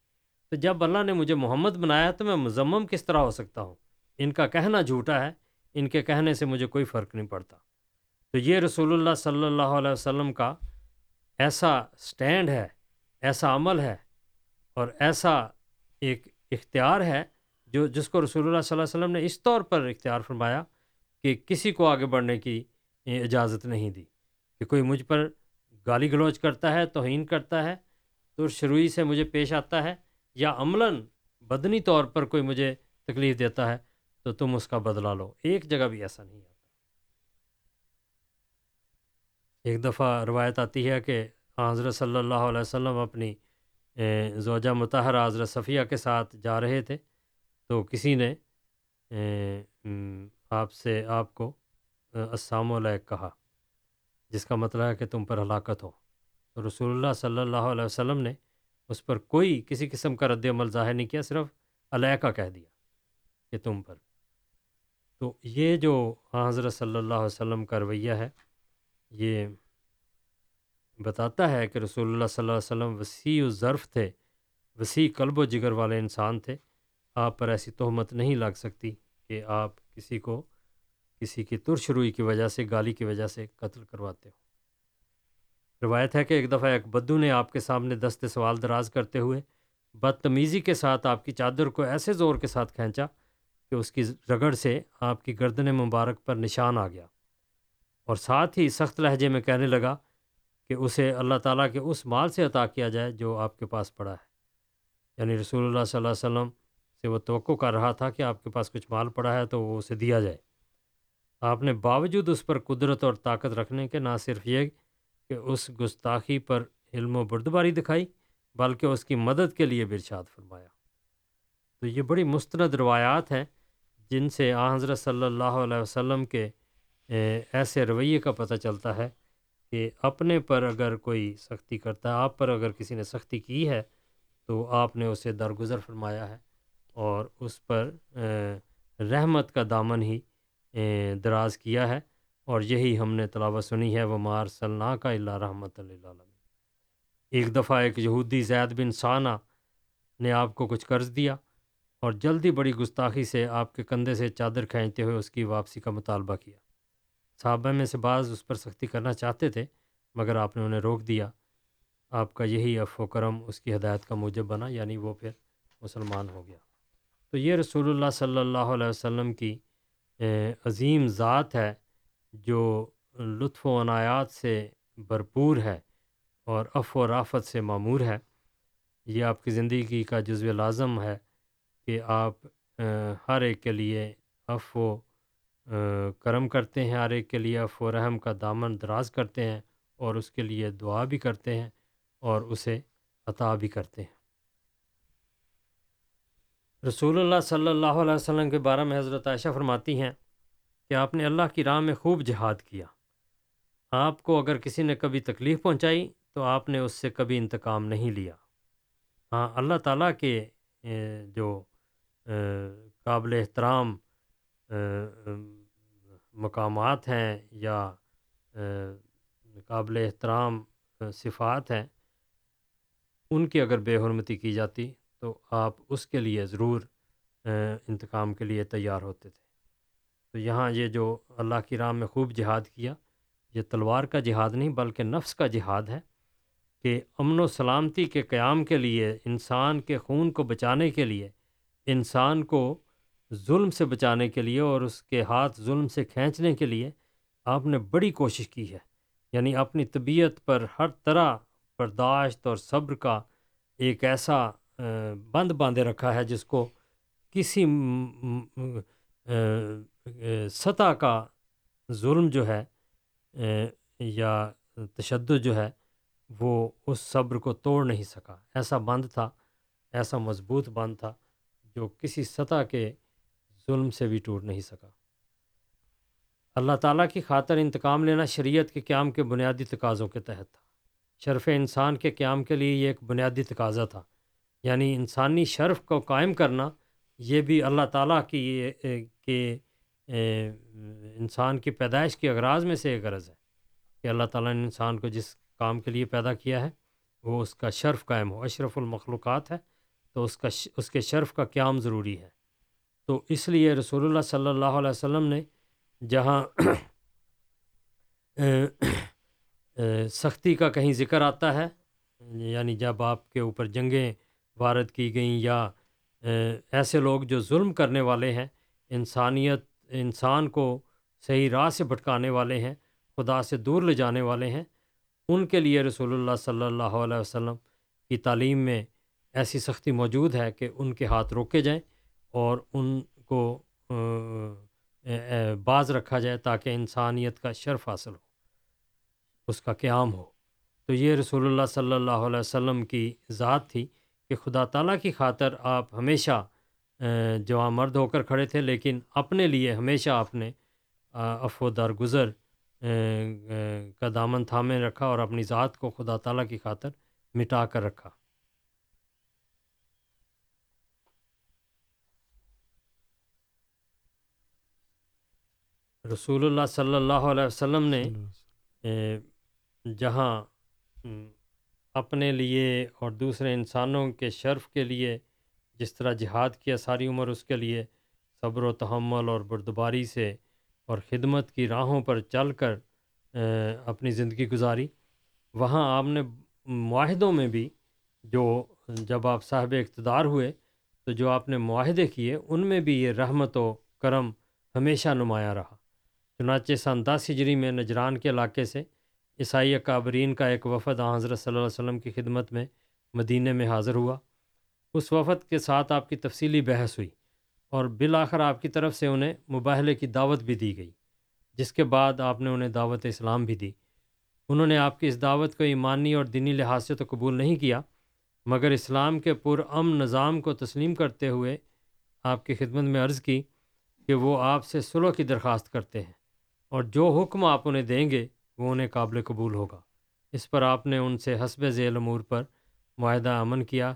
تو جب اللہ نے مجھے محمد بنایا تو میں مزمم کس طرح ہو سکتا ہوں؟ ان کا کہنا جھوٹا ہے، ان کے کہنے سے مجھے کوئی فرق نہیں پڑتا۔ تو یہ رسول اللہ صلی اللہ علیہ وسلم کا ایسا سٹینڈ ہے، ایسا عمل ہے اور ایسا ایک اختیار ہے جو، جس کو رسول اللہ صلی اللہ علیہ وسلم نے اس طور پر اختیار فرمایا کہ کسی کو آگے بڑھنے کی اجازت نہیں دی۔ کہ کوئی مجھ پر گالی گلوچ کرتا ہے، توہین کرتا ہے، تو شروعی سے مجھے پیش آتا ہے یا عملاً بدنی طور پر کوئی مجھے تکلیف دیتا ہے، تو تم اس کا بدلہ لو۔ ایک جگہ بھی ایسا نہیں آتا ایک دفعہ روایت آتی ہے کہ حضرت صلی اللہ علیہ وسلم اپنی زوجہ متحرہ حضرت صفیہ کے ساتھ جا رہے تھے۔ تو کسی نے آپ سے آپ کو السلام علیہ کہا، جس کا مطلب ہے کہ تم پر ہلاکت ہو۔ رسول اللہ صلی اللہ علیہ وسلم نے اس پر کوئی کسی قسم کا رد عمل ظاہر نہیں کیا، صرف علیہ کا کہہ دیا کہ تم پر۔ تو یہ جو حضرت صلی اللہ علیہ وسلم کا رویہ ہے، یہ بتاتا ہے کہ رسول اللہ صلی اللہ علیہ وسلم وسیع و ظرف تھے، وسیع قلب و جگر والے انسان تھے۔ آپ پر ایسی تہمت نہیں لگ سکتی کہ آپ کسی کو کسی کی ترش روئی کی وجہ سے، گالی کی وجہ سے قتل کرواتے ہو روایت ہے کہ ایک دفعہ ایک بدو نے آپ کے سامنے دست سوال دراز کرتے ہوئے بدتمیزی کے ساتھ آپ کی چادر کو ایسے زور کے ساتھ کھینچا کہ اس کی رگڑ سے آپ کی گردن مبارک پر نشان آ گیا اور ساتھ ہی سخت لہجے میں کہنے لگا کہ اسے اللہ تعالیٰ کے اس مال سے عطا کیا جائے جو آپ کے پاس پڑا ہے۔ یعنی رسول اللہ صلی اللہ علیہ وسلم سے وہ توقع کر رہا تھا کہ آپ کے پاس کچھ مال پڑا ہے تو وہ اسے دیا جائے۔ آپ نے باوجود اس پر قدرت اور طاقت رکھنے کے نہ صرف یہ کہ اس گستاخی پر علم و بردباری دکھائی، بلکہ اس کی مدد کے لیے برشاد فرمایا۔ تو یہ بڑی مستند روایات ہیں جن سے آ حضرت صلی اللہ علیہ وسلم کے ایسے رویے کا پتہ چلتا ہے کہ اپنے پر اگر کوئی سختی کرتا ہے آپ پر اگر کسی نے سختی کی ہے، تو آپ نے اسے درگزر فرمایا ہے اور اس پر رحمت کا دامن ہی دراز کیا ہے۔ اور یہی ہم نے تلاوت سنی ہے وہ مار صلاح کا اللہ رحمۃ اللہ علیہ ایک دفعہ ایک یہودی زید بن ثانہ نے آپ کو کچھ قرض دیا اور جلدی بڑی گستاخی سے آپ کے کندھے سے چادر کھینچتے ہوئے اس کی واپسی کا مطالبہ کیا۔ صحابہ میں سے بعض اس پر سختی کرنا چاہتے تھے، مگر آپ نے انہیں روک دیا۔ آپ کا یہی اف و کرم اس کی ہدایت کا موجب بنا یعنی وہ پھر مسلمان ہو گیا۔ تو یہ رسول اللہ صلی اللہ علیہ وسلم کی عظیم ذات ہے۔ جو لطف و عنایات سے بھرپور ہے اور اف و رافت سے معمور ہے، یہ آپ کی زندگی کا جزو لازم ہے کہ آپ ہر ایک کے لیے اف و کرم کرتے ہیں، ہر ایک کے لیے اف و رحم کا دامن دراز کرتے ہیں اور اس کے لیے دعا بھی کرتے ہیں اور اسے عطا بھی کرتے ہیں۔ رسول اللہ صلی اللہ علیہ وسلم کے بارے میں حضرت عائشہ فرماتی ہیں کہ آپ نے اللہ کی راہ میں خوب جہاد کیا۔ آپ کو اگر کسی نے کبھی تکلیف پہنچائی تو آپ نے اس سے کبھی انتقام نہیں لیا۔ ہاں اللہ تعالیٰ کے جو قابل احترام مقامات ہیں یا قابل احترام صفات ہیں، ان کی اگر بے حرمتی کی جاتی تو آپ اس کے لیے ضرور انتقام کے لیے تیار ہوتے تھے۔ تو یہاں یہ جو اللہ کی راہ میں خوب جہاد کیا، یہ تلوار کا جہاد نہیں بلکہ نفس کا جہاد ہے کہ امن و سلامتی کے قیام کے لیے، انسان کے خون کو بچانے کے لیے، انسان کو ظلم سے بچانے کے لیے اور اس کے ہاتھ ظلم سے کھینچنے کے لیے آپ نے بڑی کوشش کی ہے۔ یعنی اپنی طبیعت پر ہر طرح برداشت اور صبر کا ایک ایسا بند باندھے رکھا ہے جس کو کسی سطح کا ظلم جو ہے یا تشدد جو ہے، وہ اس صبر کو توڑ نہیں سکا۔ ایسا بند تھا، ایسا مضبوط بند تھا جو کسی سطح کے ظلم سے بھی ٹوٹ نہیں سکا۔ اللہ تعالیٰ کی خاطر انتقام لینا شریعت کے قیام کے بنیادی تقاضوں کے تحت تھا۔ شرف انسان کے قیام کے لیے یہ ایک بنیادی تقاضا تھا۔ یعنی انسانی شرف کو قائم کرنا، یہ بھی اللہ تعالیٰ کی کہ انسان کی پیدائش کے اغراض میں سے ایک غرض ہے کہ اللہ تعالیٰ نے انسان کو جس کام کے لیے پیدا کیا ہے، وہ اس کا شرف قائم ہو، اشرف المخلوقات ہے، تو اس کا اس کے شرف کا قیام ضروری ہے۔ تو اس لیے رسول اللہ صلی اللہ علیہ وسلم نے جہاں سختی کا کہیں ذکر آتا ہے یعنی جب آپ کے اوپر جنگیں وارد کی گئیں یا ایسے لوگ جو ظلم کرنے والے ہیں، انسانیت انسان کو صحیح راہ سے بھٹکانے والے ہیں، خدا سے دور لے جانے والے ہیں۔ ان کے لیے رسول اللہ صلی اللہ علیہ وسلم کی تعلیم میں ایسی سختی موجود ہے کہ ان کے ہاتھ روکے جائیں اور ان کو باز رکھا جائے تاکہ انسانیت کا شرف حاصل ہو، اس کا قیام ہو۔ تو یہ رسول اللہ صلی اللہ علیہ وسلم کی ذات تھی کہ خدا تعالیٰ کی خاطر آپ ہمیشہ جوان مرد ہو کر کھڑے تھے لیکن اپنے لیے ہمیشہ آپ نے افو گزر کا دامن تھامے رکھا اور اپنی ذات کو خدا تعالیٰ کی خاطر مٹا کر رکھا۔ رسول اللہ صلی اللہ علیہ وسلم نے جہاں اپنے لیے اور دوسرے انسانوں کے شرف کے لیے جس طرح جہاد کیا ساری عمر اس کے لیے صبر و تحمل اور بردباری سے اور خدمت کی راہوں پر چل کر اپنی زندگی گزاری، وہاں آپ نے معاہدوں میں بھی جو جب آپ صاحب اقتدار ہوئے تو جو آپ نے معاہدے کیے، ان میں بھی یہ رحمت و کرم ہمیشہ نمایاں رہا۔ چنانچہ سن دس ہجری میں نجران کے علاقے سے عیسائی اکابرین کا ایک وفد حضرت صلی اللہ علیہ وسلم کی خدمت میں مدینہ میں حاضر ہوا۔ اس وفد کے ساتھ آپ کی تفصیلی بحث ہوئی اور بالآخر آپ کی طرف سے انہیں مباحلے کی دعوت بھی دی گئی، جس کے بعد آپ نے انہیں دعوت اسلام بھی دی۔ انہوں نے آپ کی اس دعوت کو ایمانی اور دینی لحاظ سے تو قبول نہیں کیا، مگر اسلام کے پرام نظام کو تسلیم کرتے ہوئے آپ کی خدمت میں عرض کی کہ وہ آپ سے سلو کی درخواست کرتے ہیں اور جو حکم آپ انہیں دیں گے وہ انہیں قابل قبول ہوگا۔ اس پر آپ نے ان سے حسب ذیل امور پر معاہدہ امن کیا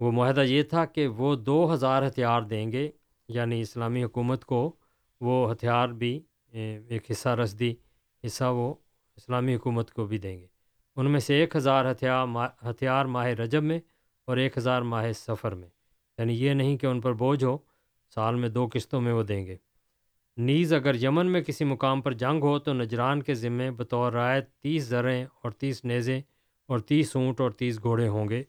وہ معاہدہ یہ تھا کہ وہ دو ہزار ہتھیار دیں گے یعنی اسلامی حکومت کو وہ ہتھیار بھی ایک حصہ رسدی، حصہ وہ اسلامی حکومت کو بھی دیں گے۔ ان میں سے ایک ہزار ہتھیار ہتھیار ماہ رجب میں اور ایک ہزار ماہ سفر میں۔ یعنی یہ نہیں کہ ان پر بوجھ ہو، سال میں دو قسطوں میں وہ دیں گے۔ نیز اگر یمن میں کسی مقام پر جنگ ہو تو نجران کے ذمے بطور رائت تیس زریں اور تیس نیزیں اور تیس اونٹ اور تیس گھوڑے ہوں گے۔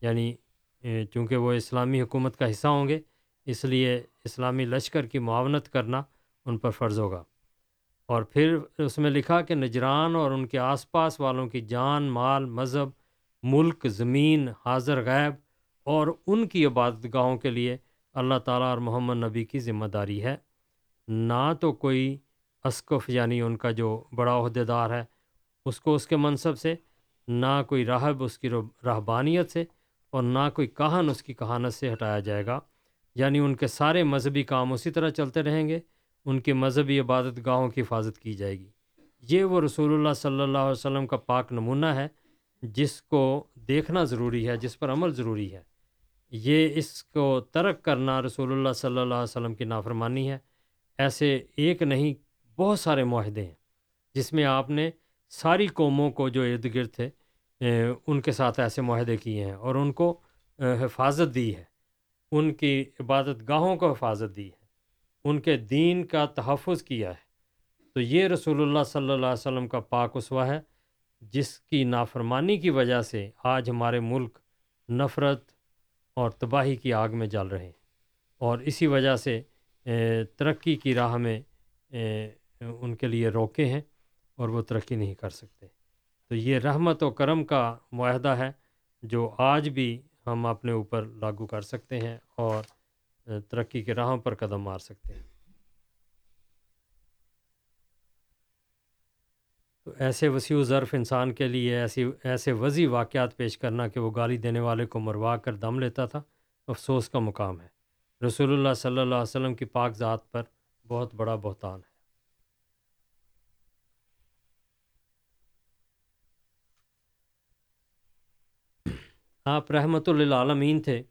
یعنی چونکہ وہ اسلامی حکومت کا حصہ ہوں گے، اس لیے اسلامی لشکر کی معاونت کرنا ان پر فرض ہوگا۔ اور پھر اس میں لکھا کہ نجران اور ان کے آس پاس والوں کی جان، مال، مذہب، ملک، زمین، حاضر، غیب اور ان کی عبادت گاہوں کے لیے اللہ تعالیٰ اور محمد نبی کی ذمہ داری ہے۔ نہ تو کوئی اسکف یعنی ان کا جو بڑا عہدے دار ہے، اس کو اس کے منصب سے، نہ کوئی راہب، اس کی رہبانیت سے۔ اور نہ کوئی کہان اس کی کہانت سے ہٹایا جائے گا۔ یعنی ان کے سارے مذہبی کام اسی طرح چلتے رہیں گے، ان کی مذہبی عبادت گاہوں کی حفاظت کی جائے گی۔ یہ وہ رسول اللہ صلی اللہ علیہ وسلم کا پاک نمونہ ہے، جس کو دیکھنا ضروری ہے، جس پر عمل ضروری ہے۔ یہ اس کو ترک کرنا رسول اللہ صلی اللہ علیہ وسلم کی نافرمانی ہے۔ ایسے ایک نہیں، بہت سارے معاہدے ہیں، جس میں آپ نے ساری قوموں کو جو ارد گرد تھے ان کے ساتھ ایسے معاہدے کیے ہیں اور ان کو حفاظت دی ہے۔ ان کی عبادت گاہوں کو حفاظت دی ہے۔ ان کے دین کا تحفظ کیا ہے۔ تو یہ رسول اللہ صلی اللہ علیہ وسلم کا پاک اسوا ہے، جس کی نافرمانی کی وجہ سے آج ہمارے ملک نفرت اور تباہی کی آگ میں جل رہے ہیں۔ اور اسی وجہ سے ترقی کی راہ میں ان کے لیے روکے ہیں اور وہ ترقی نہیں کر سکتے۔ تو یہ رحمت و کرم کا معاہدہ ہے جو آج بھی ہم اپنے اوپر لاگو کر سکتے ہیں اور ترقی کے راہوں پر قدم مار سکتے ہیں۔ تو ایسے وسیع و ظرف انسان کے لیے ایسی، ایسے وضی واقعات پیش کرنا کہ وہ گالی دینے والے کو مروا کر دم لیتا تھا، افسوس کا مقام ہے۔ رسول اللہ صلی اللہ علیہ وسلم کی پاک ذات پر بہت بڑا بہتان ہے۔ آپ رحمت للعالمین تھے۔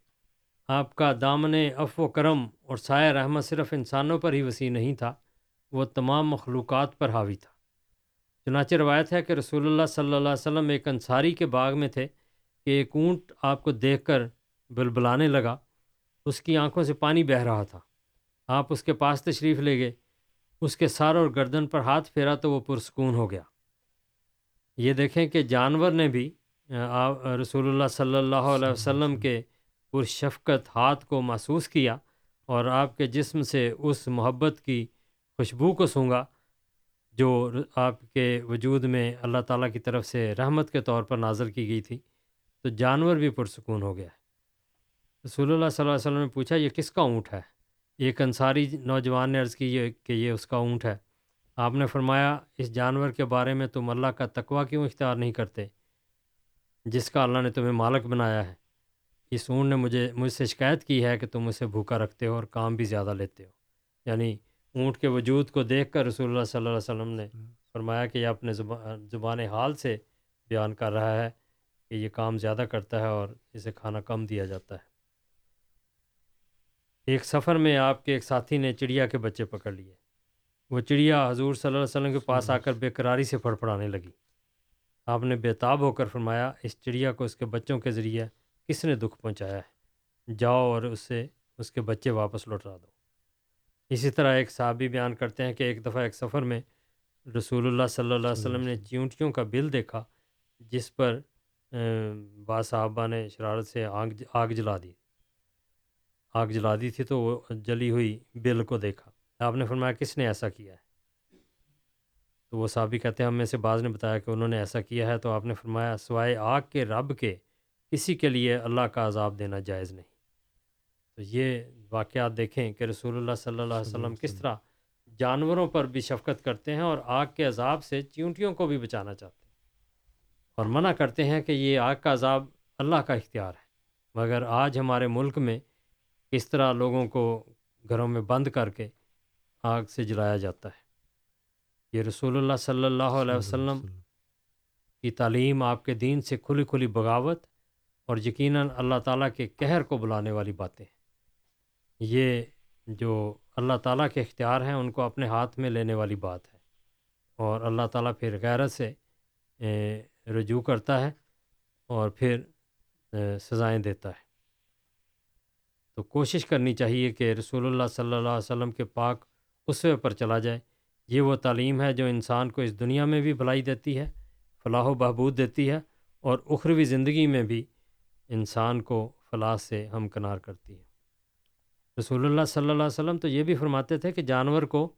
آپ کا دامن اف و کرم اور سایہ رحمت صرف انسانوں پر ہی وسیع نہیں تھا، وہ تمام مخلوقات پر حاوی تھا۔ چنانچہ روایت ہے کہ رسول اللہ صلی اللہ علیہ وسلم ایک انصاری کے باغ میں تھے کہ ایک اونٹ آپ کو دیکھ کر بلبلانے لگا۔ اس کی آنکھوں سے پانی بہہ رہا تھا۔ آپ اس کے پاس تشریف لے گئے۔ اس کے سر اور گردن پر ہاتھ پھیرا تو وہ پرسکون ہو گیا۔ یہ دیکھیں کہ جانور نے بھی رسول اللہ صلی اللہ علیہ وسلم کے پرشفقت ہاتھ کو محسوس کیا اور آپ کے جسم سے اس محبت کی خوشبو کو سونگا جو آپ کے وجود میں اللہ تعالیٰ کی طرف سے رحمت کے طور پر نازل کی گئی تھی، تو جانور بھی پرسکون ہو گیا۔ رسول اللہ صلی اللہ علیہ وسلم نے پوچھا، یہ کس کا اونٹ ہے؟ ایک انصاری نوجوان نے عرض کی کہ یہ اس کا اونٹ ہے۔ آپ نے فرمایا، اس جانور کے بارے میں تم اللہ کا تقوی کیوں اختیار نہیں کرتے؟ جس کا اللہ نے تمہیں مالک بنایا ہے۔ اس اونٹ نے مجھے مجھ سے شکایت کی ہے کہ تم اسے بھوکا رکھتے ہو اور کام بھی زیادہ لیتے ہو۔ یعنی اونٹ کے وجود کو دیکھ کر رسول اللہ صلی اللہ علیہ وسلم نے فرمایا کہ یہ اپنے زبان زبان حال سے بیان کر رہا ہے کہ یہ کام زیادہ کرتا ہے اور اسے کھانا کم دیا جاتا ہے۔ ایک سفر میں آپ کے ایک ساتھی نے چڑیا کے بچے پکڑ لیے۔ وہ چڑیا حضور صلی اللہ علیہ وسلم کے پاس آ کر بے قراری سے پھڑ پڑانے لگی۔ آپ نے بےتاب ہو کر فرمایا اس چڑیا کو اس کے بچوں کے ذریعے کس نے دکھ پہنچایا ہے؟ جاؤ اور اس سے اس کے بچے واپس لوٹا دو۔ اسی طرح ایک صحابی بیان کرتے ہیں کہ ایک دفعہ ایک سفر میں رسول اللہ صلی اللہ علیہ وسلم نے چیونٹیوں کا بل دیکھا جس پر با صحابہ نے شرارت سے آگ آگ جلا دی۔ آگ جلا دی تھی تو وہ جلی ہوئی بل کو دیکھا۔ آپ نے فرمایا کس نے ایسا کیا ہے؟ تو وہ صحابی کہتے ہیں، ہم میں سے بعض نے بتایا کہ انہوں نے ایسا کیا ہے، تو آپ نے فرمایا، سوائے آگ کے رب کے کسی کے لیے اللہ کا عذاب دینا جائز نہیں۔ تو یہ واقعات دیکھیں کہ رسول اللہ صلی اللہ علیہ وسلم کس طرح جانوروں پر بھی شفقت کرتے ہیں اور آگ کے عذاب سے چیونٹیوں کو بھی بچانا چاہتے ہیں۔ اور منع کرتے ہیں کہ یہ آگ کا عذاب اللہ کا اختیار ہے۔ مگر آج ہمارے ملک میں کس طرح لوگوں کو گھروں میں بند کر کے آگ سے جلایا جاتا ہے۔ یہ رسول اللہ صلی اللہ علیہ وسلم کی تعلیم آپ کے دین سے کھلی کھلی بغاوت اور یقیناً اللہ تعالیٰ کے قہر کو بلانے والی باتیں یہ جو اللہ تعالیٰ کے اختیار ہیں ان کو اپنے ہاتھ میں لینے والی بات ہے۔ اور اللہ تعالیٰ پھر غیرت سے رجوع کرتا ہے اور پھر سزائیں دیتا ہے۔ تو کوشش کرنی چاہیے کہ رسول اللہ صلی اللہ علیہ وسلم کے پاک اسوے پر چلا جائے۔ یہ وہ تعلیم ہے جو انسان کو اس دنیا میں بھی بھلائی دیتی ہے، فلاح و بہبود دیتی ہے اور اخروی زندگی میں بھی انسان کو فلاح سے ہمکنار کرتی ہے۔ رسول اللہ صلی اللہ علیہ وسلم تو یہ بھی فرماتے تھے کہ جانور کو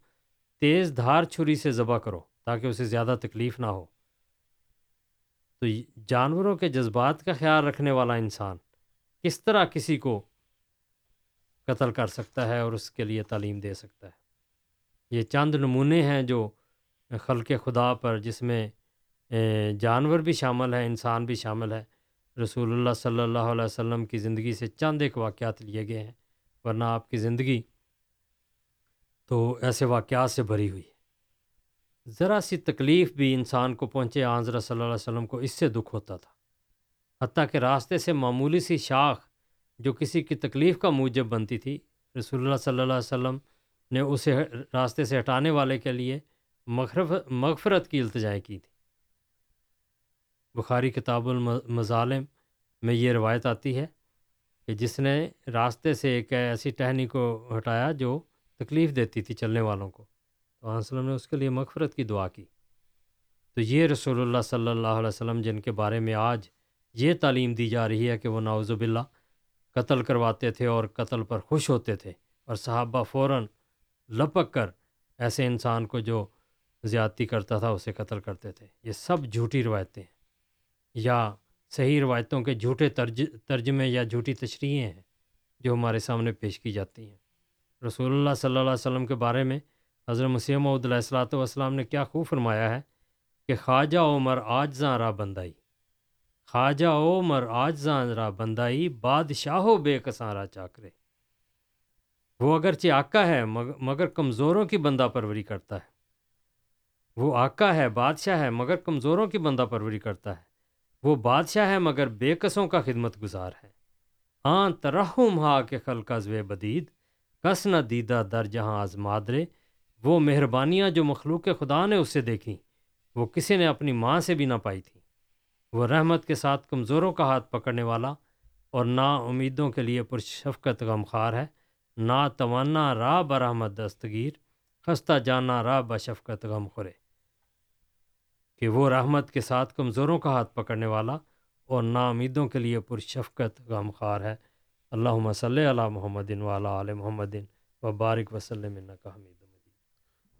تیز دھار چھری سے ذبح کرو تاکہ اسے زیادہ تکلیف نہ ہو۔ تو جانوروں کے جذبات کا خیال رکھنے والا انسان کس طرح کسی کو قتل کر سکتا ہے اور اس کے لیے تعلیم دے سکتا ہے؟ یہ چند نمونے ہیں جو خلق خدا پر، جس میں جانور بھی شامل ہے انسان بھی شامل ہے رسول اللہ صلی اللہ علیہ وسلم کی زندگی سے چند ایک واقعات لیے گئے ہیں، ورنہ آپ کی زندگی تو ایسے واقعات سے بھری ہوئی ہے۔ ذرا سی تکلیف بھی انسان کو پہنچے، حضرت صلی اللہ علیہ وسلم کو اس سے دکھ ہوتا تھا۔ حتیٰ کہ راستے سے معمولی سی شاخ جو کسی کی تکلیف کا موجب بنتی تھی، رسول اللہ صلی اللہ علیہ وسلم نے اسے راستے سے ہٹانے والے کے لیے مغرف مغفرت کی التجائیں کی تھی۔ بخاری کتاب المظالم میں یہ روایت آتی ہے کہ جس نے راستے سے ایک ایسی ٹہنی کو ہٹایا جو تکلیف دیتی تھی چلنے والوں کو، تو وسلم نے اس کے لیے مغفرت کی دعا کی۔ تو یہ رسول اللہ صلی اللہ علیہ وسلم جن کے بارے میں آج یہ تعلیم دی جا رہی ہے کہ وہ ناوز باللہ قتل کرواتے تھے اور قتل پر خوش ہوتے تھے اور صحابہ فوراً لپک کر ایسے انسان کو جو زیادتی کرتا تھا اسے قتل کرتے تھے۔ یہ سب جھوٹی روایتیں ہیں۔ یا صحیح روایتوں کے جھوٹے ترج، ترجمے یا جھوٹی تشریحیں ہیں جو ہمارے سامنے پیش کی جاتی ہیں۔ رسول اللہ صلی اللہ علیہ وسلم کے بارے میں حضرت مسیم علیہ السلاۃ والسلام نے کیا خوب فرمایا ہے کہ خواجہ عمر آج زاں را بندائی۔ خواجہ عمر آج زاں را بندائی بادشاہ و بے کساں را چاکرے وہ اگرچہ آقا ہے مگر کمزوروں کی بندہ پروری کرتا ہے۔ وہ آقا ہے، بادشاہ ہے، مگر کمزوروں کی بندہ پروری کرتا ہے۔ وہ بادشاہ ہے، مگر بے قصوں کا خدمت گزار ہے۔ ہاں ترحم ہا کے خلقہ زو بدید، کس نہ دیدہ در جہاں از مادرے۔ وہ مہربانیاں جو مخلوق خدا نے اسے دیکھیں، وہ کسی نے اپنی ماں سے بھی نہ پائی تھی وہ رحمت کے ساتھ کمزوروں کا ہاتھ پکڑنے والا اور نا امیدوں کے لیے پرشفقت غمخوار ہے۔ نا توانا راہ برحمت دستگیر خستہ جانا راہ بشفقت غم خورے۔ کہ وہ رحمت کے ساتھ کمزوروں کا ہاتھ پکڑنے والا اور نا امیدوں کے لیے پرشفقت غم خار ہے۔ اللہ صلی اللہ محمد والا علیہ محمد و بارک وسلم کا حمید مجید۔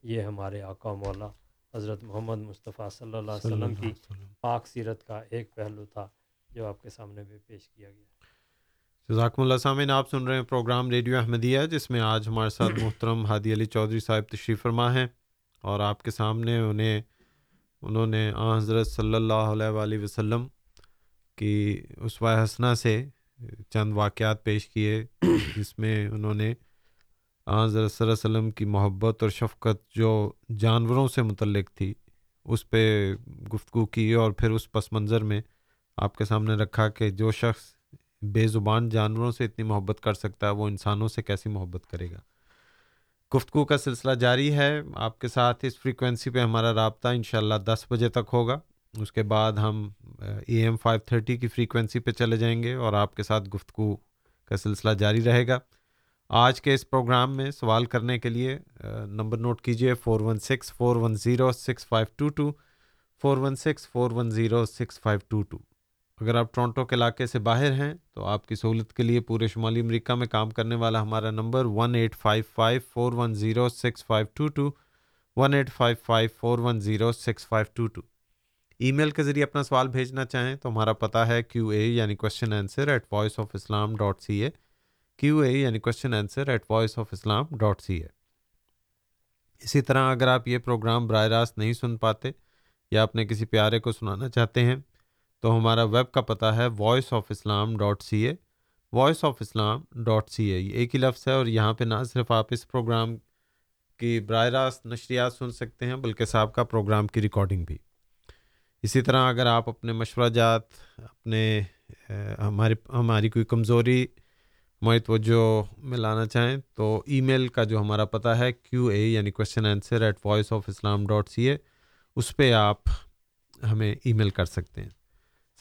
یہ ہمارے آقا مولا حضرت محمد مصطفیٰ صلی اللہ علیہ وسلم کی پاک سیرت کا ایک پہلو تھا جو آپ کے سامنے بھی پیش کیا گیا۔ جزاکم اللہ سامعین، آپ سن رہے ہیں پروگرام ریڈیو احمدیہ، جس میں آج ہمارے ساتھ محترم ہادی علی چودھری صاحب تشریف فرما ہیں اور آپ کے سامنے انہیں، انہوں نے آ حضرت صلی اللہ علیہ وآلہ وسلم کی اسوہ حسنہ سے چند واقعات پیش کیے، جس میں انہوں نے آ حضرت صلی اللہ علیہ وسلم کی محبت اور شفقت جو جانوروں سے متعلق تھی، اس پہ گفتگو کی اور پھر اس پس منظر میں آپ کے سامنے رکھا کہ جو شخص بے زبان جانوروں سے اتنی محبت کر سکتا ہے، وہ انسانوں سے کیسی محبت کرے گا؟ گفتگو کا سلسلہ جاری ہے۔ آپ کے ساتھ اس فریکوینسی پہ ہمارا رابطہ انشاءاللہ دس بجے تک ہوگا۔ اس کے بعد ہم اے ایم فائیو تھرٹی کی فریکوینسی پہ چلے جائیں گے اور آپ کے ساتھ گفتگو کا سلسلہ جاری رہے گا۔ آج کے اس پروگرام میں سوال کرنے کے لیے نمبر نوٹ کیجیے four one six four one zero six five two two four one six four one zero six five two two اگر آپ ٹورنٹو کے علاقے سے باہر ہیں، تو آپ کی سہولت کے لیے پورے شمالی امریکہ میں کام کرنے والا ہمارا number one eight five five four one zero six five two two one eight five five four one zero six five two two email کے ذریعے اپنا سوال بھیجنا چاہیں تو ہمارا پتہ ہے کیو اے یعنی question answer at voice of Islam dot C A Q A یعنی question answer at voice of Islam dot C A اسی طرح اگر آپ یہ پروگرام براہ راست نہیں سن پاتے یا اپنے کسی پیارے کو سنانا چاہتے ہیں تو ہمارا ویب کا پتہ ہے voice of Islam dot C A voice of Islam dot C A یہ ایک ہی لفظ ہے اور یہاں پہ نہ صرف آپ اس پروگرام کی براہ راست نشریات سن سکتے ہیں بلکہ صاحب کا پروگرام کی ریکارڈنگ بھی۔ اسی طرح اگر آپ اپنے مشورہ جات، اپنے ہمارے ہماری کوئی کمزوری ہماری توجہ میں لانا چاہیں تو ای میل کا جو ہمارا پتہ ہے کیو اے یعنی question answer at voice of Islam dot C A اس پہ آپ ہمیں ای میل کر سکتے ہیں۔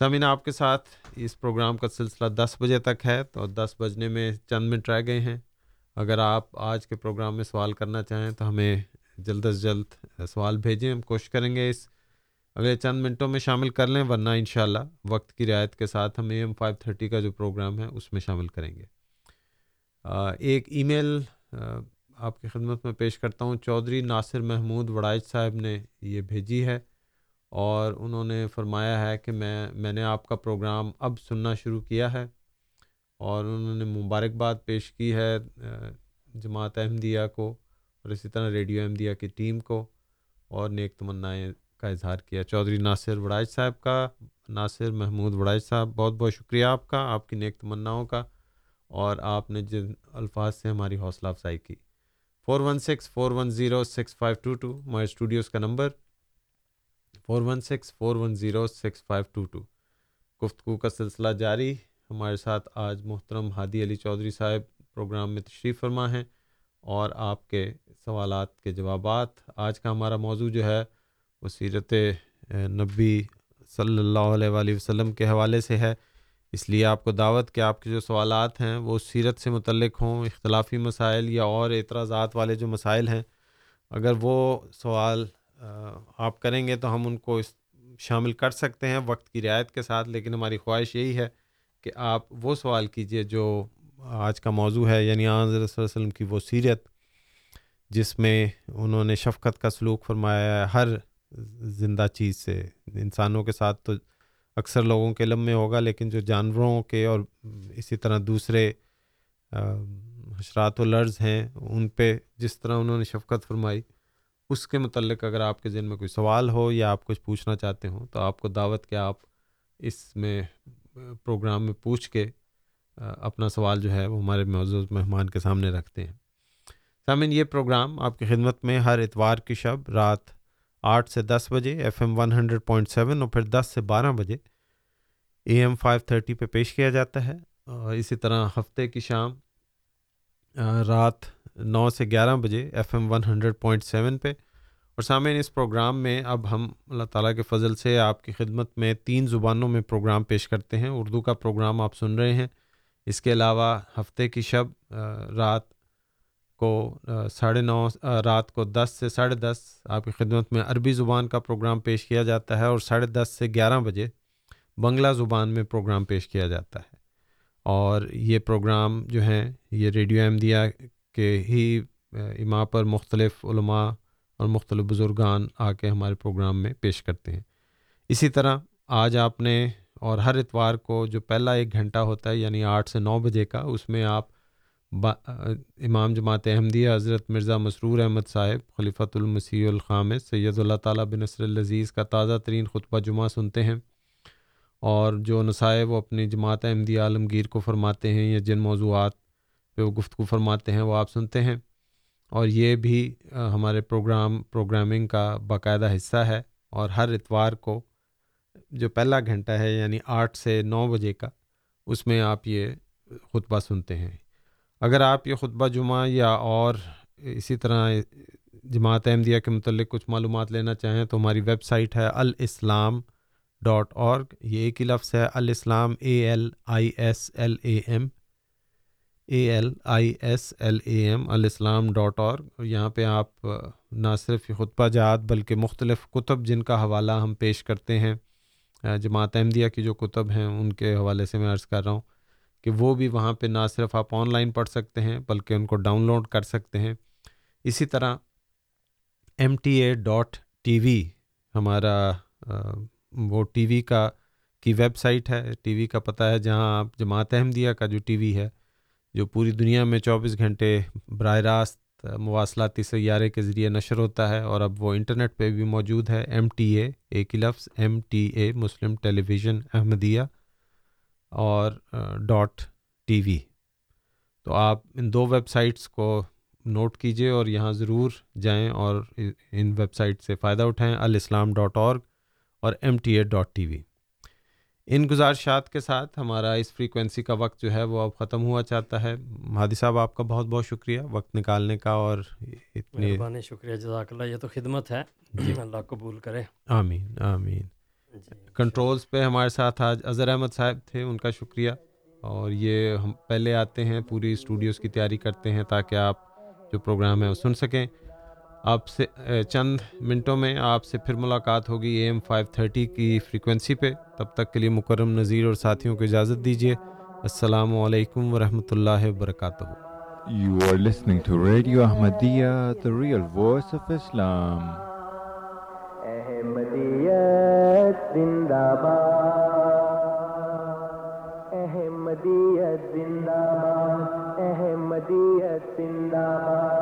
سامعین آپ کے ساتھ اس پروگرام کا سلسلہ دس بجے تک ہے تو دس بجنے میں چند منٹ رہ گئے ہیں۔ اگر آپ آج کے پروگرام میں سوال کرنا چاہیں تو ہمیں جلد از جلد سوال بھیجیں، ہم کوشش کریں گے اس اگلے چند منٹوں میں شامل کر لیں، ورنہ انشاءاللہ وقت کی رعایت کے ساتھ ہم اے ایم فائیو تھرٹی کا جو پروگرام ہے اس میں شامل کریں گے۔ ایک ای میل آپ کی خدمت میں پیش کرتا ہوں۔ چودھری ناصر محمود وڑائج صاحب نے یہ بھیجی ہے۔ اور انہوں نے فرمایا ہے کہ میں میں نے آپ کا پروگرام اب سننا شروع کیا ہے اور انہوں نے مبارکباد پیش کی ہے جماعت احمدیہ کو اور اسی طرح ریڈیو احمدیہ کی ٹیم کو اور نیک تمنائیں کا اظہار کیا۔ چودھری ناصر وڑائج صاحب کا، ناصر محمود وڑائج صاحب، بہت بہت شکریہ آپ کا، آپ کی نیک تمناؤں کا اور آپ نے جن الفاظ سے ہماری حوصلہ افزائی کی۔ Four one six, four one zero, six five two two, ہمارے اسٹوڈیوز کا number four one six, four one zero, six five two two. گفتگو کا سلسلہ جاری۔ ہمارے ساتھ آج محترم ہادی علی چودھری صاحب پروگرام میں تشریف فرما ہیں اور آپ کے سوالات کے جوابات۔ آج کا ہمارا موضوع جو ہے وہ سیرت نبی صلی اللہ علیہ وآلہ وسلم کے حوالے سے ہے۔ اس لیے آپ کو دعوت کہ آپ کے جو سوالات ہیں وہ سیرت سے متعلق ہوں، اختلافی مسائل یا اور اعتراضات والے جو مسائل ہیں، اگر وہ سوال آپ کریں گے تو ہم ان کو شامل کر سکتے ہیں وقت کی رعایت کے ساتھ، لیکن ہماری خواہش یہی ہے کہ آپ وہ سوال کیجیے جو آج کا موضوع ہے یعنی صلی اللہ علیہ وسلم کی وہ سیرت جس میں انہوں نے شفقت کا سلوک فرمایا ہے ہر زندہ چیز سے۔ انسانوں کے ساتھ تو اکثر لوگوں کے علم میں ہوگا، لیکن جو جانوروں کے اور اسی طرح دوسرے حشرات و لرز ہیں، ان پہ جس طرح انہوں نے شفقت فرمائی اس کے متعلق اگر آپ کے ذہن میں کوئی سوال ہو یا آپ کچھ پوچھنا چاہتے ہوں، تو آپ کو دعوت کہ آپ اس میں، پروگرام میں پوچھ کے اپنا سوال جو ہے وہ ہمارے موضوع مہمان کے سامنے رکھتے ہیں۔ سامن یہ پروگرام آپ کی خدمت میں ہر اتوار کی شب رات آٹھ سے دس بجے، F M one hundred point seven, اور پھر دس سے بارہ بجے اے ایم فائیو تھرٹی پہ پیش کیا جاتا ہے۔ اور اسی طرح ہفتے کی شام رات نو سے گیارہ بجے F M one hundred point seven پہ۔ اور سامعین، اس پروگرام میں اب ہم اللہ تعالیٰ کے فضل سے آپ کی خدمت میں تین زبانوں میں پروگرام پیش کرتے ہیں۔ اردو کا پروگرام آپ سن رہے ہیں۔ اس کے علاوہ ہفتے کی شب رات کو ساڑھے نو رات کو دس سے ساڑھے دس آپ کی خدمت میں عربی زبان کا پروگرام پیش کیا جاتا ہے اور ساڑھے دس سے گیارہ بجے بنگلہ زبان میں پروگرام پیش کیا جاتا ہے۔ اور یہ پروگرام جو ہیں، یہ ریڈیو احمدیہ کے ہی اما پر مختلف علماء اور مختلف بزرگان آ کے ہمارے پروگرام میں پیش کرتے ہیں۔ اسی طرح آج آپ نے اور ہر اتوار کو جو پہلا ایک گھنٹہ ہوتا ہے یعنی آٹھ سے نو بجے کا، اس میں آپ با امام جماعت احمدیہ حضرت مرزا مسرور احمد صاحب، خلیفۃ المسیح الخام، سید اللہ تعالیٰ بن نصر العزیز کا تازہ ترین خطبہ جمعہ سنتے ہیں۔ اور جو نصائب وہ اپنی جماعت احمدیہ عالمگیر کو فرماتے ہیں یا جن موضوعات پہ وہ گفتگو فرماتے ہیں وہ آپ سنتے ہیں اور یہ بھی ہمارے پروگرام، پروگرامنگ کا باقاعدہ حصہ ہے اور ہر اتوار کو جو پہلا گھنٹہ ہے یعنی آٹھ سے نو بجے کا، اس میں آپ یہ خطبہ سنتے ہیں۔ اگر آپ یہ خطبہ جمعہ یا اور اسی طرح جماعت احمدیہ کے متعلق کچھ معلومات لینا چاہیں تو ہماری ویب سائٹ ہے الاسلام ڈاٹ اورگ یہ ایک ہی لفظ ہے، الاسلام، A L I S L A M. A L I S L A M الاسلام ڈاٹ اور. یہاں پہ آپ نہ صرف خطبہ جات بلکہ مختلف کتب جن کا حوالہ ہم پیش کرتے ہیں، جماعت احمدیہ کی جو کتب ہیں ان کے حوالے سے میں عرض کر رہا ہوں کہ وہ بھی وہاں پہ نہ صرف آپ آن لائن پڑھ سکتے ہیں بلکہ ان کو ڈاؤن لوڈ کر سکتے ہیں. اسی طرح M T A dot T V, ہمارا وہ ٹی وی کا، کی ویب سائٹ ہے. ٹی وی کا پتہ ہے جہاں آپ جماعت احمدیہ کا جو ٹی وی ہے جو پوری دنیا میں چوبیس گھنٹے براہ راست مواصلاتی سیارے کے ذریعے نشر ہوتا ہے اور اب وہ انٹرنیٹ پہ بھی موجود ہے ایم ٹی اے ایک ہی لفظ M T A Muslim television Ahmadiyya اور ڈاٹ ٹی وی۔ تو آپ ان دو ویب سائٹس کو نوٹ کیجیے اور یہاں ضرور جائیں اور ان ویب سائٹ سے فائدہ اٹھائیں، الاسلام ڈاٹ اورگ اور M T A dot T V. ان گزارشات کے ساتھ ہمارا اس فریکوینسی کا وقت جو ہے وہ اب ختم ہوا چاہتا ہے۔ مہادی صاحب آپ کا بہت بہت شکریہ وقت نکالنے کا اور اتنی مہربانی شکریہ جزاک اللہ۔ یہ تو خدمت ہے۔ جی۔ اللہ قبول کرے۔ آمین آمین۔ جی۔ کنٹرولز پہ ہمارے ساتھ آج اظہر احمد صاحب تھے ان کا شکریہ۔ اور یہ ہم پہلے آتے ہیں پوری اسٹوڈیوز کی تیاری کرتے ہیں تاکہ آپ جو پروگرام ہے وہ سن سکیں۔ آپ سے چند منٹوں میں آپ سے پھر ملاقات ہوگی اے ایم فائیو تھرٹی کی فریکوینسی پہ۔ تب تک کے لیے مکرم نذیر اور ساتھیوں کو اجازت دیجیے۔ السلام علیکم ورحمۃ اللہ وبرکاتہ۔ You are listening to Radio Ahmadiyya, the real voice of Islam. احمدیت زندہ باد احمدیت زندہ باد احمدیت زندہ باد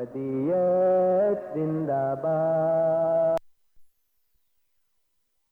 احمدیت زندہ باد